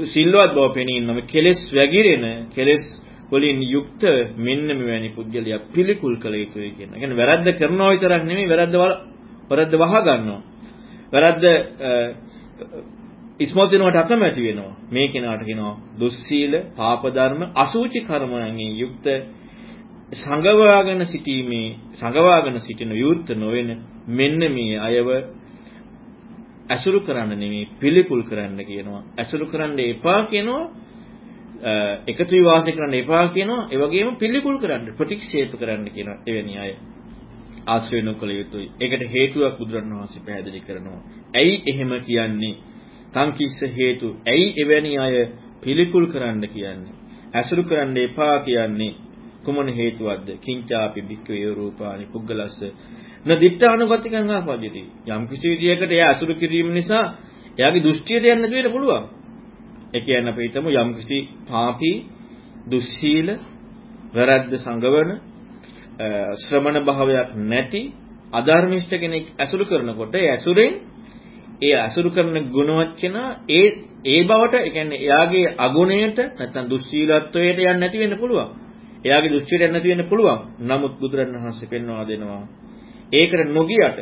සිල්වත් බව පෙනී ඉන්නවා. කෙලෙස් වැగిරෙන කෙලෙස් වලින් යුක්ත මෙන්න මෙවැනි පුද්ගලයා පිළිකුල් කළ යුතුයි කියන. ඒ කියන්නේ වැරද්ද කරනවා විතරක් නෙමෙයි වැරද්ද වැරද්ද වහ ගන්නවා. වැරද්ද ඉස්මතු වෙනවට අකමැති වෙනවා. මේ කෙනාට කියනවා දුස්සීල, පාප ධර්ම, අසූචි කර්මයන්ගෙන් යුක්ත සංගවාගෙන සිටීමේ සංගවාගෙන සිටින යුක්ත නොවන මෙන්න මේ අයව ඇසුරු කරන්න නෙමෙයි පිළිකුල් කරන්න කියනවා. ඇසුරු කරන්න එපා කියනවා. එකතු වී වාසය කරන්න එපා කියනවා. ඒ වගේම පිළිකුල් කරන්න ප්‍රතික්ෂේප කරන්න කියනවා. එවැනි අය ආශ්‍රය නොකළ යුතුයි. ඒකට හේතුවක් බුදුරණවහන්සේ පැහැදිලි කරනවා. ඇයි එහෙම කියන්නේ? සංකිස්ස හේතු. ඇයි එවැනි අය පිළිකුල් කරන්න කියන්නේ? ඇසුරු කරන්න එපා කියන්නේ කුමන හේතුවක්ද? කිංචාපි බික්කවේ රූපානි පුද්ගලස්ස න දිත්තානුගතිකං ආපජ්ජති. යම් කිසි විදියකට එයා අසුරු කිරීම නිසා එයාගේ දෘෂ්ටියට යන්න දෙන්න පුළුවන්. ඒ කියන්නේ අපි හිතමු යම් කිසි පාපී දුස්සීල වැරද්ද සංගවන ශ්‍රමණ භාවයක් නැති අධර්මිෂ්ඨ කෙනෙක් ඇසුරු කරනකොට ඒ ඇසුරෙන් ඒ අසුරු කරන ගුණවත් කෙනා ඒ ඒ බවට ඒ කියන්නේ එයාගේ අගුණයට නැත්නම් දුස්සීලත්වයට යන්නේ නැති වෙන්න පුළුවන්. එයාගේ දෘෂ්ටියට යන්නේ නැති වෙන්න පුළුවන්. නමුත් බුදුරණවහන්සේ පෙන්වා දෙනවා. ඒකට නොගියට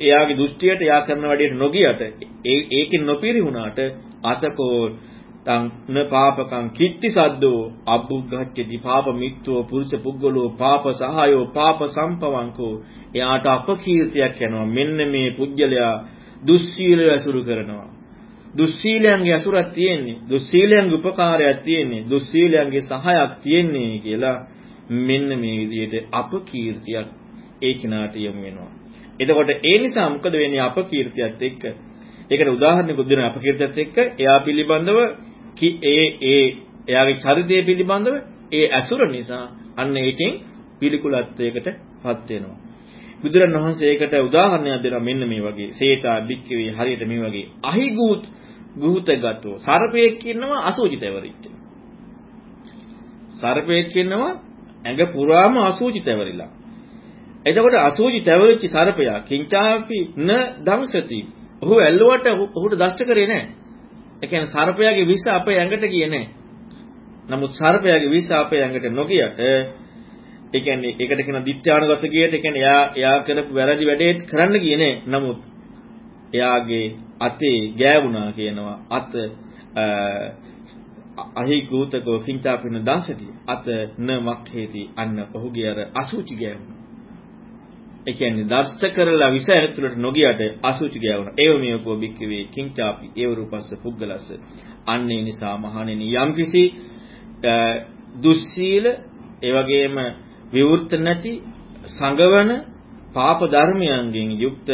එයාගේ දෘෂ්ටියට එයා කරන වැඩේට නොගියට ඒ ඒකෙන් නොපිරිහුණාට අතකෝ තං න පාපකං කිත්ති සද්දෝ අබ්බුග්ගච්ඡති පාප මිත්‍රෝ පුරුෂ පුද්ගලෝ පාප සහායෝ පාප සම්පවංකෝ එයාට අපකීර්තියක් යනවා මෙන්න මේ පුජ්‍යලයා දුස්සීලය ඇසුරු කරනවා. දුස්සීලයන්ගේ ඇසුරක් තියෙන්නේ. දුස්සීලයන්ගේ උපකාරයක් තියෙන්නේ. දුස්සීලයන්ගේ සහායක් තියෙන්නේ කියලා මෙන්න මේ විදිහට අපකීර්තියක් ඒ කෙනාට යොමු වෙනවා. එතකොට ඒ නිසා මොකද වෙන්නේ අපකීර්තියත් එක්ක? ඒකට උදාහරණයක් දෙන අපකීර්තියත් එක්ක එයා පිළිබඳව ඒ ඒ එයාගේ චරිතය පිළිබඳව ඒ ඇසුර නිසා අන්න ඒකෙන් පිළිකුලත්වයකටපත් වෙනවා. බුදුරන් වහන්සේ ඒකට උදාහරණයක් දෙනවා මෙන්න මේ වගේ. සේතා බික්කවේ හරියට මේ වගේ අහිගූත් ගුහතගතෝ සර්පයෙක් කියනවා අසූචි තැවරිච්ච. සර්පයෙක් කියනවා ඇඟ පුරාම අසූචි තැවරිලා. එතකොට අසූචි තැවරිච්ච සර්පයා කිංචාපි න දංශති. ඔහු ඇල්ලුවට ඔහුට දෂ්ට කරේ නැහැ. ඒ කියන්නේ සර්පයාගේ විස අපේ ඇඟට ගියේ නැහැ. නමුත් සර්පයාගේ විස අපේ ඇඟට නොගියට ඒ කියන්නේ ඒකට කියන දිත්‍යානුගත කියට ඒ කියන්නේ එයා එයා කරපු වැරදි වැඩේ කරන්න ගියේ නේ. නමුත් එයාගේ අතේ ගෑවුණා කියනවා. අත අහි ගූතකෝ කිංචාපින දාසති. අත න මක්ඛේති අන්න ඔහුගේ අර අසුචි ගෑවුණා. ඒ කියන්නේ දර්ශ කරලා විස ඇතුළට නොගියට අසුචි ගෑවුණා. ඒව මියකෝ බික්කවේ කිංචාපි ඒව රූපස්ස පුද්ගලස්ස. අන්නේ නිසා මහණෙනි යම්කිසි දුස්සීල ඒ වගේම විවෘත නැති සංගවන පාප ධර්මයන්ගෙන් යුක්ත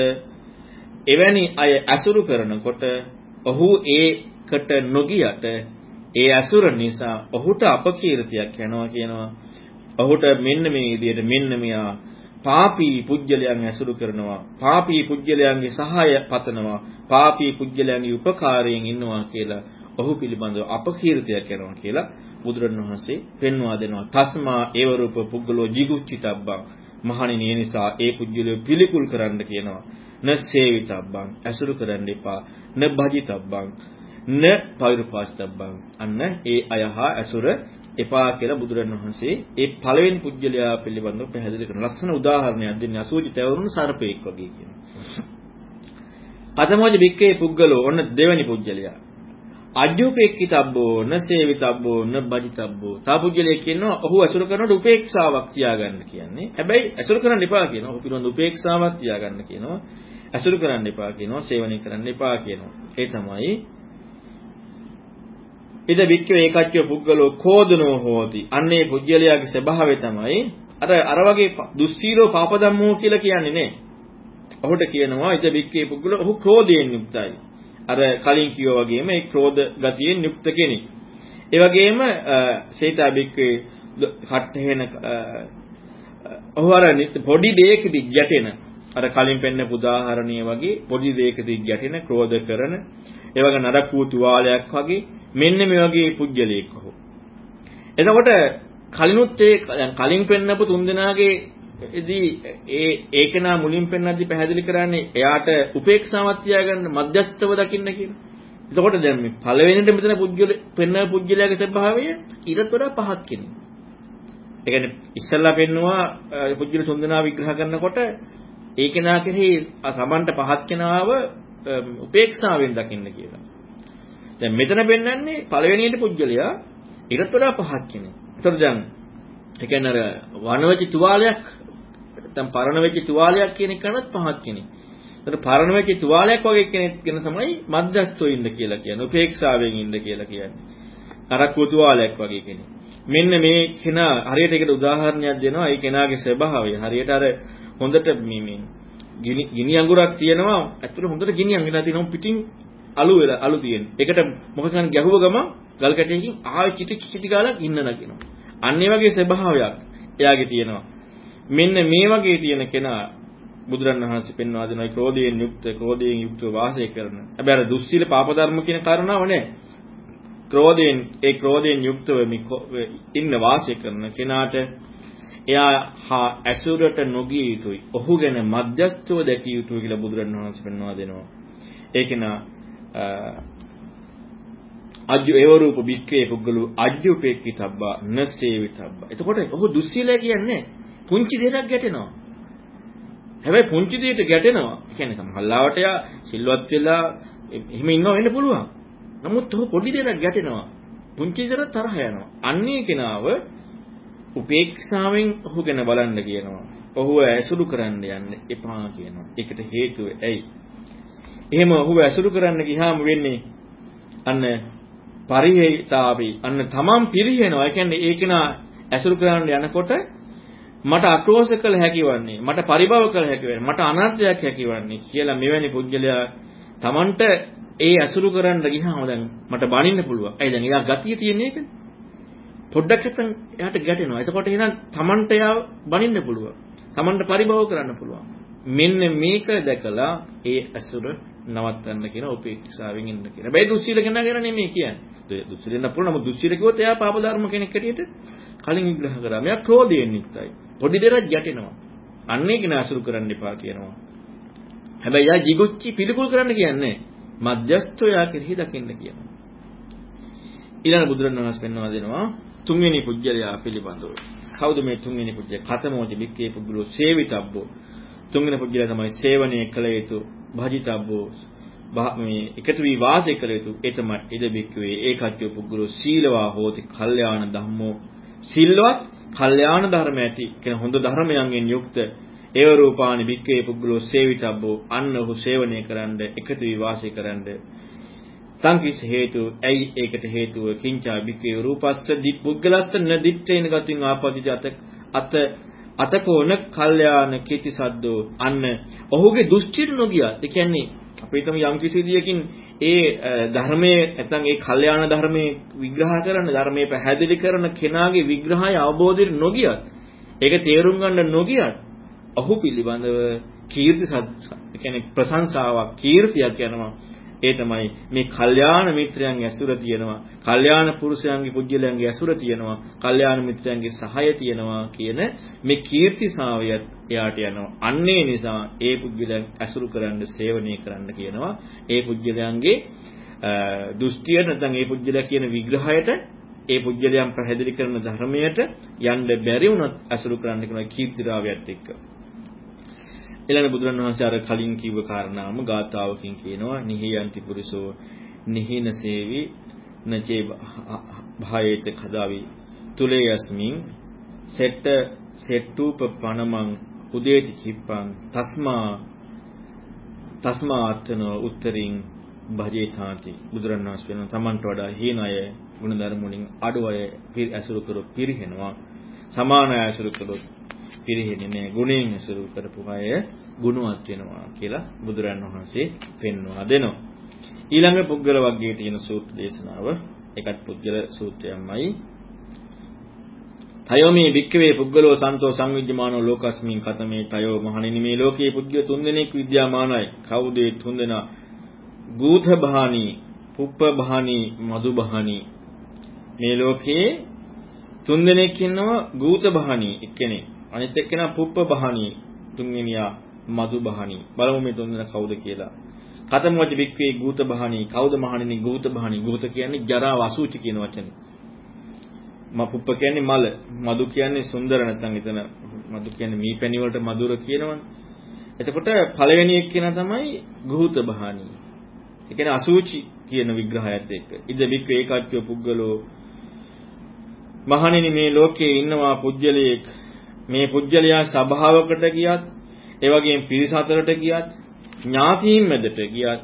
එවැනි අය ඇසුරු කරනකොට ඔහු ඒකට නොගියට ඒ ඇසුර නිසා ඔහුට අපකීර්තියක් යනවා කියනවා. ඔහුට මෙන්න මේ විදිහට මෙන්න මෙයා පාපී පුජ්‍යලයන් ඇසුරු කරනවා. පාපී පුජ්‍යලයන්ගේ සහාය පතනවා. පාපී පුජ්‍යලයන්ගේ උපකාරයෙන් ඉන්නවා කියලා ඔහු පිළිබඳව අපකීර්තියක් කරනවා කියලා බුදුරණවහන්සේ පෙන්වා දෙනවා. තස්මා ඒව රූප පුද්ගලෝ jigucchitabbang. මහණෙනි ඒ නිසා ඒ පුද්ගලය පිළිකුල් කරන්න කියනවා. න සේවිතබ්බං ඇසුරු කරන්න එපා. න භජිතබ්බං න පෛරුපාස්තබ්බං. අන්න ඒ අයහා ඇසුර එපා කියලා බුදුරණවහන්සේ ඒ පළවෙනි පුජ්‍යලයා පිළිබඳව පැහැදිලි කරන ලස්සන උදාහරණයක් දෙන්නේ අසූචි තැවරුණු සර්පෙක් වගේ කියනවා. අතමෝජ බික්කේ පුද්ගලෝ ඔන්න දෙවෙනි පුජ්‍යලයා. අජ්ජුපේක්ඛිතබ්බෝ නසේවිතබ්බෝ නබජිතබ්බෝ තාපුජ්‍යලයේ කියනවා ඔහු අසුර කරනකොට උපේක්ෂාවක් තියාගන්න කියන්නේ. හැබැයි අසුර කරන්න එපා කියනවා. ඔහු පිළිබඳ උපේක්ෂාවක් තියාගන්න කියනවා. අසුර කරන්න එපා කියනවා. සේවනය කරන්න එපා කියනවා. ඒ තමයි ඉද වික්කෝ ඒකච්චෝ පුද්ගලෝ කෝදනෝ හෝති අන්නේ පුජ්‍යලයාගේ ස්වභාවය තමයි අර අර වගේ දුස්සීලෝ පාපදම්මෝ කියලා කියන්නේ නේ. ඔහුට කියනවා ඉද වික්කේ පුද්ගලෝ ඔහු ක්‍රෝධයෙන් යුක්තයි අර කලින් කිව්වා වගේම ඒ ක්‍රෝධ ගතියෙන් යුක්ත කෙනෙක්. ඒ වගේම සේතා බික්කේ කට්ටහෙන ඔහු අර පොඩි දෙයකදී ගැටෙන අර කලින් පෙන්න උදාහරණීය වගේ පොඩි දෙයකදී ගැටෙන ක්‍රෝධ කරන ඒ වගේ නරක වූ තුවාලයක් වගේ මෙන්න මේ වගේ පුජ්‍යලයක් ඔහු. එතකොට කලිනුත් ඒ කලින් පෙන්නපු තුන්දෙනාගේ එදී ඒ ඒකනා මුලින් පෙන්නද්දි පැහැදිලි කරන්නේ එයාට උපේක්ෂාවක් තියාගන්න මධ්‍යස්තව දකින්න කියන. එතකොට දැන් මේ පළවෙනිට මෙතන පුජ්‍යල පෙන්න පුජ්‍යලයාගේ ස්වභාවය ඊටත් වඩා පහත් කෙනෙක්. ඒ කියන්නේ ඉස්සල්ලා පෙන්නවා පුජ්‍යල තුන්දෙනා විග්‍රහ කරනකොට ඒකනා කෙරෙහි සමන්ට පහත් කෙනාව උපේක්ෂාවෙන් දකින්න කියලා. දැන් මෙතන පෙන්වන්නේ පළවෙනියට පුජ්‍යලයා ඊටත් වඩා පහත් කෙනෙක්. ඒතර දැන් ඒ කියන්නේ අර වනවචි තුවාලයක් නැත්නම් පරණ වෙච්ච තුවාලයක් කියන එකනත් පහත් කෙනෙක්. ඒතර පරණ වෙච්ච තුවාලයක් වගේ කෙනෙක් ගැන තමයි මධ්‍යස්ථව ඉන්න කියලා කියන්නේ. උපේක්ෂාවෙන් ඉන්න කියලා කියන්නේ. අරක්කු තුවාලයක් වගේ කෙනෙක්. මෙන්න මේ කෙනා හරියට ඒකට උදාහරණයක් දෙනවා. ඒ කෙනාගේ ස්වභාවය. හරියට අර හොඳට මේ මේ ගිනි ගිනි අඟුරක් තියෙනවා. ඇත්තට හොඳට ගිනි අඟුරක් තියෙනවා පිටින් අලු වෙලා අලු තියෙන. ඒකට මොකද කියන්නේ ගැහුව ගම ගල් කැටයකින් ආයෙ චිටි චිටි ගාලා ඉන්න නගිනවා. අන්න ඒ වගේ ස්වභාවයක් එයාගේ තියෙනවා. මෙන්න මේ වගේ තියෙන කෙනා බුදුරණවහන්සේ පෙන්වා දෙනවා ක්‍රෝධයෙන් යුක්ත ක්‍රෝධයෙන් යුක්තව වාසය කරන. හැබැයි අර දුස්සීල පාප ධර්ම කියන කාරණාව නෑ. ක්‍රෝධයෙන් ඒ ක්‍රෝධයෙන් යුක්තව ඉන්න වාසය කරන කෙනාට එයා හා ඇසුරට නොගිය යුතුයි. ඔහු ගැන මධ්‍යස්තව දැකිය යුතුයි කියලා බුදුරණවහන්සේ පෙන්වා දෙනවා. ඒක නා අජ්ජු ඒව රූප බික්කේ පුද්ගලු අජ්ජුපේක්කිතබ්බා නසේවිතබ්බා. එතකොට ඔහු දුස්සීලය කියන්නේ පුංචි දෙයක් ගැටෙනවා. හැබැයි පුංචි දෙයට ගැටෙනවා. ඒ කියන්නේ සමහල්ලාවට යා සිල්වත් වෙලා එහෙම ඉන්නව වෙන්න පුළුවන්. නමුත් ඔහු පොඩි දෙයක් ගැටෙනවා. පුංචි දෙයට තරහ යනවා. අන්නේ කෙනාව උපේක්ෂාවෙන් ඔහු ගැන බලන්න කියනවා. ඔහුව ඇසුරු කරන්න යන්න එපා කියනවා. ඒකට හේතුව ඇයි? එහෙම ඔහුව ඇසුරු කරන්න ගියාම වෙන්නේ අන්න පරිහේතාවි අන්න තමන් පිරිහෙනවා. ඒ කියන්නේ ඒ කෙනා ඇසුරු කරන්න යනකොට මට අක්‍රෝෂ කළ හැකිවන්නේ මට පරිභව කළ හැකිවන්නේ මට අනර්ථයක් හැකිවන්නේ කියලා මෙවැනි පුජ්‍යලයා තමන්ට ඒ ඇසුරු කරන්න ගියාම දැන් මට බනින්න පුළුවන්. ඇයි දැන් එයා ගතිය තියෙන එකනේ. පොඩ්ඩක් නැත්නම් එයාට ගැටෙනවා. එතකොට එහෙනම් තමන්ට එයා බනින්න පුළුවන්. තමන්ට පරිභව කරන්න පුළුවන්. මෙන්න මේක දැකලා ඒ ඇසුර නවත්තන්න කියන උපේක්ෂාවෙන් ඉන්න කියන. හැබැයි දුස්සීල කෙනා ගැන නෙමෙයි කියන්නේ. දුස්සීල වෙන්න පුළුවන්. නමුත් දුස්සීල කිව්වොත් එයා පාප ධර්ම කෙනෙක් හැටියට කලින් විග්‍රහ කරා. මෙයා ක්‍රෝධයෙන් යුක්තයි. පොඩි දෙයක් ගැටෙනවා. අන්නේ කෙනා ඇසුරු කරන්න එපා කියනවා. හැබැයි යා jigucci පිළිකුල් කරන්න කියන්නේ මධ්‍යස්ථෝ යා කෙරෙහි දකින්න කියනවා. ඊළඟ බුදුරණවහන්සේ පෙන්වා දෙනවා තුන්වෙනි පුජ්‍යලයා පිළිබඳව. කවුද මේ තුන්වෙනි පුජ්‍ය? කතමෝජ බික්කේ පුද්ගලෝ සේවිතබ්බෝ. තුන්වෙනි පුජ්‍යලයා තමයි සේවනය කළ යුතු භජිතබ්බෝ. මේ එකතු වී වාසය කළ යුතු ඒ තමයි ඉද බික්කවේ ඒකත්ව පුද්ගලෝ සීලවා හෝති කල්යාණ ධම්මෝ. සිල්වත් කල්යාණ ධර්ම ඇති කියන හොඳ ධර්මයන්ගෙන් යුක්ත ඒව රූපානි බික්කේ පුද්ගලෝ සේවිතබ්බෝ අන්න ඔහු සේවනය කරන්න එකතු වී වාසය කරන්න සංකිස් හේතු ඇයි ඒකට හේතුව? කිංචා බික්කේ රූපස්ස දි පුද්ගලස්ස න දිත්තේන ගතින් ආපතිජ අත අත අතකෝන කල්යාණ කීති සද්දෝ අන්න. ඔහුගේ දෘෂ්ටිට නොගියා. ඒ කියන්නේ අපි හිතමු යම් කිසි විදියකින් ඒ ධර්මයේ නැත්නම් ඒ කල්යාණ ධර්මයේ විග්‍රහ කරන ධර්මයේ පැහැදිලි කරන කෙනාගේ විග්‍රහය අවබෝධයට නොගියත් ඒක තේරුම් ගන්න නොගියත් ඔහු පිළිබඳව කීර්ති සද්ද කියන්නේ ප්‍රශංසාවක් කීර්තියක් යනවා. ඒ තමයි මේ කල්යාණ මිත්‍රයන්ගේ ඇසුර තියෙනවා. කල්යාණ පුරුෂයන්ගේ පුජ්‍යලයන්ගේ ඇසුර තියෙනවා. කල්යාණ මිත්‍රයන්ගේ සහාය තියෙනවා කියන මේ කීර්තිසාවයත් එයාට යනවා. අන්නේ නිසා ඒ පුජ්‍යලයන් ඇසුරු කරන්න සේවනය කරන්න කියනවා. ඒ පුජ්‍යලයන්ගේ දෘෂ්ටිය නැත්නම් ඒ පුජ්‍යලයා කියන විග්‍රහයට ඒ පුජ්‍යලයන් පැහැදිලි කරන ධර්මයට යන්න බැරි වුණත් ඇසුරු කරන්න කියන කීර්තිරාවයත් එක්ක. ඊළඟ බුදුරණවහන්සේ අර කලින් කිව්ව කාරණාම ගාතාවකින් කියනවා නිහියන්ති පුරිසෝ නිහිනසේවි නචේ භායේත කදාවි. තුලේ යස්මින් සෙට්ට සෙට්ටූප පණමං උදේති කිප්පං තස්මා තස්මාත්න උත්තරින් භජේතාති බුදුරණවහන්සේ වෙන තමන්ට වඩා හීන අය ගුණධර්ම වලින් අඩු අය ඇසුරු කරු පිරිහෙනවා. සමාන අය ඇසුරු කළොත් පිරිහෙන්නේ නැහැ ගුණයෙන් ඇසුරු කරපු අය ගුණවත් වෙනවා කියලා බුදුරන් වහන්සේ පෙන්වා දෙනවා. ඊළඟ පුද්ගල වර්ගයේ තියෙන සූත්‍ර දේශනාව ඒකත් පුද්ගල සූත්‍රයමයි. තයෝමේ වික්කවේ පුද්ගලෝ සන්තෝ සංවිද්‍යමානෝ ලෝකස්මින් කතමේ තයෝ මහණෙනි මේ ලෝකයේ පුද්ගල තුන්දෙනෙක් විද්‍යාමානයි. කවුද ඒ තුන්දෙනා? ගූථ බහානි, පුප්ප බහානි, මදු බහානි. මේ ලෝකයේ තුන්දෙනෙක් ඉන්නවා ගූත බහානි එක්කෙනෙක්. අනිත් එක්කෙනා පුප්ප බහානි තුන්වෙනියා මදු බහණි. බලමු මේ තුන්දෙනා කවුද කියලා. කතමවච වික්වේ ගූත බහණි. කවුද මහණෙනි? ගූත බහණි. ගූත කියන්නේ ජරා අසුචි කියන වචනේ. මපුප්ප කියන්නේ මල. මදු කියන්නේ සුන්දර නැත්නම් එතන මදු කියන්නේ මීපැණි වලට මధుර කියනවනේ. එතකොට පළවෙනි එක්කෙන තමයි ගූත බහණි. ඒ කියන්නේ අසුචි කියන විග්‍රහයත් එක්ක. ඉද වික්වේ ඒකත්ව පුද්ගලෝ. මහණෙනි මේ ලෝකයේ ඉන්නවා පුජ්‍යලයක්. මේ පුජ්‍යලයා සභාවකට ගියත් ඒ වගේම පිරිස අතරට ගියත් ඥාතීන් මැදට ගියත්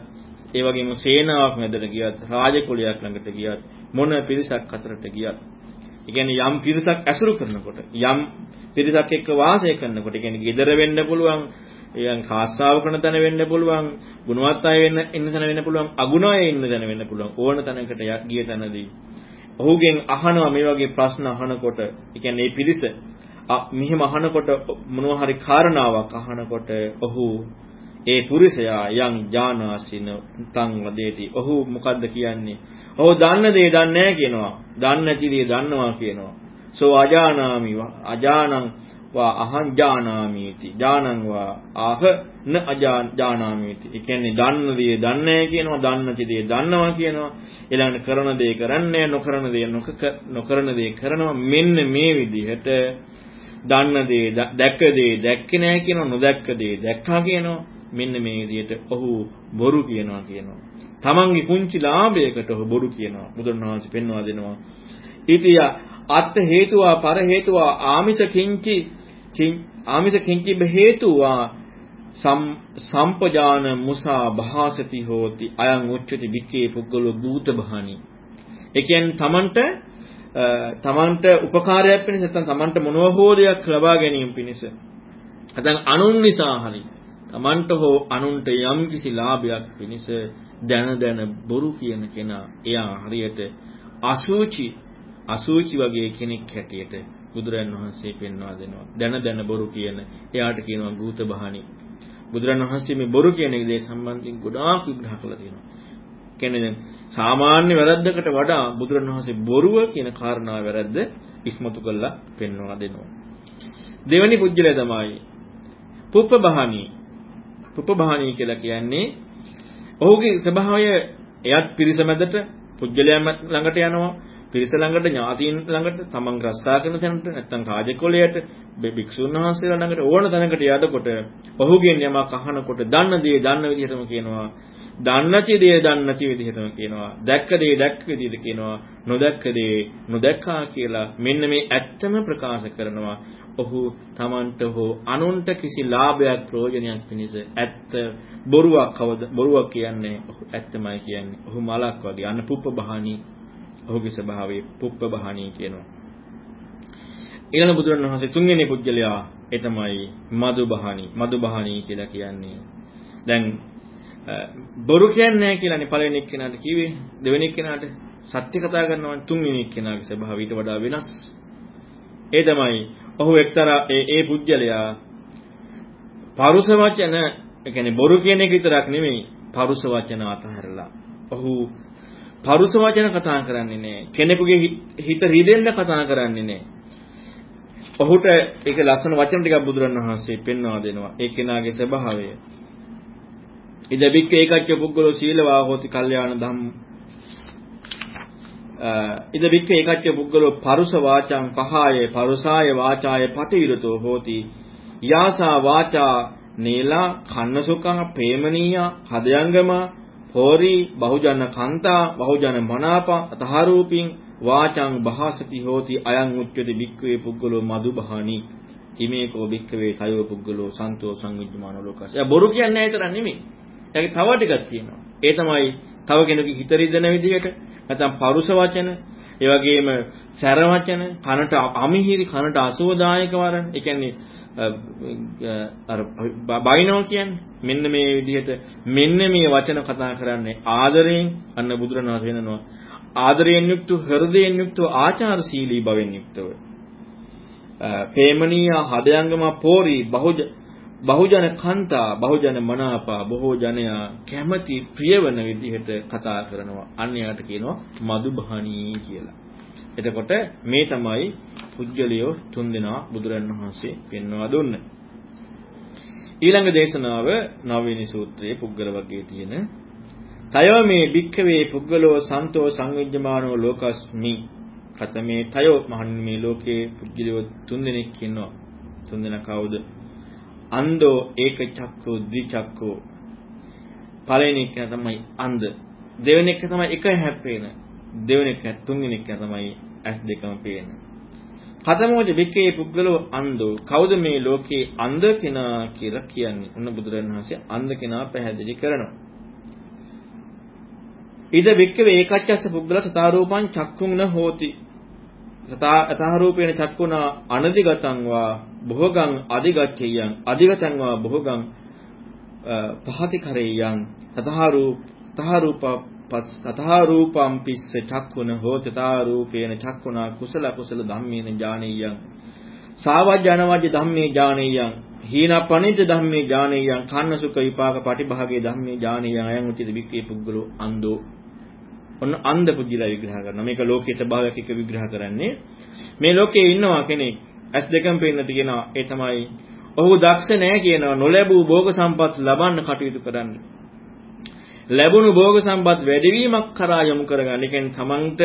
ඒ වගේම සේනාවක් මැදට ගියත් රාජකුලයක් ළඟට ගියත් මොන පිරිසක් අතරට ගියත් ඒ කියන්නේ යම් පිරිසක් ඇසුරු කරනකොට යම් පිරිසක් එක්ක වාසය කරනකොට ඒ කියන්නේ gedara වෙන්න පුළුවන් එයන් කාස්සාව කරන තැන වෙන්න පුළුවන් ගුණවත් අය වෙන්න ඉන්න තැන වෙන්න පුළුවන් අගුණ අය ඉන්න තැන වෙන්න පුළුවන් ඕන තැනකට ගිය තැනදී. ඔහුගෙන් අහනවා මේ වගේ ප්‍රශ්න අහනකොට ඒ කියන්නේ මේ පිරිස මෙහෙම අහනකොට මොනවා හරි කාරණාවක් අහනකොට ඔහු ඒ පුරුෂයා යම් ඥානාසින තං වදේති. ඔහු මොකද්ද කියන්නේ? ඔහු දන්න දේ දන්නේ නැහැ කියනවා. දන්නේ නැති දේ දන්නවා කියනවා. සෝ අජානාමි අජානං වා අහං ජානාමීති. ජානං වා ආහ න අජානාමීති. ඒ කියන්නේ දන්න දේ දන්නේ කියනවා, දන්න නැති දේ දන්නවා කියනවා. ඊළඟට කරන දේ කරන්නේ නොකරන දේ නොකරන දේ කරනවා. මෙන්න මේ විදිහට දන්න දේ දැක්ක දේ දැක්කේ නැහැ කියනවා, නොදැක්ක දේ දැක්කා කියනවා. මෙන්න මේ විදිහට ඔහු බොරු කියනවා කියනවා. තමන්ගේ කුංචි ලාභයකට ඔහු බොරු කියනවා. බුදුරණවහන්සේ පෙන්වා දෙනවා. ඉතිය අත් හේතුවා පර හේතුවා ආමිෂ කිංචි ආමිෂ කිංචි හේතුවා සම්පජාන මුසා භාසති හෝති අයං උච්චති විකේ පුද්ගලෝ භූත බහනි. ඒ කියන්නේ තමන්ට තමන්ට උපකාරයක් පිණිස නැත්නම් තමන්ට මොනවා හෝ දෙයක් ලබා ගැනීම පිණිස. නැත්නම් අනුන් නිසා හරි තමන්ට හෝ අනුන්ට යම් කිසි ලාභයක් පිණිස දැන දැන බොරු කියන කෙනා එයා හරියට අසුචි අසුචි වගේ කෙනෙක් හැටියට බුදුරන් වහන්සේ පෙන්වා දෙනවා. දැන දැන බොරු කියන එයාට කියනවා භූත බහණි බුදුරන් වහන්සේ මේ බොරු කියන දේ සම්බන්ධයෙන් ගොඩාක් විග්‍රහ කළා තියෙනවා. කියන්නේ සාමාන්‍ය වැරද්දකට වඩා බුදුරන් වහන්සේ බොරුව කියන කාරණාව වැරද්ද ඉස්මතු කළා පෙන්වා දෙනවා. දෙවැනි පුජ්‍යලය තමයි පුප්ප බහණි පුප්පබහණී කියලා කියන්නේ ඔහුගේ ස්වභාවය එයත් පිරිස මැදට පුජ්‍යලයන් ළඟට යනවා පිරිස ළඟට ඥාතීන් ළඟට තමන් රස්සා කරන තැනට නැත්නම් රාජකොලයට භික්ෂුන් වහන්සේලා ළඟට ඕන තැනකට යදකොට ඔහුගෙන් යමක් අහනකොට දන්න දේ දන්න විදිහටම කියනවා. දන්නති දේ දන්නති විදිහටම කියනවා දැක්ක දේ දැක්ක විදිහට කියනවා නොදැක්ක දේ නොදැක්කා කියලා මෙන්න මේ ඇත්තම ප්‍රකාශ කරනවා ඔහු Tamanට හෝ අනුන්ට කිසි ලාභයක් ප්‍රයෝජනයක් පිණිස ඇත්ත බොරුවක් කවද බොරුවක් කියන්නේ ඔහු ඇත්තමයි කියන්නේ. ඔහු මලක් වගේ අන්න පුප්ප බහණී ඔහුගේ ස්වභාවය පුප්ප බහණී කියනවා. ඊළඟ බුදුරණවහන්සේ තුන්වෙනි පුජ්‍යලයා ඒ තමයි මදු බහණී. මදු බහණී කියලා කියන්නේ. දැන් බොරු කියන්නේ කියලානේ පළවෙනි එක්කෙනාට කිව්වේ. දෙවෙනි එක්කෙනාට සත්‍ය කතා කරනවා තුන්වෙනි එක්කෙනාගේ ස්වභාවය ඊට වඩා වෙනස්. ඒ තමයි ඔහු එක්තරා ඒ ඒ පුජ්‍යලයා පරුස වචන ඒ කියන්නේ බොරු කියන එක විතරක් නෙමෙයි පරුස වචන අතහැරලා. ඔහු පරුස වචන කතා කරන්නේ නැහැ. කෙනෙකුගේ හිත රිදෙන්න කතා කරන්නේ නැහැ. ඔහුට ඒක ලස්සන වචන ටිකක් බුදුරණවහන්සේ පෙන්වා දෙනවා. ඒ කෙනාගේ ස්වභාවය. ඉද බික්ක ඒකච්ච පුද්ගලෝ සීලවා හෝති කල්යාණ ධම්ම ඉද බික්ක ඒකච්ච පුද්ගලෝ පරුස වාචං පහාය පරුසාය වාචාය පටිවිරතෝ හෝති යාසා වාචා නීලා කන්නසුකං ප්‍රේමනීය හදයංගම හෝරි බහුජන කන්තා බහුජන මනාප අතහරූපින් වාචං භාසති හෝති අයං උච්චති බික්කවේ පුද්ගලෝ මදුබහානි ඉමේකෝ බික්කවේ තයෝ පුද්ගලෝ සන්තෝ සංවිජ්ජමාන ලෝකස. එයා බොරු කියන්නේ නැහැ තරම් නෙමෙයි. එයාගේ තව ටිකක් තියෙනවා. ඒ තමයි තව කෙනෙකුගේ හිත රිදෙන විදිහට නැත්නම් පරුෂ වචන, ඒ වගේම සැර වචන, කනට අමිහිරි, කනට අසුවදායක වරන්. ඒ කියන්නේ අර බයිනෝ කියන්නේ මෙන්න මේ විදිහට මෙන්න මේ වචන කතා කරන්නේ ආදරයෙන් අන්න බුදුරණවහන්සේ වෙනනවා. ආදරයෙන් යුක්ත හෘදයෙන් යුක්ත ආචාරශීලී බවෙන් යුක්තව. ප්‍රේමණීය හදයන්ගම පෝරි බහුජ බහුජන කන්තා බහුජන මනාපා බොහෝ ජනයා කැමති ප්‍රියවන විදිහට කතා කරනවා අන්‍යයට කියනවා මදුබහණී කියලා. එතකොට මේ තමයි පුජ්‍යලියෝ තුන්දෙනා බුදුරන් වහන්සේ පෙන්වා දුන්නේ. ඊළඟ දේශනාව නවවෙනි සූත්‍රයේ පුද්ගල වර්ගයේ තියෙන තයෝ මේ භික්ඛවේ පුද්ගලෝ සන්තෝ සංවිජ්ජමානෝ ලෝකස්මි කතමේ තයෝ මහන්නේ මේ ලෝකේ පුද්ගලයෝ තුන්දෙනෙක් ඉන්නවා. තුන්දෙනා කවුද? අන්දෝ ඒක චක්කෝ ද්විචක්කෝ පළවෙනි එක තමයි අන්ධ දෙවෙනි එක තමයි එක හැප්පෙන දෙවෙනි එක තුන්වෙනි එක තමයි ඇස් දෙකම පේන. කතමෝජ බිකේ පුද්ගලෝ අන්ධෝ කවුද මේ ලෝකේ අන්ධ කෙනා කියලා කියන්නේ? උන්න බුදුරජාණන් වහන්සේ අන්ධ කෙනා පැහැදිලි කරනවා. ඉද බික්කවේ ඒකච්චස්ස පුද්ගල සතාරූපං චක්කුං න හෝති. සතා අතහරූපේන චක්කුණා අනදිගතං වා බොහෝගං අදිගච්ඡයන් අදිගතං වා බොහෝගං පහති කරේයන් තතහරූ තහරූප පස් තතහරූපම් පිස්ස චක්කුණ හෝත තාරූපේන චක්කුණා කුසල කුසල ධම්මේන ඥානෙයන් සාවජ්ජනවජ්ජ ධම්මේ ඥානෙයන් හීනපනිත ධම්මේ ඥානේයං කන්න සුඛ විපාක පටිභාගයේ ධම්මේ ඥානේයං අයං උචිත වික්‍රේ පුද්ගලෝ අන්දෝ ඔන්න අන්ධ පුජ්‍යලා විග්‍රහ කරනවා. මේක ලෝකයේ ස්වභාවයක් එක විග්‍රහ කරන්නේ. මේ ලෝකයේ ඉන්නවා කෙනෙක් ඇස් දෙකම පේන්න තියෙනවා. ඒ තමයි ඔහු දක්ෂ නැහැ කියනවා. නොලැබූ භෝග සම්පත් ලබන්න කටයුතු කරන්න. ලැබුණු භෝග සම්පත් වැඩිවීමක් කරා යොමු කරගන්න. ඒ කියන්නේ තමන්ට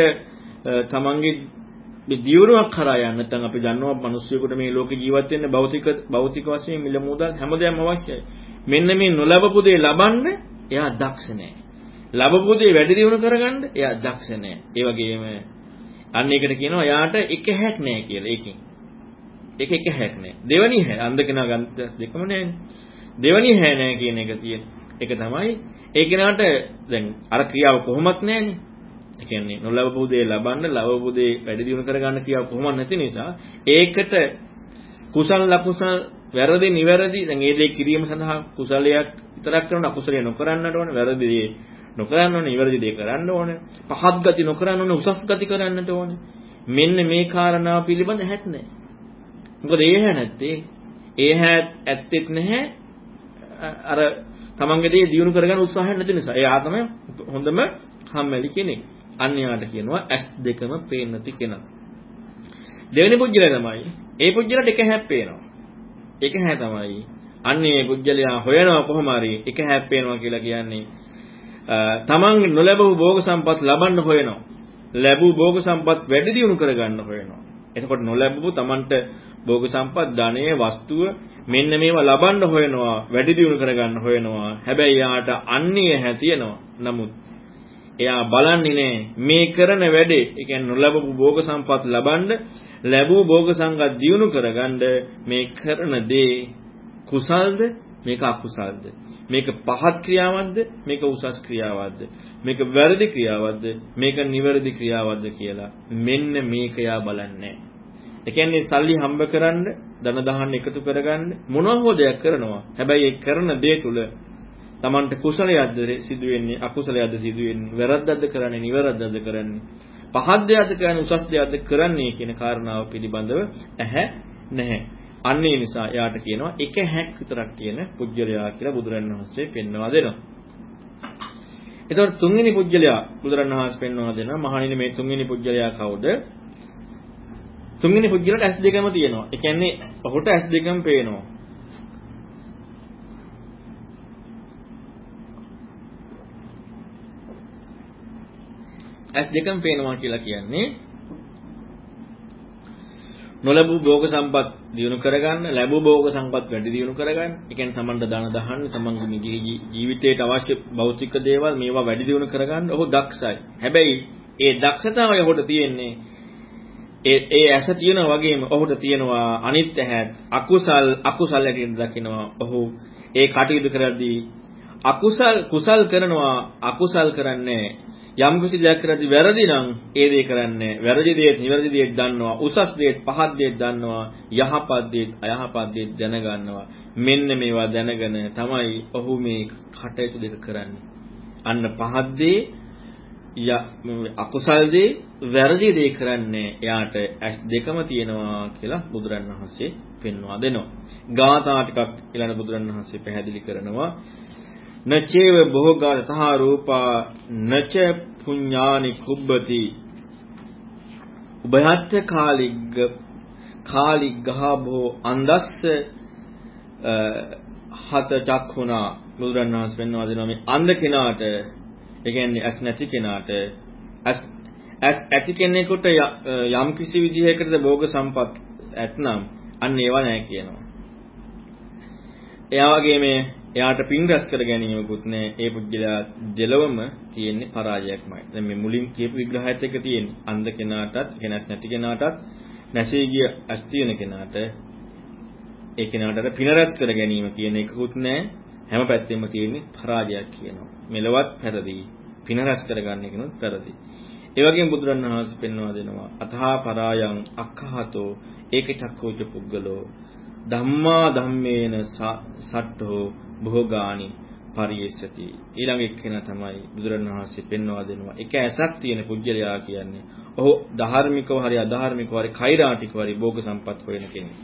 තමන්ගේ දියුණුවක් කරා යන්න නැත්නම් අපි දන්නවා මිනිස්සුයෙකුට මේ ලෝකේ ජීවත් වෙන්න භෞතික භෞතික වශයෙන් මිල මුදල් හැමදේම අවශ්‍යයි. මෙන්න මේ නොලබපු දේ ලබන්න එයා දක්ෂ නැහැ. ලැබපු දේ වැඩි දියුණු කරගන්න එයා දක්ෂ නැහැ. ඒ වගේම අන්න ඒකට කියනවා එයාට එක හැක් නැහැ කියලා. ඒකෙන්. ඒක එක හැක් නැහැ. දෙවනි හැ අන්ද කෙනා ගන්තස් දෙකම නැහැනේ. දෙවනි හැ නැහැ කියන එක තියෙන. ඒක තමයි ඒ කෙනාට දැන් අර ක්‍රියාව කොහොමත් නැහැනේ. ඒ කියන්නේ නොලබපු දේ ලබන්න, ලබපු දේ වැඩි දියුණු කරගන්න ක්‍රියාව කොහොමත් නැති නිසා ඒකට කුසල ලකුසල වැරදි නිවැරදි දැන් මේ දේ කිරීම සඳහා කුසලයක් විතරක් කරන අකුසලයක් නොකරන්නට ඕනේ වැරදි දේ නොකරන්න ඕනේ නිවැරදි දේ කරන්න ඕනේ පහත් ගති නොකරන්න ඕනේ උසස් ගති කරන්නට ඕනේ මෙන්න මේ කාරණාව පිළිබඳ හැත් නැහැ මොකද ඒ හැ නැත්තේ? ඒ හැ ඇත්තෙත් නැහැ. අර තමන්ගේ දේ දියුණු කරගන්න උත්සාහයක් නැති නිසා. එයා තමයි හොඳම හම්මැලි කෙනෙක්. අන්‍යයාට කියනවා ඇස් දෙකම පේන්නේ නැති කෙනා. දෙවෙනි පුජ්‍යලය තමයි ඒ පුජ්‍යලට එක හැප් පේනවා. එක හැ තමයි අන්නේ පුජ්‍යලයා හොයනවා කොහොම හරි එක හැප් පේනවා කියලා කියන්නේ තමන් නොලැබූ භෝග සම්පත් ලබන්න හොයනවා. ලැබූ භෝග සම්පත් වැඩි දියුණු කරගන්න හොයනවා. එතකොට නොලැබූ තමන්ට භෝග සම්පත් ධනය වස්තුව මෙන්න මේවා ලබන්න හොයනවා වැඩි දියුණු කරගන්න හොයනවා. හැබැයි යාට අන්නේ හැතියනවා. නමුත් එයා බලන්නේ නෑ මේ කරන වැඩේ ඒ කියන්නේ නොලැබපු භෝග සම්පත් ලබන්න ලැබූ භෝග සංගත දියුණු කරගන්න මේ කරන දේ කුසල්ද? මේක අකුසල්ද? මේක පහත් ක්‍රියාවක්ද? මේක උසස් ක්‍රියාවක්ද? මේක වැරදි ක්‍රියාවක්ද? මේක නිවැරදි ක්‍රියාවක්ද කියලා මෙන්න මේක යා බලන්නේ ඒ කියන්නේ සල්ලි හම්බ කරන්න ධන දහන්න එකතු කරගන්න මොනවා හෝ දෙයක් කරනවා හැබැයි ඒ කරන දේ තුල Tamanට කුසලයක්ද සිදු වෙන්නේ අකුසලයක්ද සිදු වෙන්නේ වැරද්දක්ද කරන්නේ නිවැරද්දක්ද කරන්නේ පහත් දෙයක්ද කරන්නේ උසස් දෙයක්ද කරන්නේ කියන කාරණාව පිළිබඳව ඇහැ නැහැ අන්න ඒ නිසා එයාට කියනවා එක හැක් විතරක් කියන පුජ්‍යලයා කියලා බුදුරණන් වහන්සේ පෙන්වා දෙනවා. එතකොට තුන්වෙනි පුජ්‍යලයා බුදුරණන් වහන්සේ පෙන්වා දෙනවා මහණෙනි මේ තුන්වෙනි පුජ්‍යලයා කවුද? තුන්වෙනි පුජ්‍යලට ඇස් දෙකම තියෙනවා. ඒ කියන්නේ ඔහුට ඇස් දෙකම පේනවා. ඇස් දෙකම පේනවා කියලා කියන්නේ නොලැබූ භෝග සම්පත් දිනු කරගන්න, ලැබූ භෝග සම්පත් වැඩි දිනු කරගන්න. ඒ කියන්නේ තමන්ට දාන දහන්න, තමන්ගේ ජීවිතයට අවශ්‍ය භෞතික දේවල් මේවා වැඩි දිනු කරගන්න ඔහු දක්ෂයි. හැබැයි ඒ දක්ෂතාවය ඔහුට තියෙන්නේ ඒ ඒ ඇස තියෙන වගේම ඔහුට තියෙනවා අනිත් ඇහැ. අකුසල් අකුසල් හැටියට දකිනවා. ඔහු. ඒ කටයුතු කරද්දී අකුසල් කුසල් කරනවා අකුසල් කරන්නේ යම් කිසි දෙයක් කරද්දී වැරදි නම් ඒ දේ කරන්නේ වැරදි දේත් නිවැරදි දේත් දන්නවා. උසස් දේත් පහත් දේත් දන්නවා. යහපත් දේත් අයහපත් දේත් දැනගන්නවා. මෙන්න මේවා දැනගෙන තමයි ඔහු මේ කටයුතු දෙක කරන්නේ. අන්න පහත් දේ අකුසල් දේ වැරදි දේ කරන්නේ එයාට ඇස් දෙකම තියෙනවා කියලා බුදුරණවහන්සේ පෙන්වා දෙනවා. ගාථා ටිකක් ඊළඟ බුදුරණවහන්සේ පැහැදිලි කරනවා. නචේව භෝගා තථා රූපා නච පුඤ්ඤානි කුබ්බති උභයත්‍ය කාලිග්ග කාලිග්ගහබෝ අන්දස්ස හත චක්ඛුනා බුදුරණවහන්සේ පෙන්වා දෙනවා මේ අන්ධ කෙනාට ඒ කියන්නේ ඇස් නැති කෙනාට ඇස් ඇස් ඇති කෙනෙකුට යම් කිසි විදිහයකටද භෝග සම්පත් ඇතනම් අන්න ඒවා නැහැ කියනවා. එයා වගේ මේ එයාට පින් රැස් කර ගැනීමකුත් නැහැ. ඒ පුද්ගලයා දෙලවම තියෙන්නේ පරාජයක්මයි. දැන් මේ මුලින් කියපු විග්‍රහයත් එක තියෙන්නේ. අන්ධ කෙනාටත්, වෙනස් නැති කෙනාටත්, නැසී ගිය ඇස් තියෙන කෙනාට ඒ කෙනාට පින රැස් කර ගැනීම කියන එකකුත් නැහැ. හැම පැත්තෙම තියෙන්නේ පරාජයක් කියනවා. මෙලවත් පෙරදී. පින රැස් කර ගන්න එකනොත් පෙරදී. ඒ වගේම බුදුරණවහන්සේ පෙන්වා දෙනවා. අතහා පරායන් අක්ඛහතෝ ඒක චක්කෝච පුද්ගලෝ ධම්මා ධම්මේන සට්ඨෝ භෝගානි පරියස්සති ඊළඟ එක්කෙනා තමයි බුදුරණවහන්සේ පෙන්වා දෙනවා එක ඇසක් තියෙන පුජ්‍යලයා කියන්නේ ඔහු ධාර්මිකව හරි අධාර්මිකව හරි කෛරාටිකව හරි භෝග සම්පත් හොයන කෙනෙක්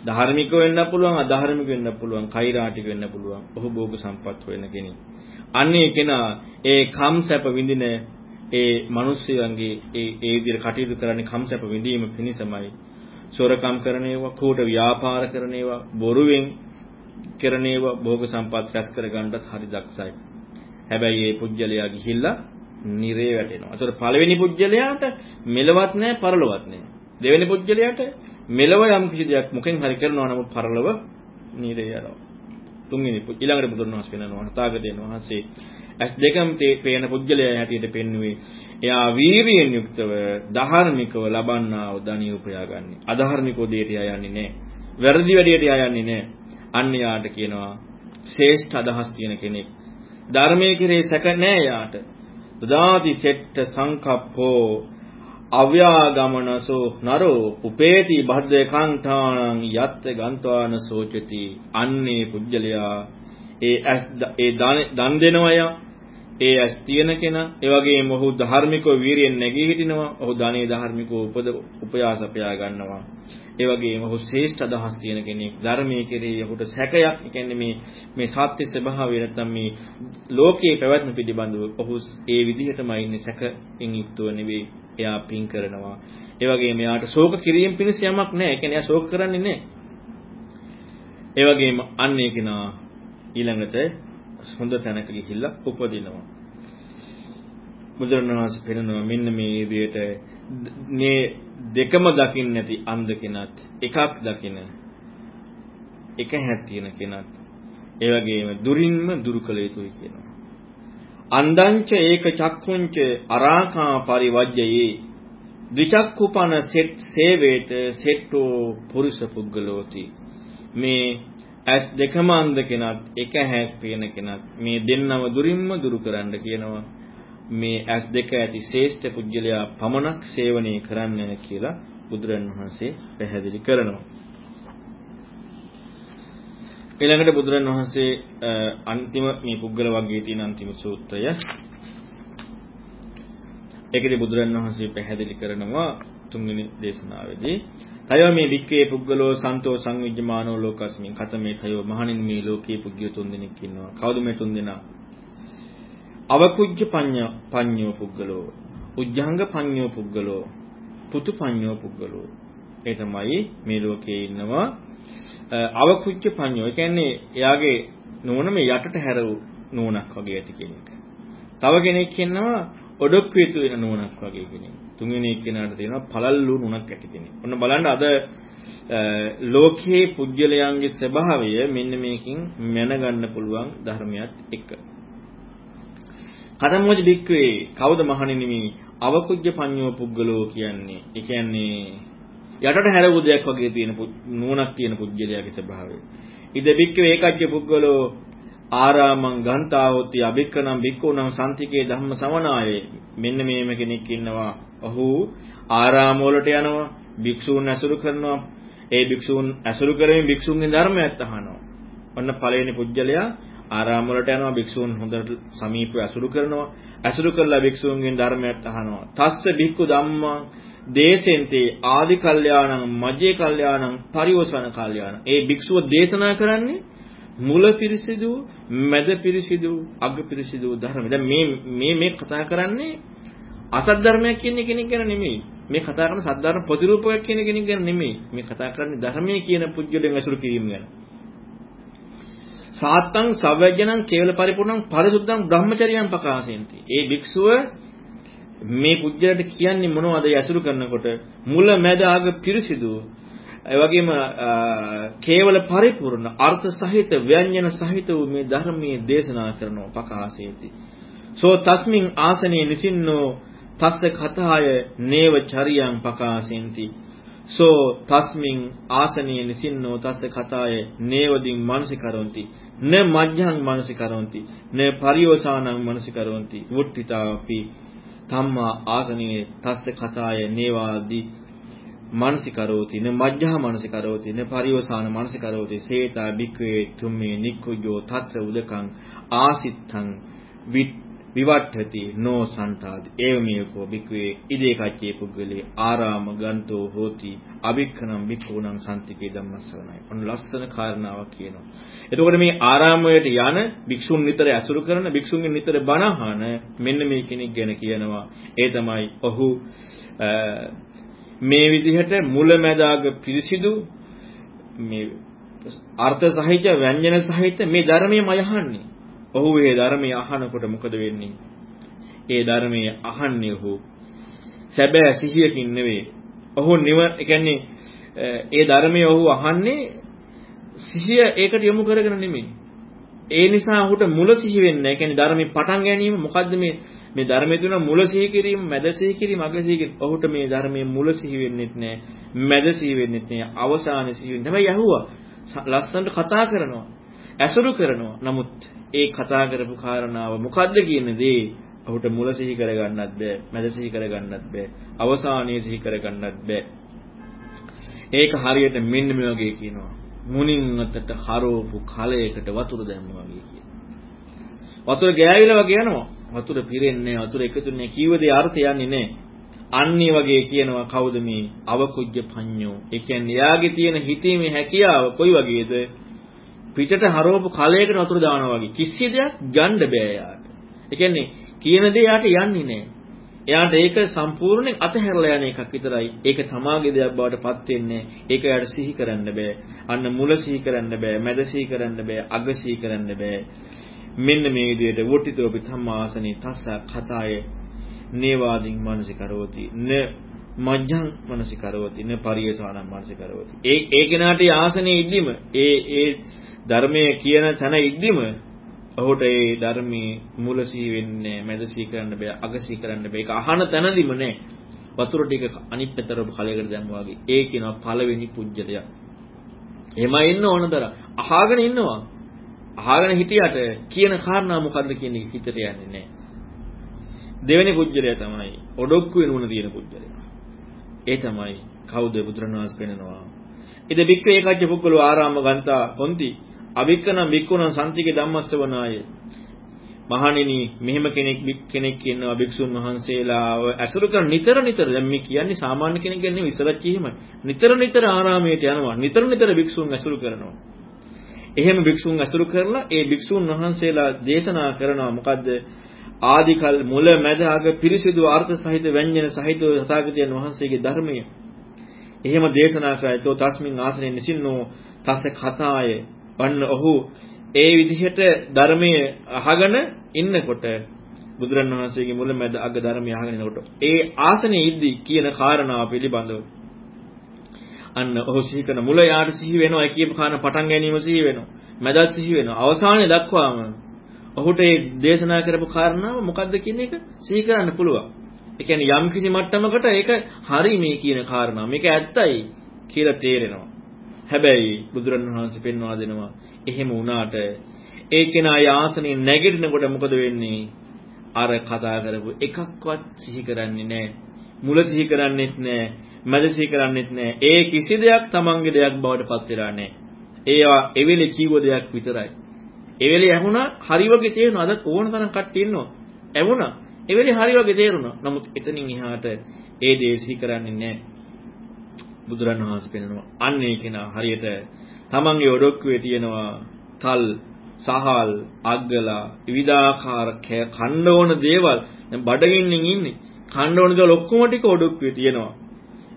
ධාර්මික වෙන්න පුළුවන් අධාර්මික වෙන්න පුළුවන් කෛරාටික වෙන්න පුළුවන් ඔහු භෝග සම්පත් හොයන කෙනෙක් අන්නේ කෙනා ඒ කම් සැප විඳින ඒ මිනිස්යන්ගේ ඒ ඒ විදිහට කටයුතු කරන්නේ කම් සැප විඳීම පිණිසමයි සොරකම් කරන ඒවා කෝට ව්‍යාපාර කරන ඒවා බොරුවෙන් කරන ඒවා භෝග සම්පත් රැස් කර ගන්නත් හරි දක්ෂයි හැබැයි මේ පුජ්‍යලයා ගිහිල්ලා නිරේ වැටෙනවා. ඒතකොට පළවෙනි පුජ්‍යලයාට මෙලවත් නැහැ පරලොවත් නැහැ. දෙවෙනි පුජ්‍යලයාට මෙලව යම් කිසි දෙයක් මුඛෙන් හරි කරනවා නමුත් පරලොව නිරේ යනවා. තුන්වෙනි ඊළඟට බුදුන් වහන්සේ වෙනවා හතාගතයන් වහන්සේ ඇස් දෙකම පේන පුජ්‍යලයා හැටියට පෙන්වුවේ එයා වීරියෙන් යුක්තව ධාර්මිකව ලබන්නා වූ ධනිය උපයාගන්නේ. අධාර්මිකෝ දෙයට යන්නේ නැහැ. වැරදි වැඩියට යන්නේ නැහැ. අන්න යාට කියනවා ශ්‍රේෂ්ඨ අදහස් තියෙන කෙනෙක්. ධර්මයේ කෙරේ සැක නැහැ යාට. දදාති සෙට්ට සංකප්පෝ අව්‍යාගමනසෝ නරෝ උපේති භද්දකාන්තානං යත්ත ගන්්වාන සෝචති අන්නේ පුජ්‍යලයා ඒ ඒ දන් දෙනවය ඒ ඇස් තියෙන කෙනා ඒ වගේම ඔහු ධාර්මිකව වීරියෙන් නැගී හිටිනවා ඔහු ධානේ ධාර්මිකව උපද උපයාස අපයා ගන්නවා ඒ වගේම ඔහු ශ්‍රේෂ්ඨ අදහස් තියෙන කෙනෙක් ධර්මයේ කෙරෙහි ඔහුට සැකයක් කියන්නේ මේ මේ සත්‍ය ස්වභාවය නැත්තම් මේ ලෝකයේ පැවැත්ම පිළිබඳව ඔහු ඒ විදිහටම ඉන්නේ සැකෙන් යුක්තව නෙවෙයි එයා පින් කරනවා ඒ වගේම එයාට ශෝක කිරීම පිණිස යමක් නැහැ ඒ කියන්නේ එයා ශෝක කරන්නේ නැහැ ඒ වගේම අන්නේ කෙනා ඊළඟට හොඳ තැනක ගිහිල්ලා උපදිනවා. බුදුරණවහන්සේ පෙන්නනවා මෙන්න මේ විදිහට මේ දෙකම දකින්න නැති අන්ධ කෙනත් එකක් දකින එක හැටියන කෙනත් ඒ වගේම දුරින්ම දුරු කළ යුතුයි කියනවා. අන්දංච ඒක චක්කුංච අරාකා පරිවජ්‍යයේ ද්විචක්කුපන සෙට් සේවේත සෙට්ටෝ පුරුෂ පුද්ගලෝති. මේ ඇස් දෙකම අන්ධ කෙනත් එක හැක් පේන කෙනත් මේ දෙන්නම දුරින්ම දුරු කරන්න කියනවා. මේ ඇස් දෙක ඇති ශ්‍රේෂ්ඨ පුජ්‍යලයා පමණක් සේවනය කරන්න කියලා බුදුරණවහන්සේ පැහැදිලි කරනවා. ඊළඟට බුදුරණවහන්සේ අන්තිම මේ පුද්ගල වර්ගයේ තියෙන අන්තිම සූත්‍රය. ඒකදී බුදුරණවහන්සේ පැහැදිලි කරනවා තුන්වෙනි දේශනාවේදී තයෝ මේ වික්කේ පුද්ගලෝ සන්තෝ සංවිජ්ජමානෝ ලෝකස්මින් කතමේ තයෝ මහණෙනි මේ ලෝකේ පුද්ගල තුන් දෙනෙක් ඉන්නවා. කවුද මේ තුන් දෙනා? අවකුජ්ජ පඤ්ඤ පඤ්ඤෝ පුද්ගලෝ උද්ධංග පඤ්ඤෝ පුද්ගලෝ පුතු පඤ්ඤෝ පුද්ගලෝ. ඒ තමයි මේ ලෝකේ ඉන්නවා අවකුජ්ජ පඤ්ඤෝ ඒ කියන්නේ එයාගේ නෝන මේ යටට හැරවු නෝනක් වගේ ඇති කෙනෙක් තව කෙනෙක් ඉන්නවා ඔඩොක්කේතු වෙන නෝනක් වගේ කෙනෙක් තුන්වෙනි එක්කෙනාට තියෙනවා පළල්ලු නුණක් ඇති කෙනෙක්. ඔන්න බලන්න අද ලෝකයේ පුජ්‍යලයන්ගේ ස්වභාවය මෙන්න මේකින් මැනගන්න පුළුවන් ධර්මයක් එක්ක. කතමෝජ බික්කවේ කවුද මහණෙනි මේ අවකුජ්ජ පඤ්ඤෝ පුද්ගලෝ කියන්නේ? ඒ කියන්නේ යටට හැරවු දෙයක් වගේ තියෙන නුවණක් තියෙන පුජ්‍යලයාගේ ස්වභාවය. ඉද බික්කවේ ඒකජ්ජ පුද්ගලෝ ආරාමං ගන්තාවෝති අබික්කනම් බික්කුණං සම්තිකේ ධම්ම සමනායේ. මෙන්න මේම කෙනෙක් ඉන්නවා. ඔහු ආරාම වලට යනවා භික්ෂූන් ඇසුරු කරනවා. ඒ භික්ෂූන් ඇසුරු කරමින් භික්ෂූන්ගේ ධර්මයත් අහනවා. ඔන්න පළවෙනි පුජ්‍යලයා ආරාම වලට යනවා භික්ෂූන් හොඳට සමීපව ඇසුරු කරනවා. ඇසුරු කරලා භික්ෂූන්ගෙන් ධර්මයත් අහනවා. තස්ස භික්ඛු ධම්මං දේසෙන්තේ ආදි කල්යාණං මජ්ජේ කල්යාණං පරිවසන කල්යාණ ඒ භික්ෂුව දේශනා කරන්නේ මුල පිරිසිදු මැද පිරිසිදු අග පිරිසිදු ධර්ම දැන් මේ මේ මේ කතා කරන්නේ අසත් ධර්මයක් කියන කෙනෙක් ගැන නෙමෙයි. මේ කතා කරන සද්ධර්ම ප්‍රතිරූපයක් කියන කෙනෙක් ගැන නෙමෙයි. මේ කතා කරන්නේ ධර්මයේ කියන පුජ්‍යලෙන් ඇසුරු කිරීම ගැන. සාත්තං සවැජනං කේවල පරිපූර්ණං පරිසුද්ධං බ්‍රහ්මචර්යයන් ප්‍රකාශෙන්ති. ඒ භික්ෂුව මේ පුජ්‍යලට කියන්නේ මොනවද ඇසුරු කරනකොට? මුල මැද අග පිරිසිදු. ඒ වගේම කේවල පරිපූර්ණ අර්ථ සහිත ව්‍යංජන සහිත වූ මේ ධර්මයේ දේශනා කරනවා ප්‍රකාශයේදී. සෝ තස්මින් ආසනේ නිසින්නෝ තස්ස කතාය නේව චරියං පකාසෙන්ති සෝ තස්මින් ආසනීය නිසින්නෝ තස්ස කතාය නේවදින් මනසිකරොන්ති න මජ්ජං මනසිකරොන්ති න පරියෝසානං මනසිකරොන්ති වුට්ටිතාපි ධම්මා ආගනේ තස්ස කතාය නේවාදි මනසිකරෝති න මජ්ජහ මනසිකරෝති න පරියෝසාන මනසිකරෝති සේතා බික්වේ තුම්මේ නික්කුජෝ තත්‍ර උදකං ආසිත්තං විත් විවට්ඨති නෝ සන්තාදි. ඒව මේකෝ බික්වේ ඉදේ කච්චේ පුද්ගලේ ආරාම ගන්තෝ හෝති. අවික්ඛනම් බික්ඛූණං සම්තිකේ ධම්මස්සවනයි. ඔන්න ලස්සන කාරණාවක් කියනවා. එතකොට මේ ආරාමයට යන භික්ෂුන් නිතර ඇසුරු කරන භික්ෂුන්ගෙන් නිතර බණ අහන මෙන්න මේ කෙනෙක් ගැන කියනවා. ඒ තමයි ඔහු මේ විදිහට මුලැමැදාග පිරිසිදු මේ අර්ථ සහිත ව්‍යංජන සහිත මේ ධර්මයේම යහන්නේ ඔහු මේ ධර්මයේ අහනකොට මොකද වෙන්නේ? ඒ ධර්මයේ අහන්නේ ඔහු සැබෑ සිහියකින් නෙවෙයි. ඔහු නිව කියන්නේ ඒ ධර්මයේ ඔහු අහන්නේ සිහිය ඒකට යොමු කරගෙන නෙමෙයි. ඒ නිසා ඔහුට මුල සිහි වෙන්නේ නැහැ. කියන්නේ ධර්මයේ පටන් ගැනීම මොකද්ද මේ මේ ධර්මයේ තුන මුල සිහි කිරීම, මැද සිහි කිරීම, අග සිහි කිරීම. ඔහුට මේ ධර්මයේ මුල සිහි වෙන්නෙත් නැහැ, මැද සිහි වෙන්නෙත් නැහැ, අවසානයේ සිහි වෙන්නේ. හැබැයි යහුවා ලස්සනට කතා කරනවා, ඇසුරු කරනවා. නමුත් ඒ කතා කරපු කාරණාව මොකද්ද කියන දේ ඔහුට මුල සිහි කරගන්නත් බෑ, මැද සිහි කරගන්නත් බෑ, අවසානයේ සිහි කරගන්නත් බෑ. ඒක හරියට මෙන්න මේ වගේ කියනවා. මුණින් අතට හරවපු කලයකට වතුර දැම්මා වගේ කියනවා. වතුර ගෑවිලා වගේ යනවා. වතුර පිරෙන්නේ වතුර එකතුනේ කීව දේ අර්ථය යන්නේ නැහැ. අන්නේ වගේ කියනවා කවුද මේ අවකුජ්ජ පඤ්ඤෝ. ඒ කියන්නේ යාගේ තියෙන හිතීමේ හැකියාව කොයි වගේද? පිටට හරවපු කලයකට වතුර දානවා වගේ. කිසි දෙයක් ගන්න බෑ යාට. ඒ කියන්නේ කියන දේ යාට යන්නේ නැහැ. එයාට ඒක සම්පූර්ණයෙන් අතහැරලා යන එකක් විතරයි. ඒක තමාගේ දෙයක් බවට පත් වෙන්නේ. ඒක යාට සිහි කරන්න බෑ. අන්න මුල සිහි කරන්න බෑ. මැද සිහි කරන්න බෑ. අග සිහි කරන්න බෑ. මෙන්න මේ විදිහට වොට්ටිතෝපි ධම්මාසනේ තස්ස කතාය නේවාදින් මනසිකරෝති න මජ්ජං මනසිකරෝති න පරියසානම් මනසිකරෝති ඒ ඒ කෙනාට ආසනේ ඉද්දිම ඒ ඒ ධර්මයේ කියන තැන ඉද්දිම ඔහුට ඒ ධර්මයේ මුල සිහි වෙන්නේ මැද සිහි කරන්න බෑ අග සිහි කරන්න බෑ. ඒක අහන තැනදිම නෑ. වතුර ටික අනිත් පැතර කලයකට දැම්මා වගේ. ඒ කියනවා පළවෙනි පුජ්‍යලයක් එහෙමයි ඉන්න ඕනතර අහගෙන ඉන්නවා. අහගෙන හිටියට කියන කාරණා මොකද්ද කියන එක හිතට යන්නේ නැහැ. දෙවෙනි පුජ්‍යලයා තමයි ඔඩොක්කුවේ නුණ තියෙන පුජ්‍යලයා. ඒ තමයි කවුද බුදුරණවහන්සේ පෙන්නනවා. ඉද බික්කේ ඒකජ්ජ පුක්කලෝ ආරාම ගන්තා පොන්ති. අවික්කනම් බික්කුණං සම්තිකේ ධම්මස්සවනාය. මහණෙනි මෙහෙම කෙනෙක් කෙනෙක් කියනවා භික්ෂුන් වහන්සේලාව ඇසුරු කරන නිතර නිතර දැන් මේ කියන්නේ සාමාන්‍ය කෙනෙක් ගැන නෙවෙයි ඉස්සරච්චි එහෙමයි. නිතර නිතර ආරාමයට යනවා. නිතර නිතර භික්ෂුන් ඇසුරු කරනවා. එහෙම භික්ෂුන් ඇසුරු කරලා ඒ භික්ෂුන් වහන්සේලා දේශනා කරනවා මොකද්ද? ආදිකල් මුල මැද අග පිරිසිදු අර්ථ සහිත ව්‍යංජන සහිත තථාගතයන් වහන්සේගේ ධර්මය. එහෙම දේශනා කරයිතෝ තස්මින් ආසනේ නිසින්නෝ තස කතාය. වන්න ඔහු ඒ විදිහට ධර්මයේ අහගෙන ඉන්නකොට බුදුරණවහන්සේගේ මුල මැද අග ධර්මය අහගෙන ඉනකොට ඒ ආසනේ ඉද්දි කියන කාරණාව පිළිබඳව අන්න ඔහු සිහි කරන මුල යාට සිහි වෙනවා ඒ කියපු කාරණා පටන් ගැනීම සිහි වෙනවා මැදත් සිහි වෙනවා. අවසානයේ දක්වාම ඔහුට මේ දේශනා කරපු කාරණාව මොකද්ද කියන එක සිහි කරන්න පුළුවන්. ඒ කියන්නේ යම් කිසි මට්ටමකට ඒක හරි මේ කියන කාරණා. මේක ඇත්තයි කියලා තේරෙනවා. හැබැයි බුදුරණවහන්සේ පෙන්වා දෙනවා එහෙම වුණාට ඒ කෙනා යාසනේ නැගිටිනකොට මොකද වෙන්නේ අර කතා කරපු එකක්වත් සිහි කරන්නේ නැහැ මුල සිහි කරන්නේත් නැහැ මැදසී කරන්නෙත් නෑ. ඒ කිසි දෙයක් තමන්ගේ දෙයක් බවට පත් වෙලා නෑ. ඒවා එවෙලේ කීව දෙයක් විතරයි. එවෙලේ ඇහුණා හරි වගේ තේරුණා. අද ඕන තරම් කට්ටිය ඉන්නවා. ඇහුණා. එවෙලේ හරි වගේ තේරුණා. නමුත් එතනින් එහාට ඒ දේ සිහි කරන්නේ නෑ. බුදුරණවහන්සේ පෙන්නනවා. අන්න ඒ කෙනා හරියට තමන්ගේ ඔඩොක්කුවේ තියෙනවා තල් සහල් අග්ගලා විවිධාකාර කණ්ඩ ඕන දේවල් දැන් බඩගින්නින් ඉන්නේ කණ්ඩ ඕන දේවල් ඔක්කොම ටික ඔඩොක්කුවේ තියෙනවා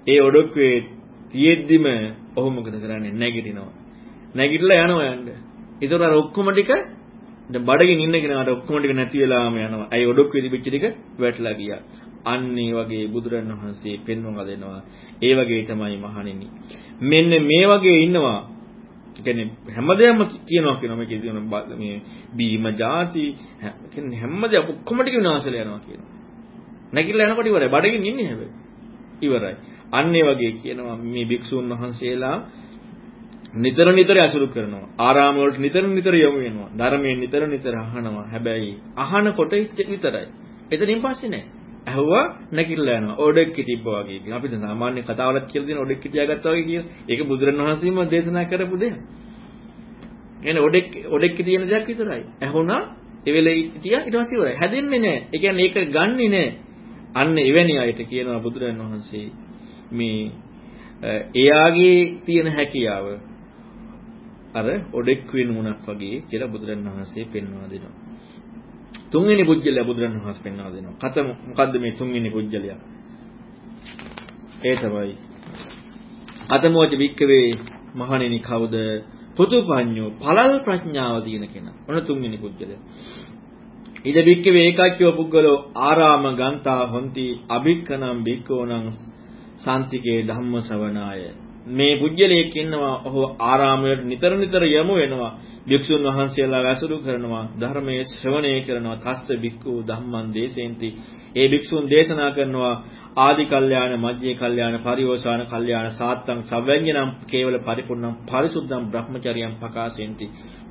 ඒ ඔඩොක්කුවේ තියෙද්දිම ඔහු මොකද කරන්නේ නැගිටිනවා. නැගිටලා යනවා යන්න. ඒතර අර ඔක්කොම ටික දැන් බඩගින් ඉන්න කෙනාට ඔක්කොම ටික නැති වෙලාම යනවා. අයි ඔඩොක්කුවේ තිබිච්ච ටික වැටලා ගියා. අන්න ඒ වගේ බුදුරණවහන්සේ පෙන්වලා දෙනවා. ඒ වගේ තමයි මහණෙනි. මෙන්න මේ වගේ ඉන්නවා. කියන්නේ හැමදේම කියනවා කියනවා මේකේ තියෙන මේ බීම ಜಾති කියන්නේ හැමදේම ඔක්කොම ටික විනාශලා යනවා කියනවා. නැගිටලා යනකොට ඉවරයි. බඩගින් ඉන්නේ හැබැයි. ඉවරයි. අන්න ඒ වගේ කියනවා මේ භික්ෂුන් වහන්සේලා නිතර නිතර අසුරු කරනවා. ආරාම වලට නිතර නිතර යොමු වෙනවා. ධර්මයෙන් නිතර නිතර අහනවා. හැබැයි අහනකොට විතරයි. එතනින් පස්සේ නෑ. ඇහුවා නැකිටලා යනවා. ඔඩෙක්කි තිබ්බා වගේ. අපි දැන් සාමාන්‍ය කතාවලත් කියලා දෙන ඔඩෙක්කි තියාගත්තා වගේ කියන. ඒක බුදුරණවහන්සේම දේශනා කරපු දෙයක්. එනේ ඔඩෙක් ඔඩෙක්කි තියෙන දෙයක් විතරයි. ඇහුණා ඒ වෙලේ හිටියා ඊට පස්සේ ඉවරයි. හැදෙන්නේ නැහැ. ඒ කියන්නේ ඒක ගන්නෙ නැහැ. අන්න එවැනි අයට කියනවා බුදුරජාණන් වහන්සේ මේ එයාගේ තියෙන හැකියාව අර ඔඩෙක් වෙනුණක් වගේ කියලා බුදුරජාණන් වහන්සේ පෙන්වා දෙනවා. තුන්වෙනි පුජ්‍යලයා බුදුරජාණන් වහන්සේ පෙන්වා දෙනවා. කත මොකද්ද මේ තුන්වෙනි පුජ්‍යලයා? ඒ තමයි අතමෝච වික්කවේ මහණෙනි කවුද? පුතුපඤ්ඤෝ පළල් ප්‍රඥාව දින කෙනා. ඔන්න තුන්වෙනි පුජ්‍යලයා. ඉද බික්කවේ ඒකච්චෝ පුද්ගලෝ ආරාම ගන්තා හොಂತಿ අභික්කනම් බික්කෝණං සාන්තිකේ ධම්ම ශ්‍රවණාය මේ පුජ්‍යලයක් ඉන්නවා ඔහු ආරාමයට නිතර නිතර යමු වෙනවා. භික්ෂුන් වහන්සේලා වැසුරු කරනවා ධර්මයේ ශ්‍රවණය කරනවා. තස්ස බික්කු ධම්මං දේසෙන්ති. ඒ භික්ෂුන් දේශනා කරනවා ආදි කල්යාණ මජ්ජේ කල්යාණ පරිෝසాన කල්යාණ සාත්තං සවැඤ්ඤනම් කේවල පරිපූර්ණම් පරිසුද්ධම් බ්‍රහ්මචර්යම් පකාසෙන්ති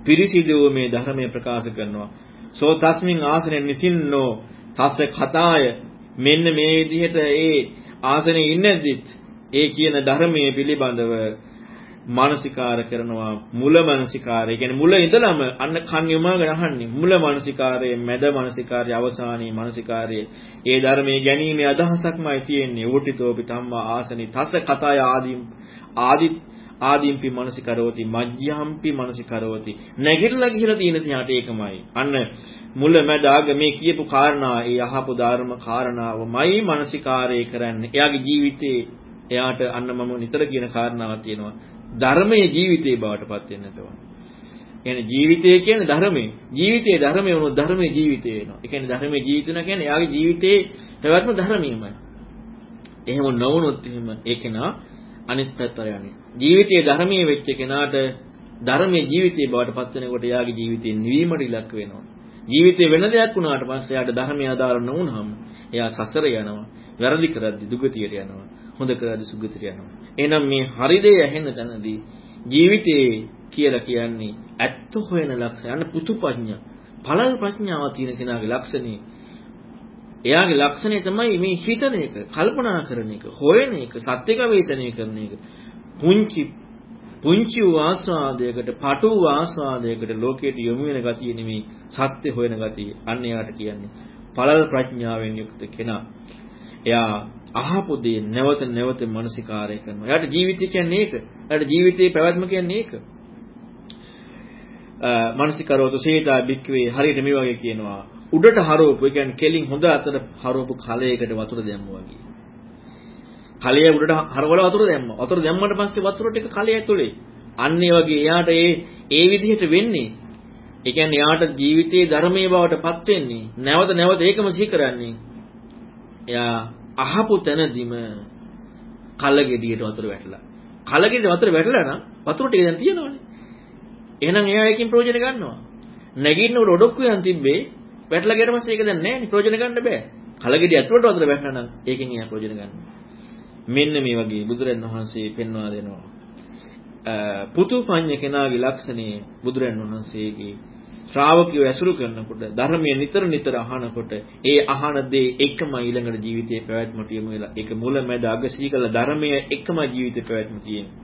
පිරිසිදු මේ ධර්මයේ ප්‍රකාශ කරනවා. සෝ තස්මින් ආසනෙන් නිසින්නෝ තස්ස කතාය. මෙන්න මේ විදිහට ඒ ආසනේ ඉන්නේදිත් ඒ කියන ධර්මයේ පිළිබඳව මානසිකාර කරනවා මුල මානසිකාරය. කියන්නේ මුල ඉඳලම අන්න කන් යොමාගෙන අහන්නේ. මුල මානසිකාරයේ මැද මානසිකාරයේ අවසානයේ මානසිකාරයේ. ඒ ධර්මයේ ගැනීමේ අදහසක්මයි තියෙන්නේ. ඌටිතෝපි ධම්මා ආසනි තස කතාය ආදීම් ආදි ආදීම්පි මානසිකරෝති මජ්ජම්පි මානසිකරෝති. නැගිටලා ගිහිලා තියෙන තියාට ඒකමයි. අන්න මුල මැද අග මේ කියපු කාරණා ඒ අහපු ධර්ම කාරණාවමයි මානසිකාරය කරන්නේ. එයාගේ ජීවිතේ එයාට අන්න මම නිතර කියන කාරණාවක් තියෙනවා ධර්මයේ ජීවිතේ බවට පත් වෙන්නට ඕන. කියන්නේ ජීවිතය කියන්නේ ධර්මයේ. ජීවිතයේ ධර්මයේ වුණොත් ධර්මයේ ජීවිතය වෙනවා. ඒ කියන්නේ ධර්මයේ ජීවිතන කියන්නේ එයාගේ ජීවිතේ පැවැත්ම ධර්මීයමයි. එහෙම නොවුනොත් එහෙම ඒ කෙනා අනිත් පැත්තට යන්නේ. ජීවිතයේ ධර්මීය වෙච්ච කෙනාට ධර්මයේ ජීවිතේ බවට පත් වෙනකොට එයාගේ ජීවිතේ නිවීමට ඉලක්ක වෙනවා. ජීවිතේ වෙන දෙයක් වුණාට පස්සේ එයාට ධර්මය ආදාර නොවුනහම එයා සසර යනවා. වැරදි කරද්දි දුගතියට යනවා. හොඳ කරද්දි සුගතියට යනවා. එහෙනම් මේ හරි දේ ඇහෙන තැනදී ජීවිතේ කියලා කියන්නේ ඇත්ත හොයන ලක්ෂණ. අන්න පුතුපඥ. පළල් ප්‍රඥාව තියෙන කෙනාගේ ලක්ෂණේ එයාගේ ලක්ෂණය තමයි මේ හිතන එක, කල්පනා කරන එක, හොයන එක, සත්‍ය ගවේෂණය කරන එක. පුංචි පුංචි ආස්වාදයකට, පටු ආස්වාදයකට ලෝකයට යොමු වෙන ගතිය නෙමෙයි සත්‍ය හොයන ගතිය. අන්න එයාට කියන්නේ පළල් ප්‍රඥාවෙන් යුක්ත කෙනා. එයා අහපු දේ නැවත නැවත මනසිකාරය කරනවා. එයාට ජීවිතය කියන්නේ ඒක. එයාට ජීවිතයේ පැවැත්ම කියන්නේ ඒක. මනසිකරවතු සේතා බික්කවේ හරියට මේ වගේ කියනවා. උඩට හරවපු, ඒ කියන්නේ කෙලින් හොඳ අතර හරවපු කලයකට වතුර දැම්මා වගේ. කලය උඩට හරවලා වතුර දැම්මා. වතුර දැම්මට පස්සේ වතුර ටික කලය ඇතුලේ. අන්න ඒ වගේ එයාට ඒ ඒ විදිහට වෙන්නේ. ඒ කියන්නේ එයාට ජීවිතයේ ධර්මයේ බවට පත් වෙන්නේ. නැවත නැවත ඒකම සිහි කරන්නේ. එයා අහපු තැනදිම කලගෙඩියට වතුර වැටලා. කලගෙඩියට වතුර වැටලා නම් වතුර ටික දැන් තියෙනවනේ. එහෙනම් එයා එකකින් ප්‍රයෝජන ගන්නවා. නැගිටිනකොට ඔඩොක්කුයන් තිබ්බේ වැටලා ගියට පස්සේ ඒක දැන් නැහැ නේ ප්‍රයෝජන ගන්න බෑ. කලගෙඩිය ඇතුළට වතුර වැටෙනා නම් ඒකෙන් එයා ප්‍රයෝජන ගන්නවා. මෙන්න මේ වගේ බුදුරන් වහන්සේ පෙන්වා දෙනවා. පුතු පඤ්ඤ කෙනාගේ ලක්ෂණේ බුදුරන් වහන්සේගේ ශ්‍රාවකයෝ ඇසුරු කරනකොට ධර්මයේ නිතර නිතර අහනකොට ඒ අහන දේ එකම ඊළඟට ජීවිතයේ පැවැත්මට යොමු වෙලා ඒක මුල මැද අග සීකල ධර්මයේ එකම ජීවිතේ පැවැත්ම තියෙන්නේ.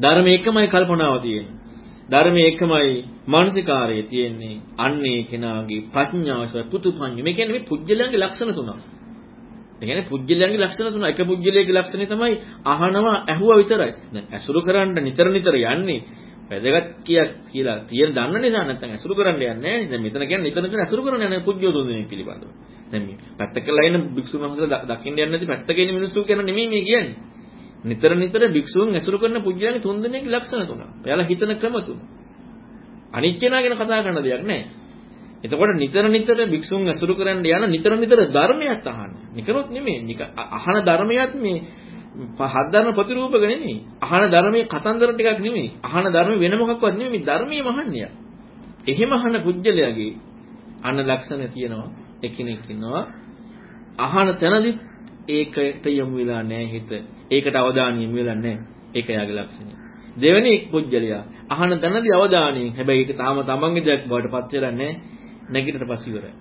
ධර්මයේ එකමයි කල්පනාව තියෙන්නේ. ධර්මයේ එකමයි මානසිකාරය තියෙන්නේ. අන්නේ කෙනාගේ ප්‍රඥාව පුතුපඤ්ඤ. මේ කියන්නේ මේ පුජ්‍යලයන්ගේ ලක්ෂණ තුනක්. ඒ කියන්නේ පුජ්‍යලයන්ගේ ලක්ෂණ තුන එක පුජ්‍යලයේ ලක්ෂණය තමයි අහනවා ඇහුවා විතරයි. දැන් ඇසුරු කරන්න නිතර නිතර යන්නේ වැදගත් කියක් කියලා තියෙන දන්න නිසා නැත්නම් ඇසුරු කරන්න යන්නේ නැහැ. දැන් මෙතන කියන්නේ නිතර නිතර ඇසුරු කරන්න යන පුජ්‍යෝ තුන් දෙනෙක් පිළිබඳව. දැන් මේ පැත්තකලා ඉන්න භික්ෂුන් වහන්සේලා දකින්න යන්නේ නැති පැත්තක ඉන්න මිනිස්සු කියන නෙමෙයි මේ කියන්නේ. නිතර නිතර භික්ෂුන් ඇසුරු කරන පුජ්‍යයන්ගේ තුන් දෙනෙක්ගේ ලක්ෂණ තුනක්. එයාලා හිතන ක්‍රම තුන. අනිත් කෙනා ගැන කතා කරන දෙයක් නැහැ. එතකොට නිතර නිතර භික්ෂුන් ඇසුරු කරන්න යන නිතර නිතර ධර්මයක් අහන්න. නිකරොත් නෙමෙයි. අහන ධර්මයක් මේ හත් ධර්ම ප්‍රතිරූපක නෙමෙයි. අහන ධර්මයේ කතන්දර ටිකක් නෙමෙයි. අහන ධර්ම වෙන මොකක්වත් නෙමෙයි. ධර්මයේ මහන්නේ. එහෙම අහන පුජ්‍යලයාගේ අන්න ලක්ෂණ තියෙනවා. එකිනෙක ඉන්නවා. අහන තැනදිත් ඒකට යොමු වෙලා නැහැ හිත. ඒකට අවධානය යොමු වෙලා නැහැ. ඒක යාගේ ලක්ෂණය. දෙවෙනි පුජ්‍යලයා අහන තැනදී අවධානයෙන් හැබැයි ඒක තාම තමන්ගේ දෙයක් බවට පත් වෙලා නැහැ. නැගිටට පස්සේ ඉවරයි.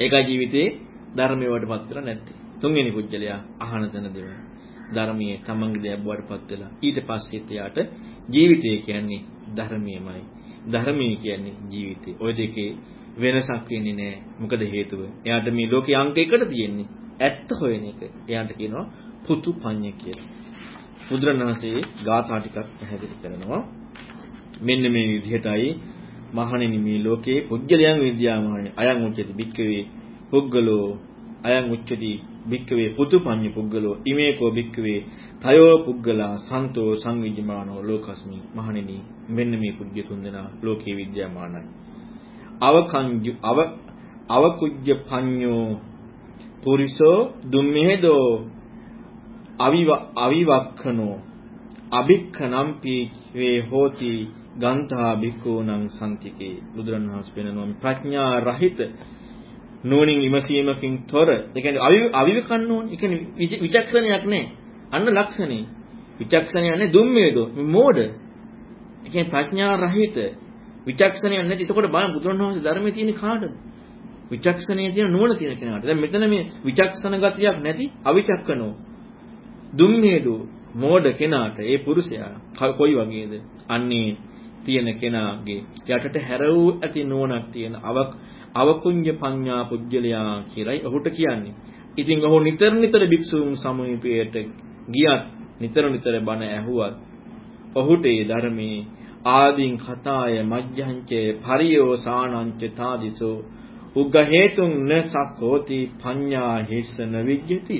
ඒකයි ජීවිතේ ධර්මයේ වලට පත් වෙලා නැත්තේ. තුන්වෙනි පුජ්‍යලයා අහන තැන දෙවෙනි. ධර්මයේ තමන්ගේ දෙයක් බවටපත් වෙලා ඊට පස්සෙත් එයාට ජීවිතය කියන්නේ ධර්මයමයි ධර්මයේ කියන්නේ ජීවිතය. ওই දෙකේ වෙනසක් වෙන්නේ නැහැ. මොකද හේතුව? එයාට මේ ලෝකේ අංක එකට තියෙන්නේ. ඇත්ත හොයන එක. එයාට කියනවා පුතු පඤ්ඤ කියලා. බුදුරණවහන්සේ ගාථා ටිකක් පැහැදිලි කරනවා. මෙන්න මේ විදිහටයි මහණෙනි මේ ලෝකේ පුජ්‍යලයන් විද්‍යාමානයි අයං උච්චති බික්කවේ පුද්ගලෝ අයං උච්චති බික්කවේ පුතුපඤ්ඤ පුද්ගලෝ ඉමේකෝ බික්කවේ තයෝ පුද්ගලා සන්තෝ සංවිජ්ජමානෝ ලෝකස්මි මහණෙනි මෙන්න මේ පුජ්‍ය තුන්දෙනා ලෝකේ විද්‍යාමානයි. අවකංජු අව අවකුජ්ජ පඤ්ඤෝ පුරිසෝ දුම්මේදෝ අවිව අවිවක්ඛනෝ අභික්ඛනම්පි වේ හෝති ගන්තා බිකෝණං සම්තිකේ බුදුරණවහන්සේ පෙන්නනවා ප්‍රඥා රහිත නෝනින් විමසීමකින් තොර ඒ කියන්නේ අවි අවිවකන්න ඕනේ. ඒ කියන්නේ විචක්ෂණයක් නැහැ අන්න ලක්ෂණේ විචක්ෂණයක් නැහැ දුම්මේදෝ මෝඩ. ඒ කියන්නේ ප්‍රඥා රහිත. විචක්ෂණයක් නැති. එතකොට බලන්න බුදුරණවහන්සේ ධර්මයේ තියෙන කාටද? විචක්ෂණයේ තියෙන නුවණ තියෙන කෙනාට. දැන් මෙතන මේ විචක්ෂණ ගතියක් නැති අවිචක්කනෝ. දුම්මේදෝ මෝඩ කෙනාට ඒ පුරුෂයා කොයි වගේද? අන්නේ තියෙන කෙනාගේ යටට හැර වූ ඇති නුවණක් තියෙන අවක් අවකුඤ්ඤ පඤ්ඤා පුජ්‍යලයා කියලායි ඔහුට කියන්නේ. ඉතින් ඔහු නිතර නිතර භික්ෂුන් සමීපයට ගියත් නිතර නිතර බණ ඇහුවත් ඔහුට ඒ ධර්මයේ ආදීන් කතාය මජ්ජංචේ පරියෝ සානංච තාදිසෝ උග්ග හේතුන් නසක්ෝති පඤ්ඤා හිස්සන විජ්ජති.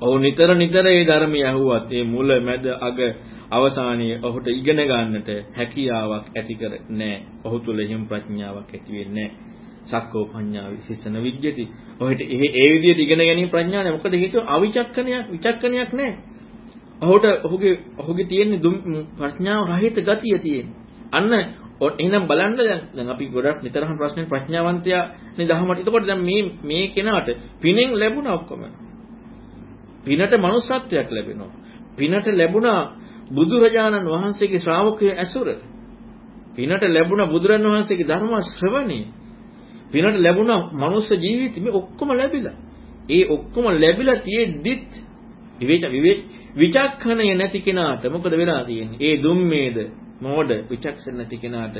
ඔහු නිතර නිතර ඒ ධර්මය ඇහුවත් ඒ මුල මැද අග අවසානයේ ඔහුට ඉගෙන ගන්නට හැකියාවක් ඇති කර නැහැ. ඔහු තුල හිම් ප්‍රඥාවක් ඇති වෙන්නේ නැහැ. සක්කෝ පඤ්ඤා විශේෂණ විද්‍යති. ඔහෙට ඒ ඒ විදිහට ඉගෙන ගැනීම ප්‍රඥා නැහැ. මොකද හේතුව අවිචක්කණයක් විචක්කණයක් නැහැ. ඔහුට ඔහුගේ ඔහුගේ තියෙන ප්‍රඥාව රහිත ගතිය තියෙන්නේ. අන්න එහෙනම් බලන්න දැන් දැන් අපි ගොඩක් නිතරම ප්‍රශ්නේ ප්‍රඥාවන්තයා නේ දහමට. එතකොට දැන් මේ මේ කෙනාට පිනෙන් ලැබුණා ඔක්කොම. පිනට manussත්වයක් ලැබෙනවා. පිනට ලැබුණා බුදුරජාණන් වහන්සේගේ ශ්‍රාවකය ඇසුර. පිනට ලැබුණ බුදුරන් වහන්සේගේ ධර්ම ශ්‍රවණේ පිනට ලැබුණ මනුස්ස ජීවිතෙ මේ ඔක්කොම ලැබිලා. ඒ ඔක්කොම ලැබිලා තියෙද්දිත් විවේච විවේච විචක්ෂණය නැති කෙනාට මොකද වෙලා තියෙන්නේ? ඒ දුම්මේද මෝඩ විචක්ෂණ නැති කෙනාට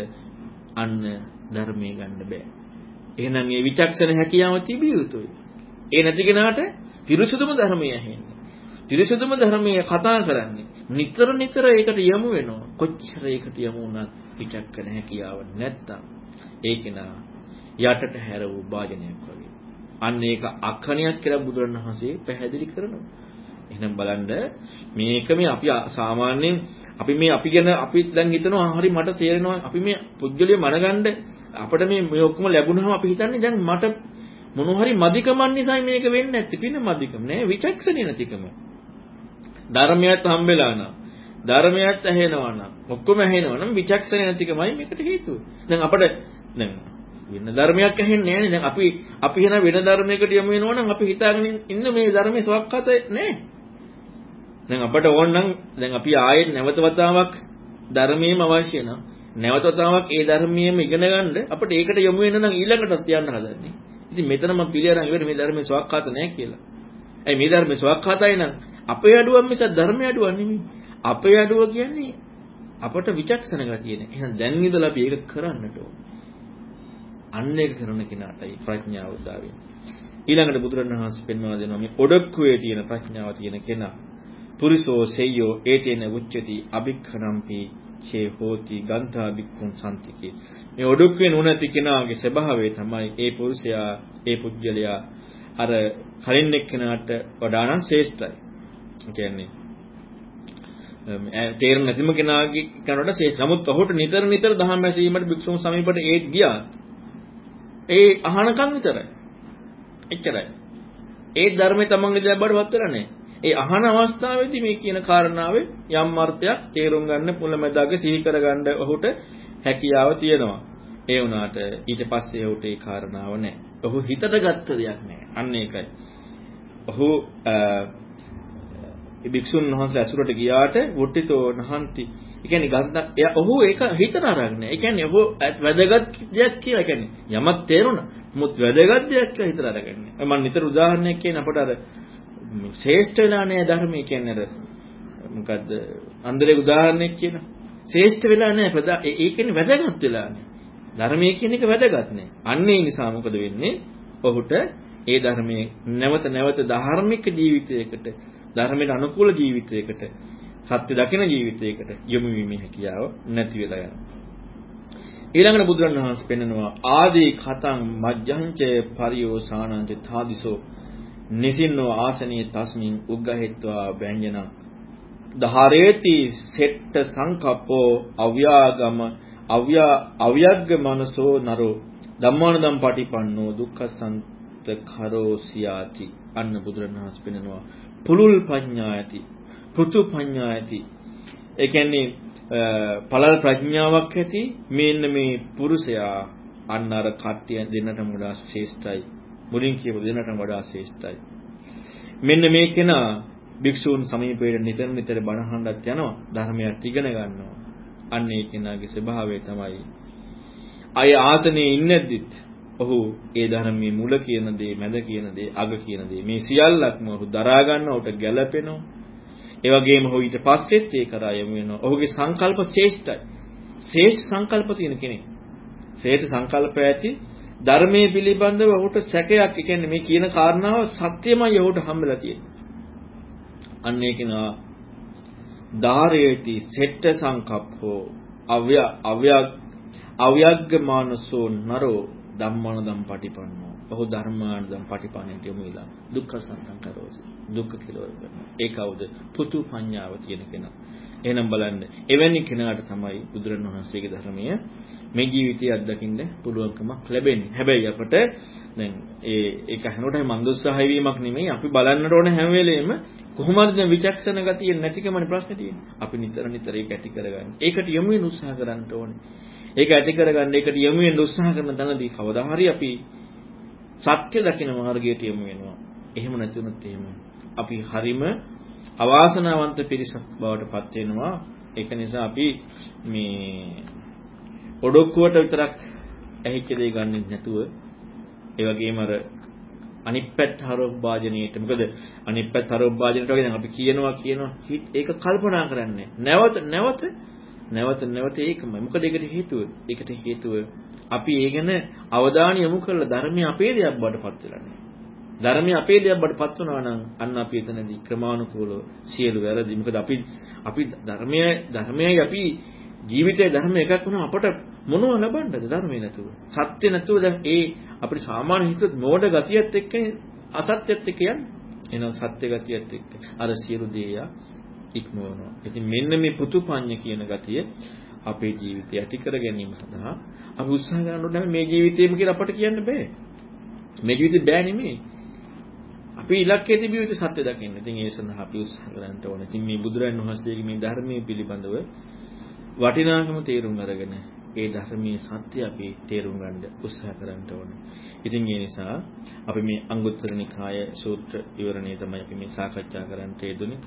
අන්න ධර්මයේ ගන්න බෑ. එහෙනම් මේ විචක්ෂණ හැකියාව තිබිය යුතුයි. ඒ නැති කෙනාට පිරිසුදුම ධර්මය ඇහෙන්නේ. පිරිසුදුම ධර්මයේ කතා කරන්නේ නිතර නිතර ඒකට යමු වෙනවා. කොච්චර ඒකට යමු වුණත් විචක්කන හැකියාව නැත්තම් ඒක නා යටට හැර වූ වාජනයක් වගේ. අන්න ඒක අකණයක් කියලා බුදුරණවහන්සේ පැහැදිලි කරනවා. එහෙනම් බලන්න මේක මේ අපි සාමාන්‍යයෙන් අපි මේ අපි ගැන අපි දැන් හිතනවා හරි මට තේරෙනවා අපි මේ පුද්ගලිය මනගන්න අපිට මේ මේ ඔක්කොම ලැබුණාම අපි හිතන්නේ දැන් මට මොන හරි මදිකමන් නිසායි මේක වෙන්නේ නැත්තේ පින මදිකම නෑ විචක්ෂණේ නැතිකම ධර්මයත් හම්බෙලා නම් ධර්මයත් ඇහෙනවා නම් ඔක්කොම ඇහෙනවා නම් විචක්ෂණ නැතිකමයි මේකට හේතුව. දැන් අපිට දැන් වෙන ධර්මයක් ඇහෙන්නේ නැහැ දැන් අපි අපි වෙන වෙන ධර්මයකට යමු වෙනවා නම් අපි හිතාගෙන ඉන්න මේ ධර්මයේ සවක්කත නැහැ. දැන් අපට ඕන නම් දැන් අපි ආයෙත් නැවත වතාවක් ධර්මයේම අවශ්‍ය නම් නැවත වතාවක් ඒ ධර්මයේම ඉගෙන ගන්න අපිට ඒකට යමු වෙන නම් ඊළඟටත් යන්න හදන්නේ. ඉතින් මෙතන මම පිළිඅරන් ඉවර මේ ධර්මයේ සවක්කාත නැහැ කියලා. ඇයි මේ ධර්මයේ සවක්කාතයි නම් අපේ අඩුවක් මිස ධර්මයේ අඩුවක් නෙමෙයි. අපේ අඩුව කියන්නේ අපට විචක්ෂණ ගතිය නේ. එහෙනම් දැන් ඉඳලා අපි ඒක කරන්නට ඕන. අන්න ඒක කරන කෙනාටයි ප්‍රඥාව උදා වෙන්නේ. ඊළඟට බුදුරණවහන්සේ පෙන්වලා දෙනවා මේ ඔඩක්කුවේ තියෙන ප්‍රඥාව තියෙන කෙනා. පුරිසෝ සෙය්‍යෝ ඒතේන උච්චති අභික්ඛනම්පි චේ හෝති ගන්තා බික්ඛුන් සම්තිකේ. මේ ඔඩක්කුවේ නුනති කෙනාගේ ස්වභාවය තමයි ඒ පුරුෂයා ඒ පුජ්‍යලයා අර කලින් එක්කෙනාට වඩා නම් ශ්‍රේෂ්ඨයි. කියන්නේ තේරෙන්නේ නැතිම කෙනාගේ කනට ශේෂ. නමුත් ඔහුට නිතර නිතර දහම් ඇසීමට භික්ෂුන් සමීපට ඒත් ගියා. ඒ අහනකම් විතරයි. එච්චරයි. ඒ ධර්මයේ තමන්ගේ දැබ්බට වත් වෙලා නැහැ. ඒ අහන අවස්ථාවේදී මේ කියන කාරණාවේ යම් අර්ථයක් තේරුම් ගන්න මුලැමැදාගේ සිහි කරගන්න ඔහුට හැකියාව තියෙනවා. ඒ වුණාට ඊට පස්සේ ඔහුට ඒ කාරණාව නැහැ. ඔහු හිතට ගත්ත දෙයක් නැහැ. අන්න ඒකයි. ඔහු ඒ භික්ෂුන් වහන්සේ ඇසුරට ගියාට වුට්ටිතෝ නහන්ති. ඒ කියන්නේ ගන්ධ එයා ඔහු ඒක හිතන අරගෙන. ඒ කියන්නේ ඔහු වැදගත් දෙයක් කියලා කියන්නේ යමක් තේරුණා. මුත් වැදගත් දෙයක් කියලා හිතන අරගෙන. මම නිතර උදාහරණයක් කියන අපට අර ශ්‍රේෂ්ඨ වෙලා නැහැ ධර්මයේ කියන්නේ අර මොකද්ද අන්දරේ උදාහරණයක් කියන ශ්‍රේෂ්ඨ වෙලා නැහැ ඒ කියන්නේ වැදගත් වෙලා නැහැ. ධර්මයේ කියන එක වැදගත් නෑ. අන්න ඒ නිසා මොකද වෙන්නේ? ඔහුට ඒ ධර්මයේ නැවත නැවත ධාර්මික ජීවිතයකට ධර්මයට අනුකූල ජීවිතයකට සත්‍ය දකින ජීවිතයකට යොමු වීමේ හැකියාව නැති වෙලා යනවා. ඊළඟට බුදුරණවහන්සේ පෙන්නනවා ආදී කතං මජ්ජංච පරියෝසානංච තාදිසෝ නිසින්නෝ ආසනීය තස්මින් උග්ගහෙත්වා ව්‍යංජනං ධාරේති සෙට්ට සංකප්පෝ අව්‍යාගම අව්‍යා අව්‍යග්ග මනසෝ නරෝ ධම්මානදම් පටිපන්නෝ දුක්ඛසන්ත කරෝසියාති අන්න බුදුරණවහන්සේ පෙන්නනවා පුලුල් පඤ්ඤායති පෘතු පඤ්ඤායති ඒ කියන්නේ පළල් ප්‍රඥාවක් ඇති මේන්න මේ පුරුෂයා අන්න අර කට්ටිය දෙන්නටම වඩා ශ්‍රේෂ්ඨයි. මුලින් කියපු දෙන්නටම වඩා ශ්‍රේෂ්ඨයි. මෙන්න මේ කෙනා භික්ෂූන් සමීපයට නිතර නිතර බණ අහන්නත් යනවා ධර්මයක් ඉගෙන ගන්නවා. අන්න ඒ කෙනාගේ ස්වභාවය තමයි අය ආසනේ ඉන්නේද්දිත් ඔහු ඒ ධර්මයේ මුල කියන දේ මැද කියන දේ අග කියන දේ මේ සියල්ලක්ම ඔහු දරා ගන්නවා උට ගැළපෙනවා. ඒ වගේම ඔහු ඊට පස්සෙත් ඒ කරා යමු වෙනවා. ඔහුගේ සංකල්ප ශ්‍රේෂ්ඨයි. ශ්‍රේෂ්ඨ සංකල්ප තියෙන කෙනෙක්. ශ්‍රේෂ්ඨ සංකල්ප ඇති ධර්මයේ පිළිබඳව ඔහුට සැකයක් ඒ කියන්නේ මේ කියන කාරණාව සත්‍යමයි ඔහුට හම්බෙලා තියෙන්නේ. අන්න ඒක නා ධාරේති සෙට්ට සංකප්පෝ අව්‍ය අව්‍ය අව්‍යග්ගමානසෝ නරෝ ධම්මානදම් පටිපන්නෝ. ඔහු ධර්මානදම් පටිපන්නට යොමු වෙලා දුක්ඛ සංකරෝසි. දුක්ඛ කෙලවර කරනවා. ඒ කවුද? පුතු පඤ්ඤාව තියෙන කෙනා. එහෙනම් බලන්න එවැනි කෙනාට තමයි බුදුරණවහන්සේගේ ධර්මය මේ ජීවිතයේ අත්දකින්න පුළුවන්කමක් ලැබෙන්නේ. හැබැයි අපට දැන් ඒ ඒක හැමෝටම මන්දෝත්සාහය වීමක් නෙමෙයි අපි බලන්නට ඕන හැම වෙලෙම කොහොමද දැන් විචක්ෂණ ගතිය නැතිකමනේ ප්‍රශ්නේ තියෙන්නේ. අපි නිතර නිතර ඒක ඇති කරගන්න. ඒකට යොමු වෙන උත්සාහ කරන්න ඕනේ. ඒක ඇති කරගන්න ඒකට යොමු වෙන්න උත්සාහ කරන තැනදී කවදා හරි අපි සත්‍ය දකින මාර්ගයට යොමු වෙනවා. එහෙම නැතුනොත් එහෙම අපි හරිම අවාසනාවන්ත පිරිසක් බවට පත් වෙනවා. ඒක නිසා අපි මේ ඔඩොක්කුවට විතරක් ඇහිච්ච දේ ගන්නෙ නැතුව ඒ වගේම අර අනිත් පැත්ත හරොබ් වාජනීයට මොකද අනිත් පැත්ත හරොබ් වාජනීයට වගේ දැන් අපි කියනවා කියනවා ඒක කල්පනා කරන්නේ නැවත නැවත නැවත නැවත ඒකමයි. මොකද ඒකට හේතුව? ඒකට හේතුව අපි ඒ ගැන අවධානය යොමු කරලා ධර්මයේ අපේ දෙයක් බඩපත් වෙලා නැහැ. ධර්මයේ අපේ දෙයක් බඩපත් වුණා නම් අන්න අපි එතනදී ක්‍රමානුකූලව සියලු වැරදි. මොකද අපි අපි ධර්මයේ ධර්මයේ අපි ජීවිතයේ ධර්ම එකක් වුණා අපට මොනව ලබන්නද ධර්මයේ නැතුව? සත්‍ය නැතුව දැන් ඒ අපිට සාමාන්‍ය හිතුවත් මෝඩ ගතියත් එක්ක අසත්‍යත් එක්ක යන්නේ. එහෙනම් සත්‍ය ගතියත් එක්ක අර සියලු දේය ඉක්මවනවා. ඉතින් මෙන්න මේ පුතුපඤ්ඤ කියන ගතිය අපේ ජීවිතය ඇති කර ගැනීම සඳහා අපි උත්සාහ කරන්න ඕනේ මේ ජීවිතේම කියලා අපට කියන්න බෑ. මේ ජීවිතේ බෑ නෙමෙයි. අපි ඉලක්කයේ තිබිය යුතු සත්‍ය දකින්න. ඉතින් ඒ සඳහා අපි උත්සාහ කරන්න ඕනේ. ඉතින් මේ බුදුරජාණන් වහන්සේගේ මේ ධර්මයේ පිළිබඳව වටිනාකම තේරුම් අරගෙන ඒ ධර්මයේ සත්‍ය අපි තේරුම් ගන්න උත්සාහ කරන්න ඕනේ. ඉතින් ඒ නිසා අපි මේ අංගුත්තර නිකාය සූත්‍ර විවරණය තමයි අපි මේ සාකච්ඡා කරන්න යෙදුනේ.